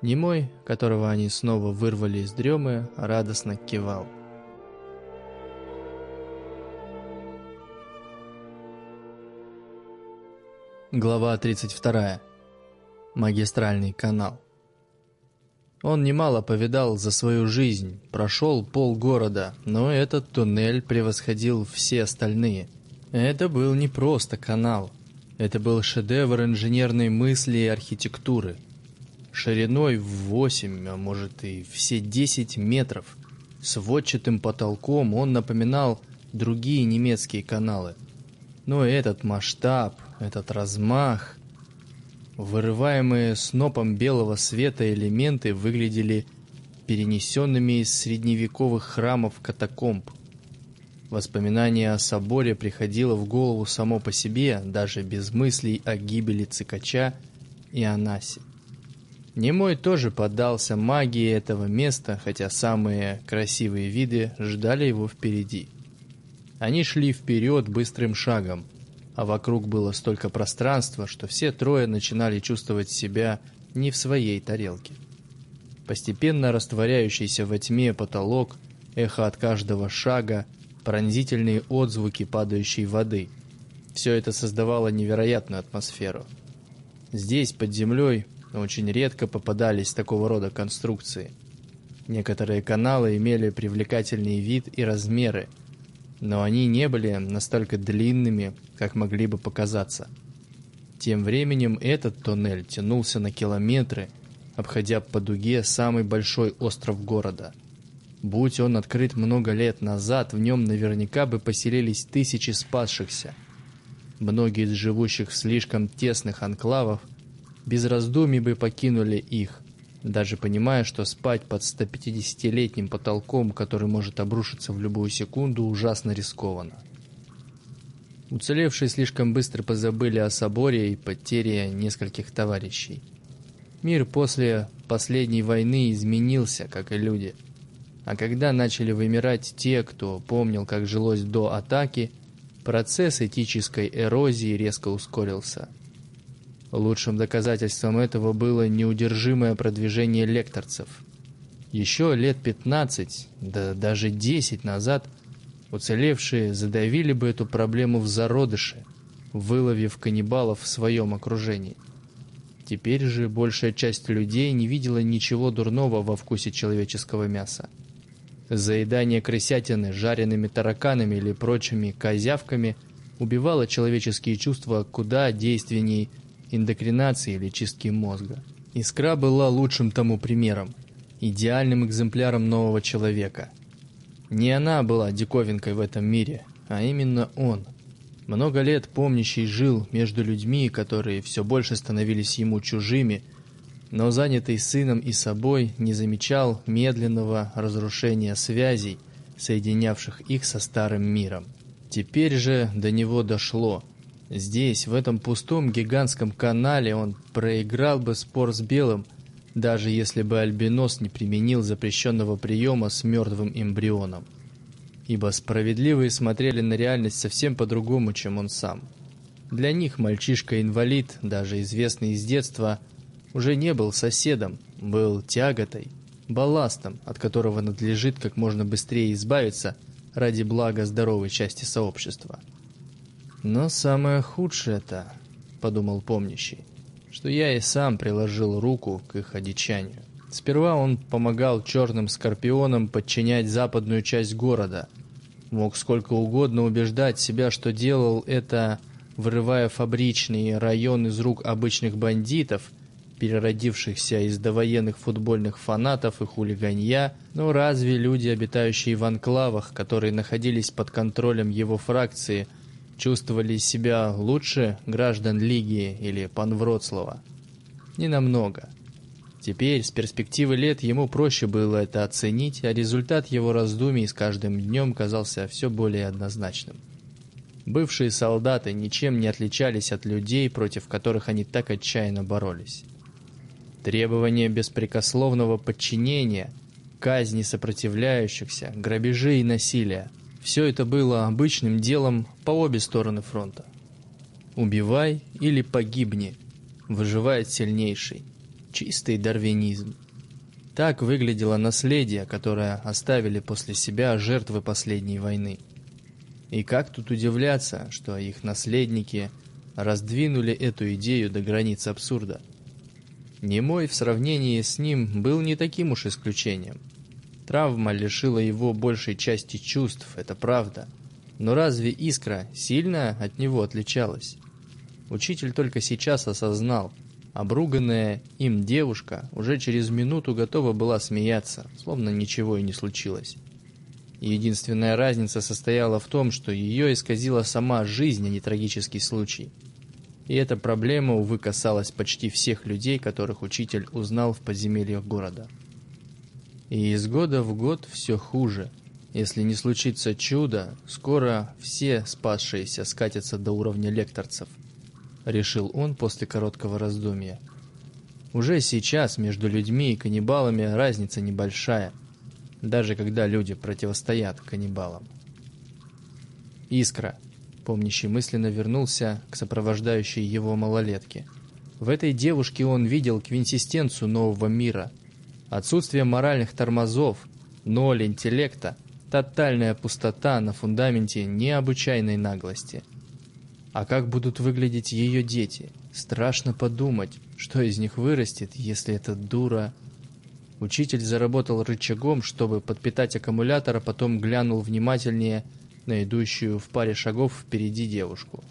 Немой, которого они снова вырвали из дремы, радостно кивал. Глава 32. Магистральный канал. Он немало повидал за свою жизнь, прошел полгорода, но этот туннель превосходил все остальные. Это был не просто канал. Это был шедевр инженерной мысли и архитектуры. Шириной в 8, а может и все 10 метров. С водчатым потолком он напоминал другие немецкие каналы. Но этот масштаб, этот размах... Вырываемые снопом белого света элементы выглядели перенесенными из средневековых храмов катакомб. Воспоминание о соборе приходило в голову само по себе, даже без мыслей о гибели цикача и Анасе. Немой тоже поддался магии этого места, хотя самые красивые виды ждали его впереди. Они шли вперед быстрым шагом – а вокруг было столько пространства, что все трое начинали чувствовать себя не в своей тарелке. Постепенно растворяющийся во тьме потолок, эхо от каждого шага, пронзительные отзвуки падающей воды. Все это создавало невероятную атмосферу. Здесь, под землей, очень редко попадались такого рода конструкции. Некоторые каналы имели привлекательный вид и размеры, но они не были настолько длинными, как могли бы показаться. Тем временем этот тоннель тянулся на километры, обходя по дуге самый большой остров города. Будь он открыт много лет назад, в нем наверняка бы поселились тысячи спасшихся. Многие из живущих в слишком тесных анклавов без раздумий бы покинули их, даже понимая, что спать под 150-летним потолком, который может обрушиться в любую секунду, ужасно рискованно. Уцелевшие слишком быстро позабыли о соборе и потере нескольких товарищей. Мир после последней войны изменился, как и люди. А когда начали вымирать те, кто помнил, как жилось до атаки, процесс этической эрозии резко ускорился – Лучшим доказательством этого было неудержимое продвижение лекторцев. Еще лет 15, да даже 10 назад уцелевшие задавили бы эту проблему в зародыше, выловив каннибалов в своем окружении. Теперь же большая часть людей не видела ничего дурного во вкусе человеческого мяса. Заедание крысятины жареными тараканами или прочими козявками убивало человеческие чувства куда действеннее эндокринации или чистки мозга. Искра была лучшим тому примером, идеальным экземпляром нового человека. Не она была диковинкой в этом мире, а именно он. Много лет помнящий жил между людьми, которые все больше становились ему чужими, но занятый сыном и собой не замечал медленного разрушения связей, соединявших их со старым миром. Теперь же до него дошло – Здесь, в этом пустом гигантском канале, он проиграл бы спор с Белым, даже если бы Альбинос не применил запрещенного приема с мертвым эмбрионом. Ибо справедливые смотрели на реальность совсем по-другому, чем он сам. Для них мальчишка-инвалид, даже известный из детства, уже не был соседом, был тяготой, балластом, от которого надлежит как можно быстрее избавиться ради блага здоровой части сообщества. Но самое худшее-то, подумал помнящий, что я и сам приложил руку к их одичанию. Сперва он помогал черным скорпионам подчинять западную часть города. Мог сколько угодно убеждать себя, что делал это, вырывая фабричные районы из рук обычных бандитов, переродившихся из довоенных футбольных фанатов и хулиганья, но разве люди, обитающие в анклавах, которые находились под контролем его фракции, чувствовали себя лучше граждан Лиги или Панвроцлава? Не намного. Теперь, с перспективы лет, ему проще было это оценить, а результат его раздумий с каждым днем казался все более однозначным. Бывшие солдаты ничем не отличались от людей, против которых они так отчаянно боролись. Требования беспрекословного подчинения, казни сопротивляющихся, грабежи и насилия – все это было обычным делом по обе стороны фронта. «Убивай или погибни», выживает сильнейший – Чистый дарвинизм. Так выглядело наследие, которое оставили после себя жертвы последней войны. И как тут удивляться, что их наследники раздвинули эту идею до границ абсурда. Немой в сравнении с ним был не таким уж исключением. Травма лишила его большей части чувств, это правда. Но разве искра сильно от него отличалась? Учитель только сейчас осознал – Обруганная им девушка уже через минуту готова была смеяться, словно ничего и не случилось. Единственная разница состояла в том, что ее исказила сама жизнь, а не трагический случай. И эта проблема, увы, касалась почти всех людей, которых учитель узнал в подземельях города. И из года в год все хуже. Если не случится чудо, скоро все спасшиеся скатятся до уровня лекторцев – решил он после короткого раздумья. Уже сейчас между людьми и каннибалами разница небольшая, даже когда люди противостоят каннибалам. Искра, помнящий мысленно вернулся к сопровождающей его малолетке. В этой девушке он видел квинсистенцию нового мира. Отсутствие моральных тормозов, ноль интеллекта, тотальная пустота на фундаменте необычайной наглости – а как будут выглядеть ее дети? Страшно подумать, что из них вырастет, если эта дура... Учитель заработал рычагом, чтобы подпитать аккумулятор, а потом глянул внимательнее на идущую в паре шагов впереди девушку.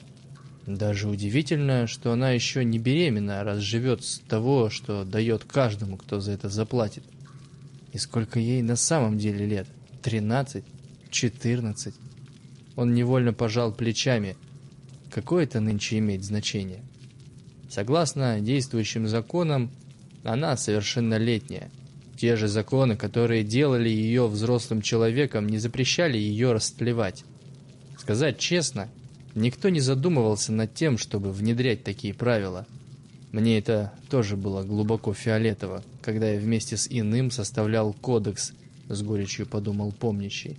Даже удивительно, что она еще не беременна, раз живет с того, что дает каждому, кто за это заплатит. И сколько ей на самом деле лет? Тринадцать? Четырнадцать? Он невольно пожал плечами – какое это нынче имеет значение? Согласно действующим законам, она совершеннолетняя. Те же законы, которые делали ее взрослым человеком, не запрещали ее растлевать. Сказать честно, никто не задумывался над тем, чтобы внедрять такие правила. Мне это тоже было глубоко фиолетово, когда я вместе с иным составлял кодекс, с горечью подумал помнящий.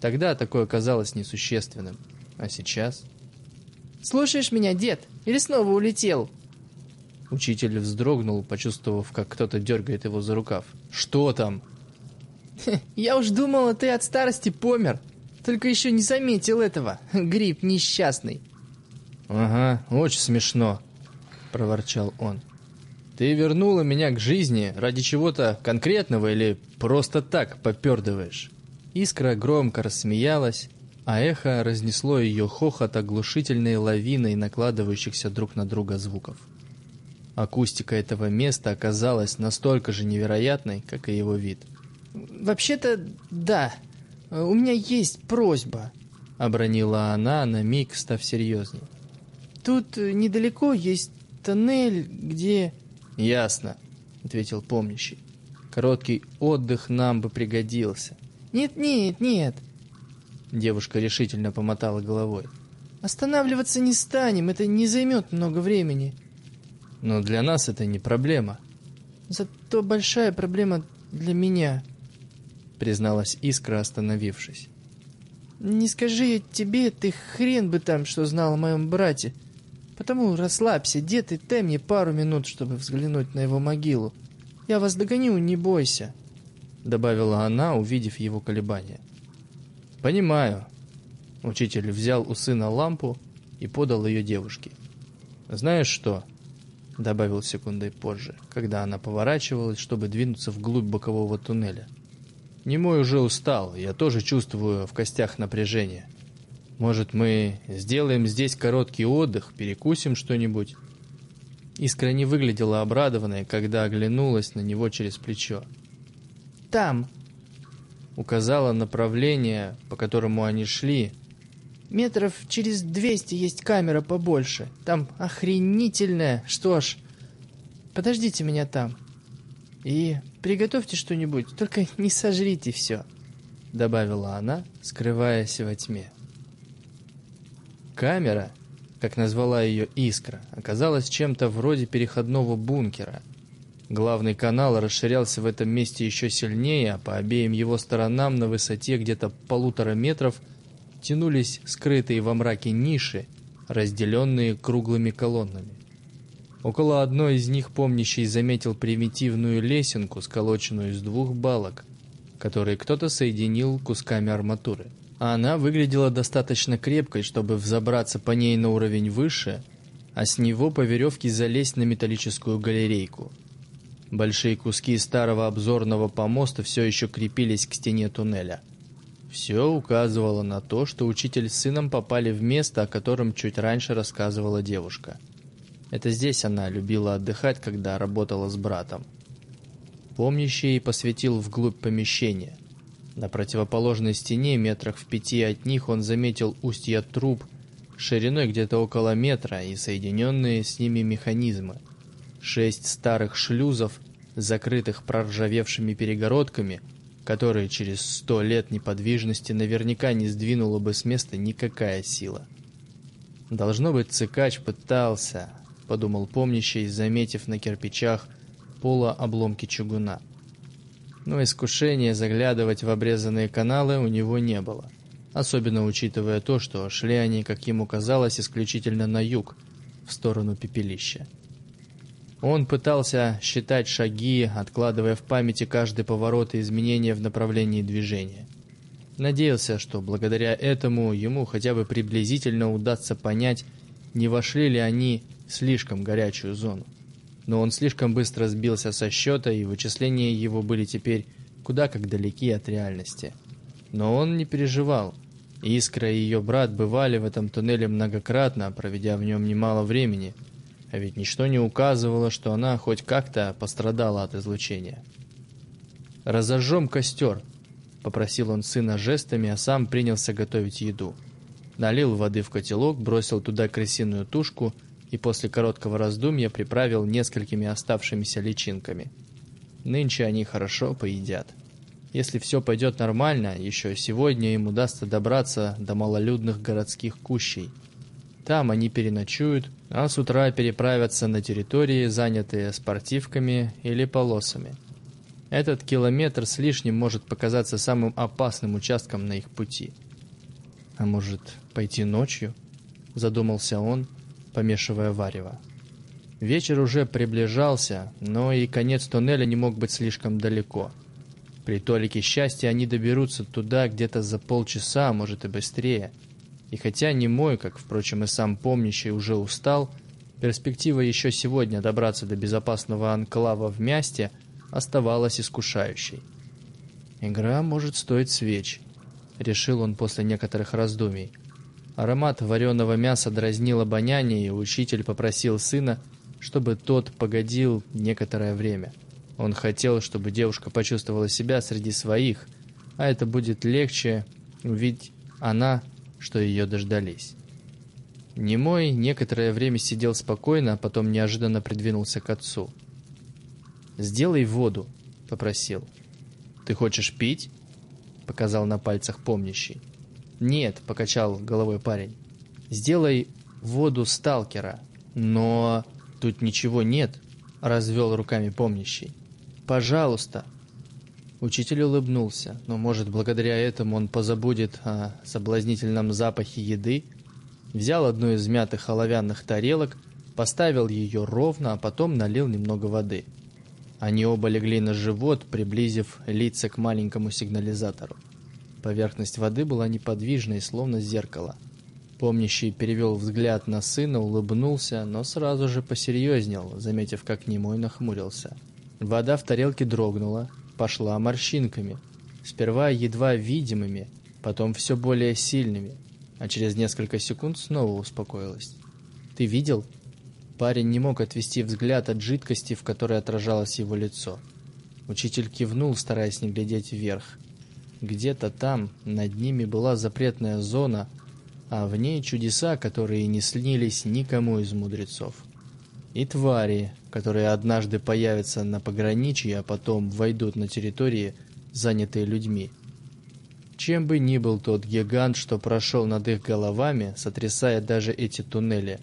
Тогда такое казалось несущественным, а сейчас... Слушаешь меня, дед? Или снова улетел?» Учитель вздрогнул, почувствовав, как кто-то дергает его за рукав. «Что там?» «Я уж думала, ты от старости помер. Только еще не заметил этого. Гриб несчастный». «Ага, очень смешно», — проворчал он. «Ты вернула меня к жизни ради чего-то конкретного или просто так попердываешь?» Искра громко рассмеялась, а эхо разнесло ее хохот оглушительной лавиной накладывающихся друг на друга звуков. Акустика этого места оказалась настолько же невероятной, как и его вид. «Вообще-то, да. У меня есть просьба», — обронила она, на миг став серьезней. «Тут недалеко есть тоннель, где...» «Ясно», — ответил помнящий. «Короткий отдых нам бы пригодился». «Нет, нет, нет. Девушка решительно помотала головой. «Останавливаться не станем, это не займет много времени». «Но для нас это не проблема». «Зато большая проблема для меня», — призналась Искра, остановившись. «Не скажи я тебе, ты хрен бы там, что знал о моем брате. Потому расслабься, дед, и дай мне пару минут, чтобы взглянуть на его могилу. Я вас догоню, не бойся», — добавила она, увидев его колебания. «Понимаю». Учитель взял у сына лампу и подал ее девушке. «Знаешь что?» — добавил секундой позже, когда она поворачивалась, чтобы двинуться вглубь бокового туннеля. «Немой уже устал, я тоже чувствую в костях напряжение. Может, мы сделаем здесь короткий отдых, перекусим что-нибудь?» Искра не выглядела обрадованной, когда оглянулась на него через плечо. «Там!» Указала направление, по которому они шли, Метров через двести есть камера побольше. Там охренительная. Что ж, подождите меня там. И приготовьте что-нибудь, только не сожрите все», — добавила она, скрываясь во тьме. Камера, как назвала ее Искра, оказалась чем-то вроде переходного бункера. Главный канал расширялся в этом месте еще сильнее, а по обеим его сторонам на высоте где-то полутора метров — тянулись скрытые во мраке ниши, разделенные круглыми колоннами. Около одной из них помнящий заметил примитивную лесенку, сколоченную из двух балок, которые кто-то соединил кусками арматуры. Она выглядела достаточно крепкой, чтобы взобраться по ней на уровень выше, а с него по веревке залезть на металлическую галерейку. Большие куски старого обзорного помоста все еще крепились к стене туннеля. Все указывало на то, что учитель с сыном попали в место, о котором чуть раньше рассказывала девушка. Это здесь она любила отдыхать, когда работала с братом. Помнящий посветил вглубь помещения. На противоположной стене, метрах в пяти от них, он заметил устья труб, шириной где-то около метра и соединенные с ними механизмы. Шесть старых шлюзов, закрытых проржавевшими перегородками – которые через сто лет неподвижности наверняка не сдвинула бы с места никакая сила. Должно быть, цикач пытался, подумал помнящий, заметив на кирпичах пола обломки чугуна. Но искушения заглядывать в обрезанные каналы у него не было, особенно учитывая то, что шли они, как ему казалось, исключительно на юг, в сторону пепелища. Он пытался считать шаги, откладывая в памяти каждый поворот и изменения в направлении движения. Надеялся, что благодаря этому ему хотя бы приблизительно удастся понять, не вошли ли они слишком горячую зону. Но он слишком быстро сбился со счета, и вычисления его были теперь куда как далеки от реальности. Но он не переживал. Искра и ее брат бывали в этом туннеле многократно, проведя в нем немало времени – а ведь ничто не указывало, что она хоть как-то пострадала от излучения. «Разожжем костер», — попросил он сына жестами, а сам принялся готовить еду. Налил воды в котелок, бросил туда крысиную тушку и после короткого раздумья приправил несколькими оставшимися личинками. Нынче они хорошо поедят. Если все пойдет нормально, еще сегодня им удастся добраться до малолюдных городских кущей — там они переночуют, а с утра переправятся на территории, занятые спортивками или полосами. Этот километр с лишним может показаться самым опасным участком на их пути. А может, пойти ночью? Задумался он, помешивая варево. Вечер уже приближался, но и конец туннеля не мог быть слишком далеко. При толике счастья они доберутся туда где-то за полчаса, а может и быстрее – и хотя не мой, как, впрочем, и сам помнящий, уже устал, перспектива еще сегодня добраться до безопасного анклава в Мясте оставалась искушающей. «Игра может стоить свеч», — решил он после некоторых раздумий. Аромат вареного мяса дразнил обоняние, и учитель попросил сына, чтобы тот погодил некоторое время. Он хотел, чтобы девушка почувствовала себя среди своих, а это будет легче, ведь она что ее дождались. Немой некоторое время сидел спокойно, а потом неожиданно придвинулся к отцу. «Сделай воду», — попросил. «Ты хочешь пить?» — показал на пальцах помнящий. «Нет», — покачал головой парень. «Сделай воду сталкера». «Но тут ничего нет», — развел руками помнящий. «Пожалуйста», Учитель улыбнулся, но, может, благодаря этому он позабудет о соблазнительном запахе еды, взял одну из мятых оловянных тарелок, поставил ее ровно, а потом налил немного воды. Они оба легли на живот, приблизив лица к маленькому сигнализатору. Поверхность воды была неподвижной, словно зеркало. Помнящий перевел взгляд на сына, улыбнулся, но сразу же посерьезнел, заметив, как немой нахмурился. Вода в тарелке дрогнула, пошла морщинками. Сперва едва видимыми, потом все более сильными, а через несколько секунд снова успокоилась. «Ты видел?» Парень не мог отвести взгляд от жидкости, в которой отражалось его лицо. Учитель кивнул, стараясь не глядеть вверх. Где-то там, над ними была запретная зона, а в ней чудеса, которые не снились никому из мудрецов. И твари, которые однажды появятся на пограничье, а потом войдут на территории, занятые людьми. Чем бы ни был тот гигант, что прошел над их головами, сотрясая даже эти туннели,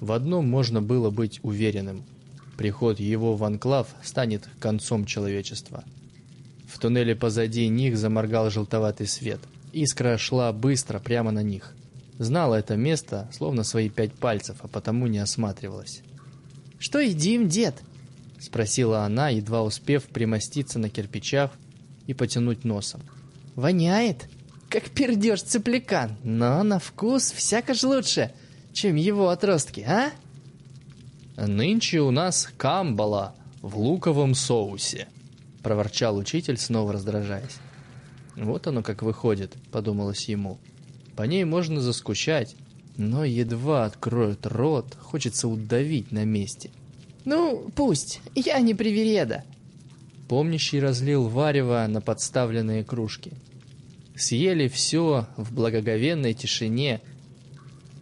в одном можно было быть уверенным. Приход его в анклав станет концом человечества. В туннеле позади них заморгал желтоватый свет. Искра шла быстро прямо на них. Знала это место, словно свои пять пальцев, а потому не осматривалась. «Что едим, дед?» — спросила она, едва успев примоститься на кирпичах и потянуть носом. «Воняет, как пердеж цыплякан, но на вкус всяко ж лучше, чем его отростки, а?» «Нынче у нас камбала в луковом соусе», — проворчал учитель, снова раздражаясь. «Вот оно как выходит», — подумалось ему. По ней можно заскучать, но едва откроют рот, хочется удавить на месте. «Ну, пусть, я не привереда». Помнящий разлил варево на подставленные кружки. Съели все в благоговенной тишине,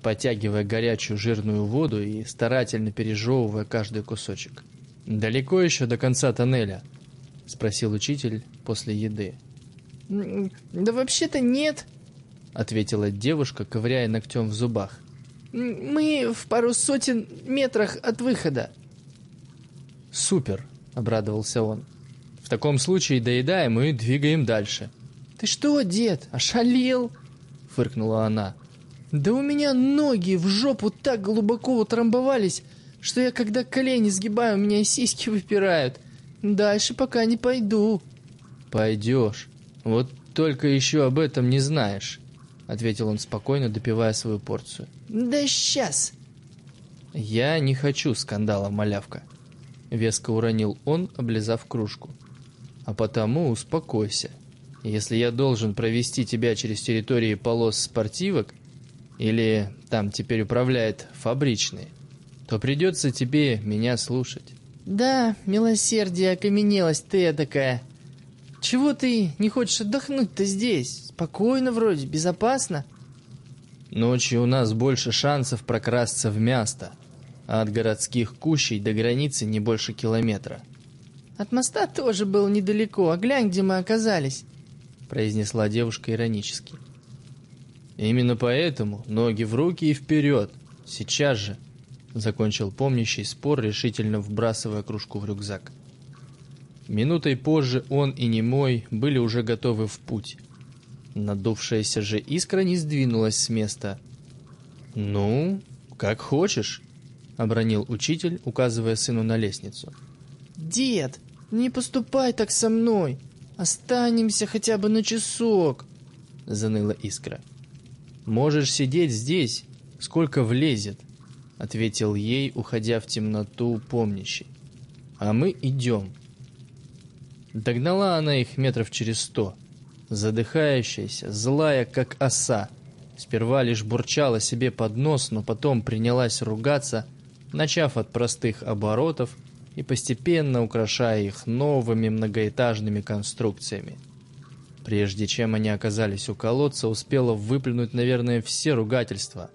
потягивая горячую жирную воду и старательно пережевывая каждый кусочек. «Далеко еще до конца тоннеля?» — спросил учитель после еды. «Да вообще-то нет», ответила девушка, ковыряя ногтем в зубах. Мы в пару сотен метрах от выхода. Супер, обрадовался он. В таком случае доедаем и двигаем дальше. Ты что, дед, ошалел? фыркнула она. Да у меня ноги в жопу так глубоко утрамбовались, что я когда колени сгибаю, у меня сиськи выпирают. Дальше пока не пойду. Пойдешь. Вот только еще об этом не знаешь. — ответил он спокойно, допивая свою порцию. «Да сейчас!» «Я не хочу скандала, малявка», — веско уронил он, облизав кружку. «А потому успокойся. Если я должен провести тебя через территории полос спортивок, или там теперь управляет фабричный, то придется тебе меня слушать». «Да, милосердие, окаменелость ты такая. Чего ты не хочешь отдохнуть-то здесь? Спокойно вроде, безопасно. Ночью у нас больше шансов прокрасться в место, а от городских кущей до границы не больше километра. От моста тоже было недалеко, а глянь, где мы оказались, произнесла девушка иронически. Именно поэтому ноги в руки и вперед, сейчас же, закончил помнящий спор, решительно вбрасывая кружку в рюкзак. Минутой позже он и Немой были уже готовы в путь. Надувшаяся же искра не сдвинулась с места. «Ну, как хочешь», — обронил учитель, указывая сыну на лестницу. «Дед, не поступай так со мной. Останемся хотя бы на часок», — заныла искра. «Можешь сидеть здесь, сколько влезет», — ответил ей, уходя в темноту помнящий. «А мы идем». Догнала она их метров через сто — задыхающаяся, злая, как оса. Сперва лишь бурчала себе под нос, но потом принялась ругаться, начав от простых оборотов и постепенно украшая их новыми многоэтажными конструкциями. Прежде чем они оказались у колодца, успела выплюнуть, наверное, все ругательства,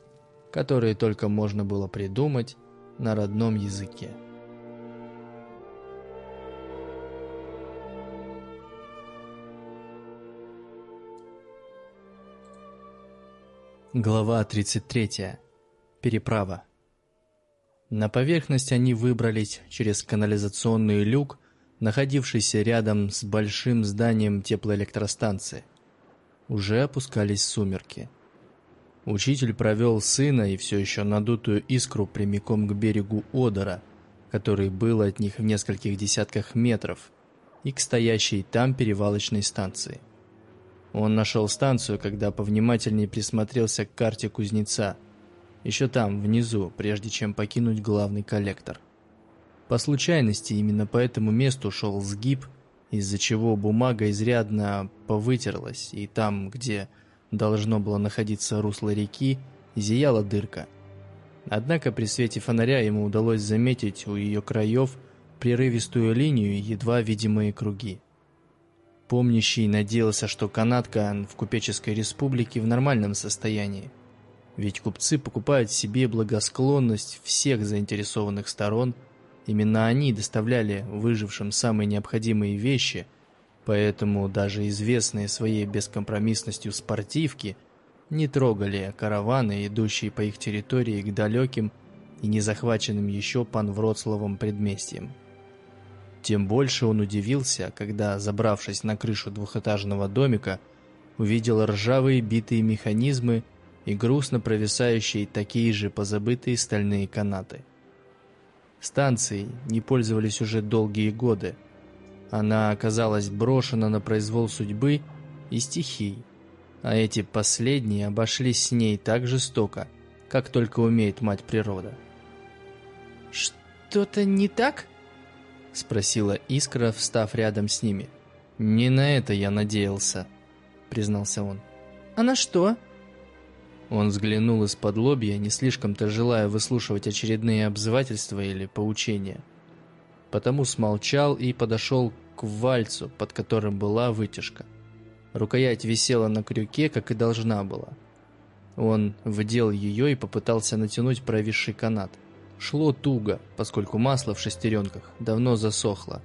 которые только можно было придумать на родном языке. Глава 33. Переправа. На поверхность они выбрались через канализационный люк, находившийся рядом с большим зданием теплоэлектростанции. Уже опускались сумерки. Учитель провел сына и все еще надутую искру прямиком к берегу Одера, который был от них в нескольких десятках метров, и к стоящей там перевалочной станции. Он нашел станцию, когда повнимательнее присмотрелся к карте кузнеца. Еще там, внизу, прежде чем покинуть главный коллектор. По случайности именно по этому месту шел сгиб, из-за чего бумага изрядно повытерлась, и там, где должно было находиться русло реки, зияла дырка. Однако при свете фонаря ему удалось заметить у ее краев прерывистую линию и едва видимые круги. Помнящий надеялся, что канатка в купеческой республике в нормальном состоянии. Ведь купцы покупают себе благосклонность всех заинтересованных сторон – Именно они доставляли выжившим самые необходимые вещи, поэтому даже известные своей бескомпромиссностью спортивки не трогали караваны, идущие по их территории к далеким и не захваченным еще панвроцлавом предместьям. Тем больше он удивился, когда, забравшись на крышу двухэтажного домика, увидел ржавые битые механизмы и грустно провисающие такие же позабытые стальные канаты. Станцией не пользовались уже долгие годы. Она оказалась брошена на произвол судьбы и стихий, а эти последние обошлись с ней так жестоко, как только умеет мать природа. «Что-то не так?» — спросила Искра, встав рядом с ними. «Не на это я надеялся», — признался он. «А на что?» Он взглянул из-под лобья, не слишком-то желая выслушивать очередные обзывательства или поучения. Потому смолчал и подошел к вальцу, под которым была вытяжка. Рукоять висела на крюке, как и должна была. Он вдел ее и попытался натянуть провисший канат. Шло туго, поскольку масло в шестеренках давно засохло.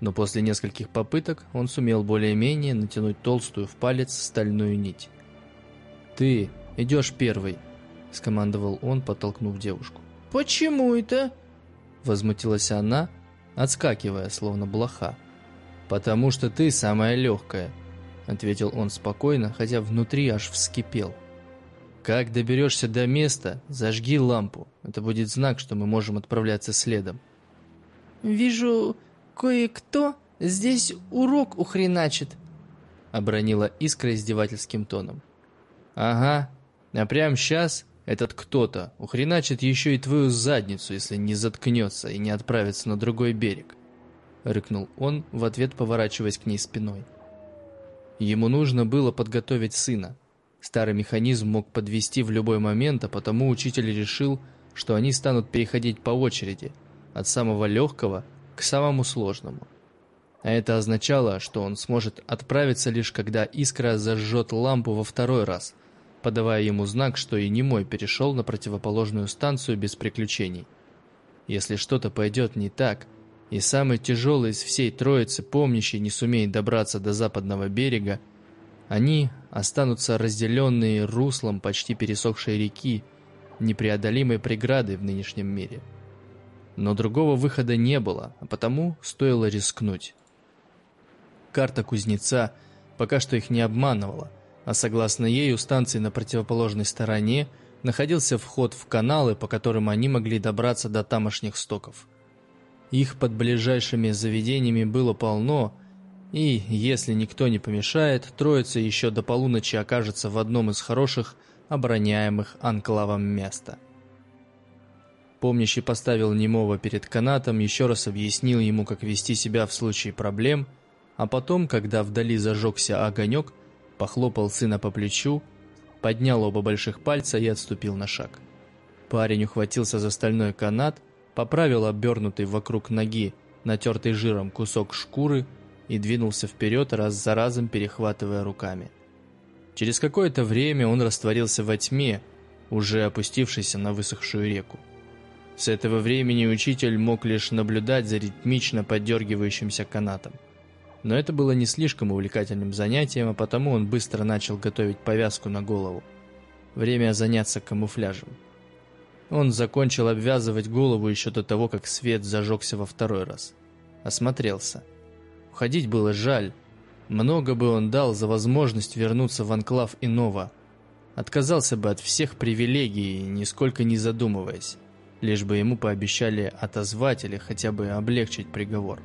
Но после нескольких попыток он сумел более-менее натянуть толстую в палец стальную нить. «Ты «Идешь первый», — скомандовал он, подтолкнув девушку. «Почему это?» — возмутилась она, отскакивая, словно блоха. «Потому что ты самая легкая», — ответил он спокойно, хотя внутри аж вскипел. «Как доберешься до места, зажги лампу. Это будет знак, что мы можем отправляться следом». «Вижу, кое-кто здесь урок ухреначит», — обронила Искра издевательским тоном. «Ага, а прямо сейчас этот кто-то ухреначит еще и твою задницу, если не заткнется и не отправится на другой берег. Рыкнул он, в ответ поворачиваясь к ней спиной. Ему нужно было подготовить сына. Старый механизм мог подвести в любой момент, а потому учитель решил, что они станут переходить по очереди, от самого легкого к самому сложному. А это означало, что он сможет отправиться лишь когда искра зажжет лампу во второй раз – подавая ему знак, что и немой перешел на противоположную станцию без приключений. Если что-то пойдет не так, и самый тяжелый из всей троицы помнящий не сумеет добраться до западного берега, они останутся разделенные руслом почти пересохшей реки, непреодолимой преградой в нынешнем мире. Но другого выхода не было, а потому стоило рискнуть. Карта кузнеца пока что их не обманывала а согласно ей у станции на противоположной стороне находился вход в каналы, по которым они могли добраться до тамошних стоков. Их под ближайшими заведениями было полно, и, если никто не помешает, троица еще до полуночи окажется в одном из хороших, обороняемых анклавом места. Помнящий поставил немого перед канатом, еще раз объяснил ему, как вести себя в случае проблем, а потом, когда вдали зажегся огонек, похлопал сына по плечу, поднял оба больших пальца и отступил на шаг. Парень ухватился за стальной канат, поправил обернутый вокруг ноги, натертый жиром кусок шкуры и двинулся вперед, раз за разом перехватывая руками. Через какое-то время он растворился во тьме, уже опустившейся на высохшую реку. С этого времени учитель мог лишь наблюдать за ритмично поддергивающимся канатом. Но это было не слишком увлекательным занятием, а потому он быстро начал готовить повязку на голову. Время заняться камуфляжем. Он закончил обвязывать голову еще до того, как свет зажегся во второй раз. Осмотрелся. Уходить было жаль. Много бы он дал за возможность вернуться в анклав иного. Отказался бы от всех привилегий, нисколько не задумываясь. Лишь бы ему пообещали отозвать или хотя бы облегчить приговор.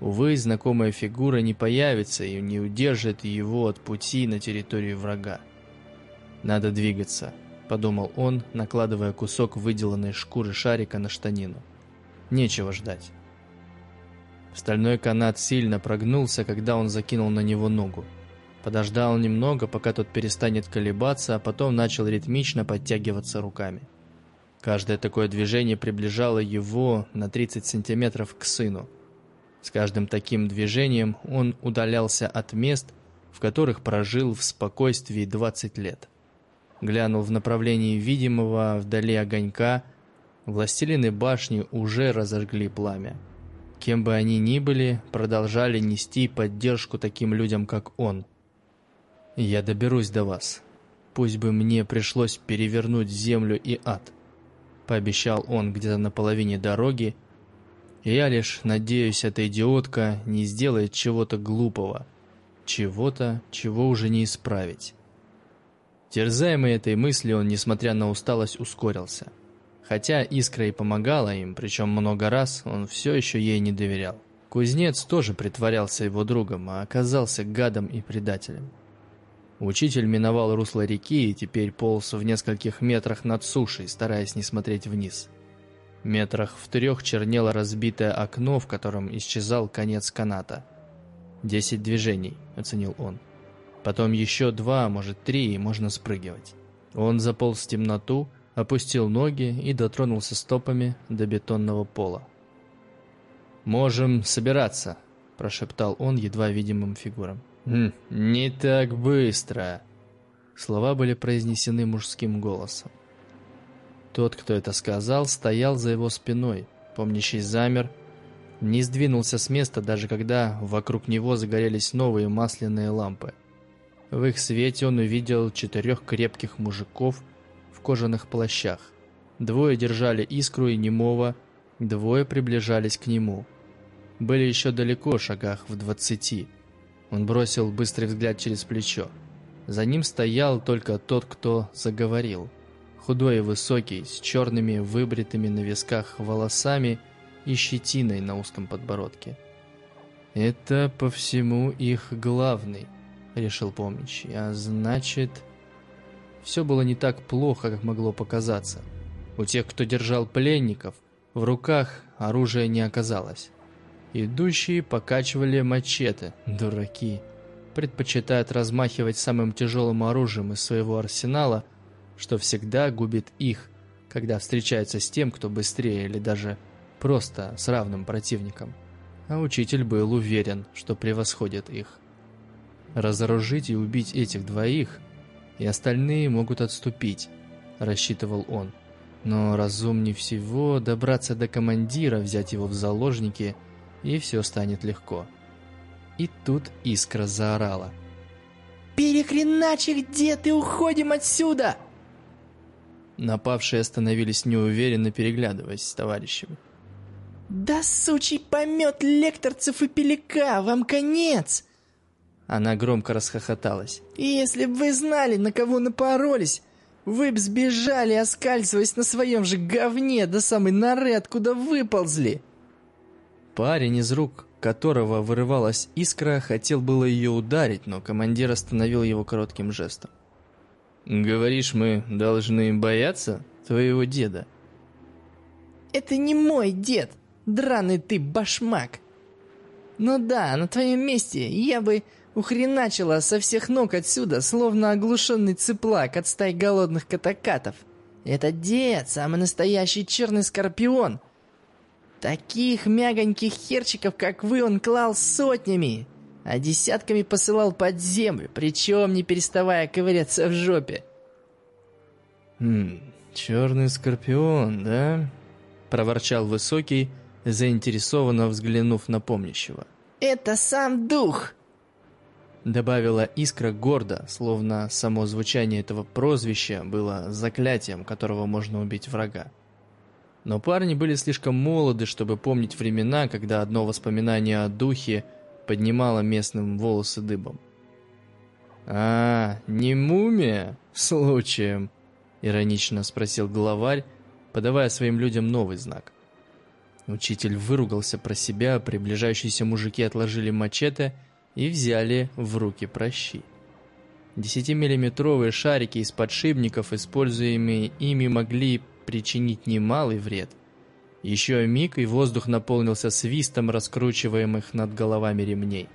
Увы, знакомая фигура не появится и не удержит его от пути на территорию врага. «Надо двигаться», — подумал он, накладывая кусок выделанной шкуры шарика на штанину. «Нечего ждать». Стальной канат сильно прогнулся, когда он закинул на него ногу. Подождал немного, пока тот перестанет колебаться, а потом начал ритмично подтягиваться руками. Каждое такое движение приближало его на 30 сантиметров к сыну. С каждым таким движением он удалялся от мест, в которых прожил в спокойствии 20 лет. Глянул в направлении видимого вдали огонька, властелины башни уже разожгли пламя. Кем бы они ни были, продолжали нести поддержку таким людям, как он. «Я доберусь до вас. Пусть бы мне пришлось перевернуть землю и ад», — пообещал он где-то на половине дороги, я лишь надеюсь, эта идиотка не сделает чего-то глупого, чего-то, чего уже не исправить. Терзаемый этой мыслью, он, несмотря на усталость, ускорился. Хотя Искра и помогала им, причем много раз, он все еще ей не доверял. Кузнец тоже притворялся его другом, а оказался гадом и предателем. Учитель миновал русло реки и теперь полз в нескольких метрах над сушей, стараясь не смотреть вниз. Метрах в трех чернело разбитое окно, в котором исчезал конец каната. «Десять движений», — оценил он. «Потом еще два, может три, и можно спрыгивать». Он заполз в темноту, опустил ноги и дотронулся стопами до бетонного пола. «Можем собираться», — прошептал он едва видимым фигурам. «Хм, «Не так быстро!» Слова были произнесены мужским голосом. Тот, кто это сказал, стоял за его спиной. Помнящий замер, не сдвинулся с места, даже когда вокруг него загорелись новые масляные лампы. В их свете он увидел четырех крепких мужиков в кожаных плащах. Двое держали искру и немого, двое приближались к нему. Были еще далеко, шагах в двадцати. Он бросил быстрый взгляд через плечо. За ним стоял только тот, кто заговорил худой и высокий, с черными выбритыми на висках волосами и щетиной на узком подбородке. «Это по всему их главный», — решил помнящий, «а значит...» Все было не так плохо, как могло показаться. У тех, кто держал пленников, в руках оружия не оказалось. Идущие покачивали мачете, дураки. Предпочитают размахивать самым тяжелым оружием из своего арсенала — что всегда губит их, когда встречаются с тем, кто быстрее или даже просто с равным противником. А учитель был уверен, что превосходит их. Разоружить и убить этих двоих, и остальные могут отступить, рассчитывал он. Но разумнее всего добраться до командира, взять его в заложники, и все станет легко. И тут искра заорала. «Перехреначь их, дед, и уходим отсюда!» Напавшие остановились неуверенно, переглядываясь с товарищами. «Да сучий помет лекторцев и пелика, вам конец!» Она громко расхохоталась. «Если бы вы знали, на кого напоролись, вы б сбежали, оскальзываясь на своем же говне до самой норы, откуда выползли!» Парень, из рук которого вырывалась искра, хотел было ее ударить, но командир остановил его коротким жестом. Говоришь, мы должны бояться твоего деда? Это не мой дед, драный ты башмак. Ну да, на твоем месте я бы ухреначила со всех ног отсюда, словно оглушенный цыплак от стай голодных катакатов. Это дед, самый настоящий черный скорпион. Таких мягоньких херчиков, как вы, он клал сотнями а десятками посылал под землю, причем не переставая ковыряться в жопе. «Хм, черный скорпион, да?» — проворчал Высокий, заинтересованно взглянув на помнящего. «Это сам дух!» Добавила искра гордо, словно само звучание этого прозвища было заклятием, которого можно убить врага. Но парни были слишком молоды, чтобы помнить времена, когда одно воспоминание о духе поднимала местным волосы дыбом. «А, не мумия? Случаем?» — иронично спросил главарь, подавая своим людям новый знак. Учитель выругался про себя, приближающиеся мужики отложили мачете и взяли в руки прощи. Десятимиллиметровые шарики из подшипников, используемые ими, могли причинить немалый вред. Еще миг, и воздух наполнился свистом раскручиваемых над головами ремней.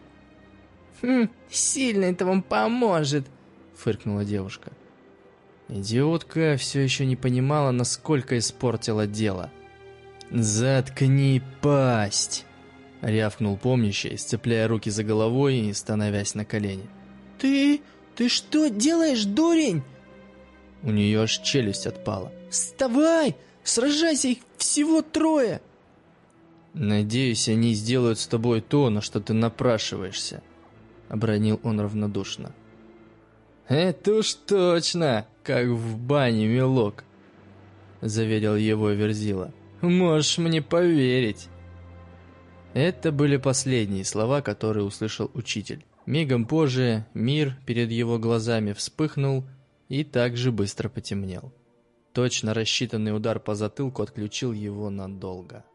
«Хм, сильно это вам поможет», — фыркнула девушка. Идиотка все еще не понимала, насколько испортила дело. «Заткни пасть!» — рявкнул помнящий, сцепляя руки за головой и становясь на колени. «Ты... ты что делаешь, дурень?» У нее аж челюсть отпала. «Вставай! Сражайся, их всего трое!» «Надеюсь, они сделают с тобой то, на что ты напрашиваешься», — обронил он равнодушно. «Это уж точно, как в бане мелок», — заверил его Верзила. «Можешь мне поверить». Это были последние слова, которые услышал учитель. Мигом позже мир перед его глазами вспыхнул и также быстро потемнел. Точно рассчитанный удар по затылку отключил его надолго.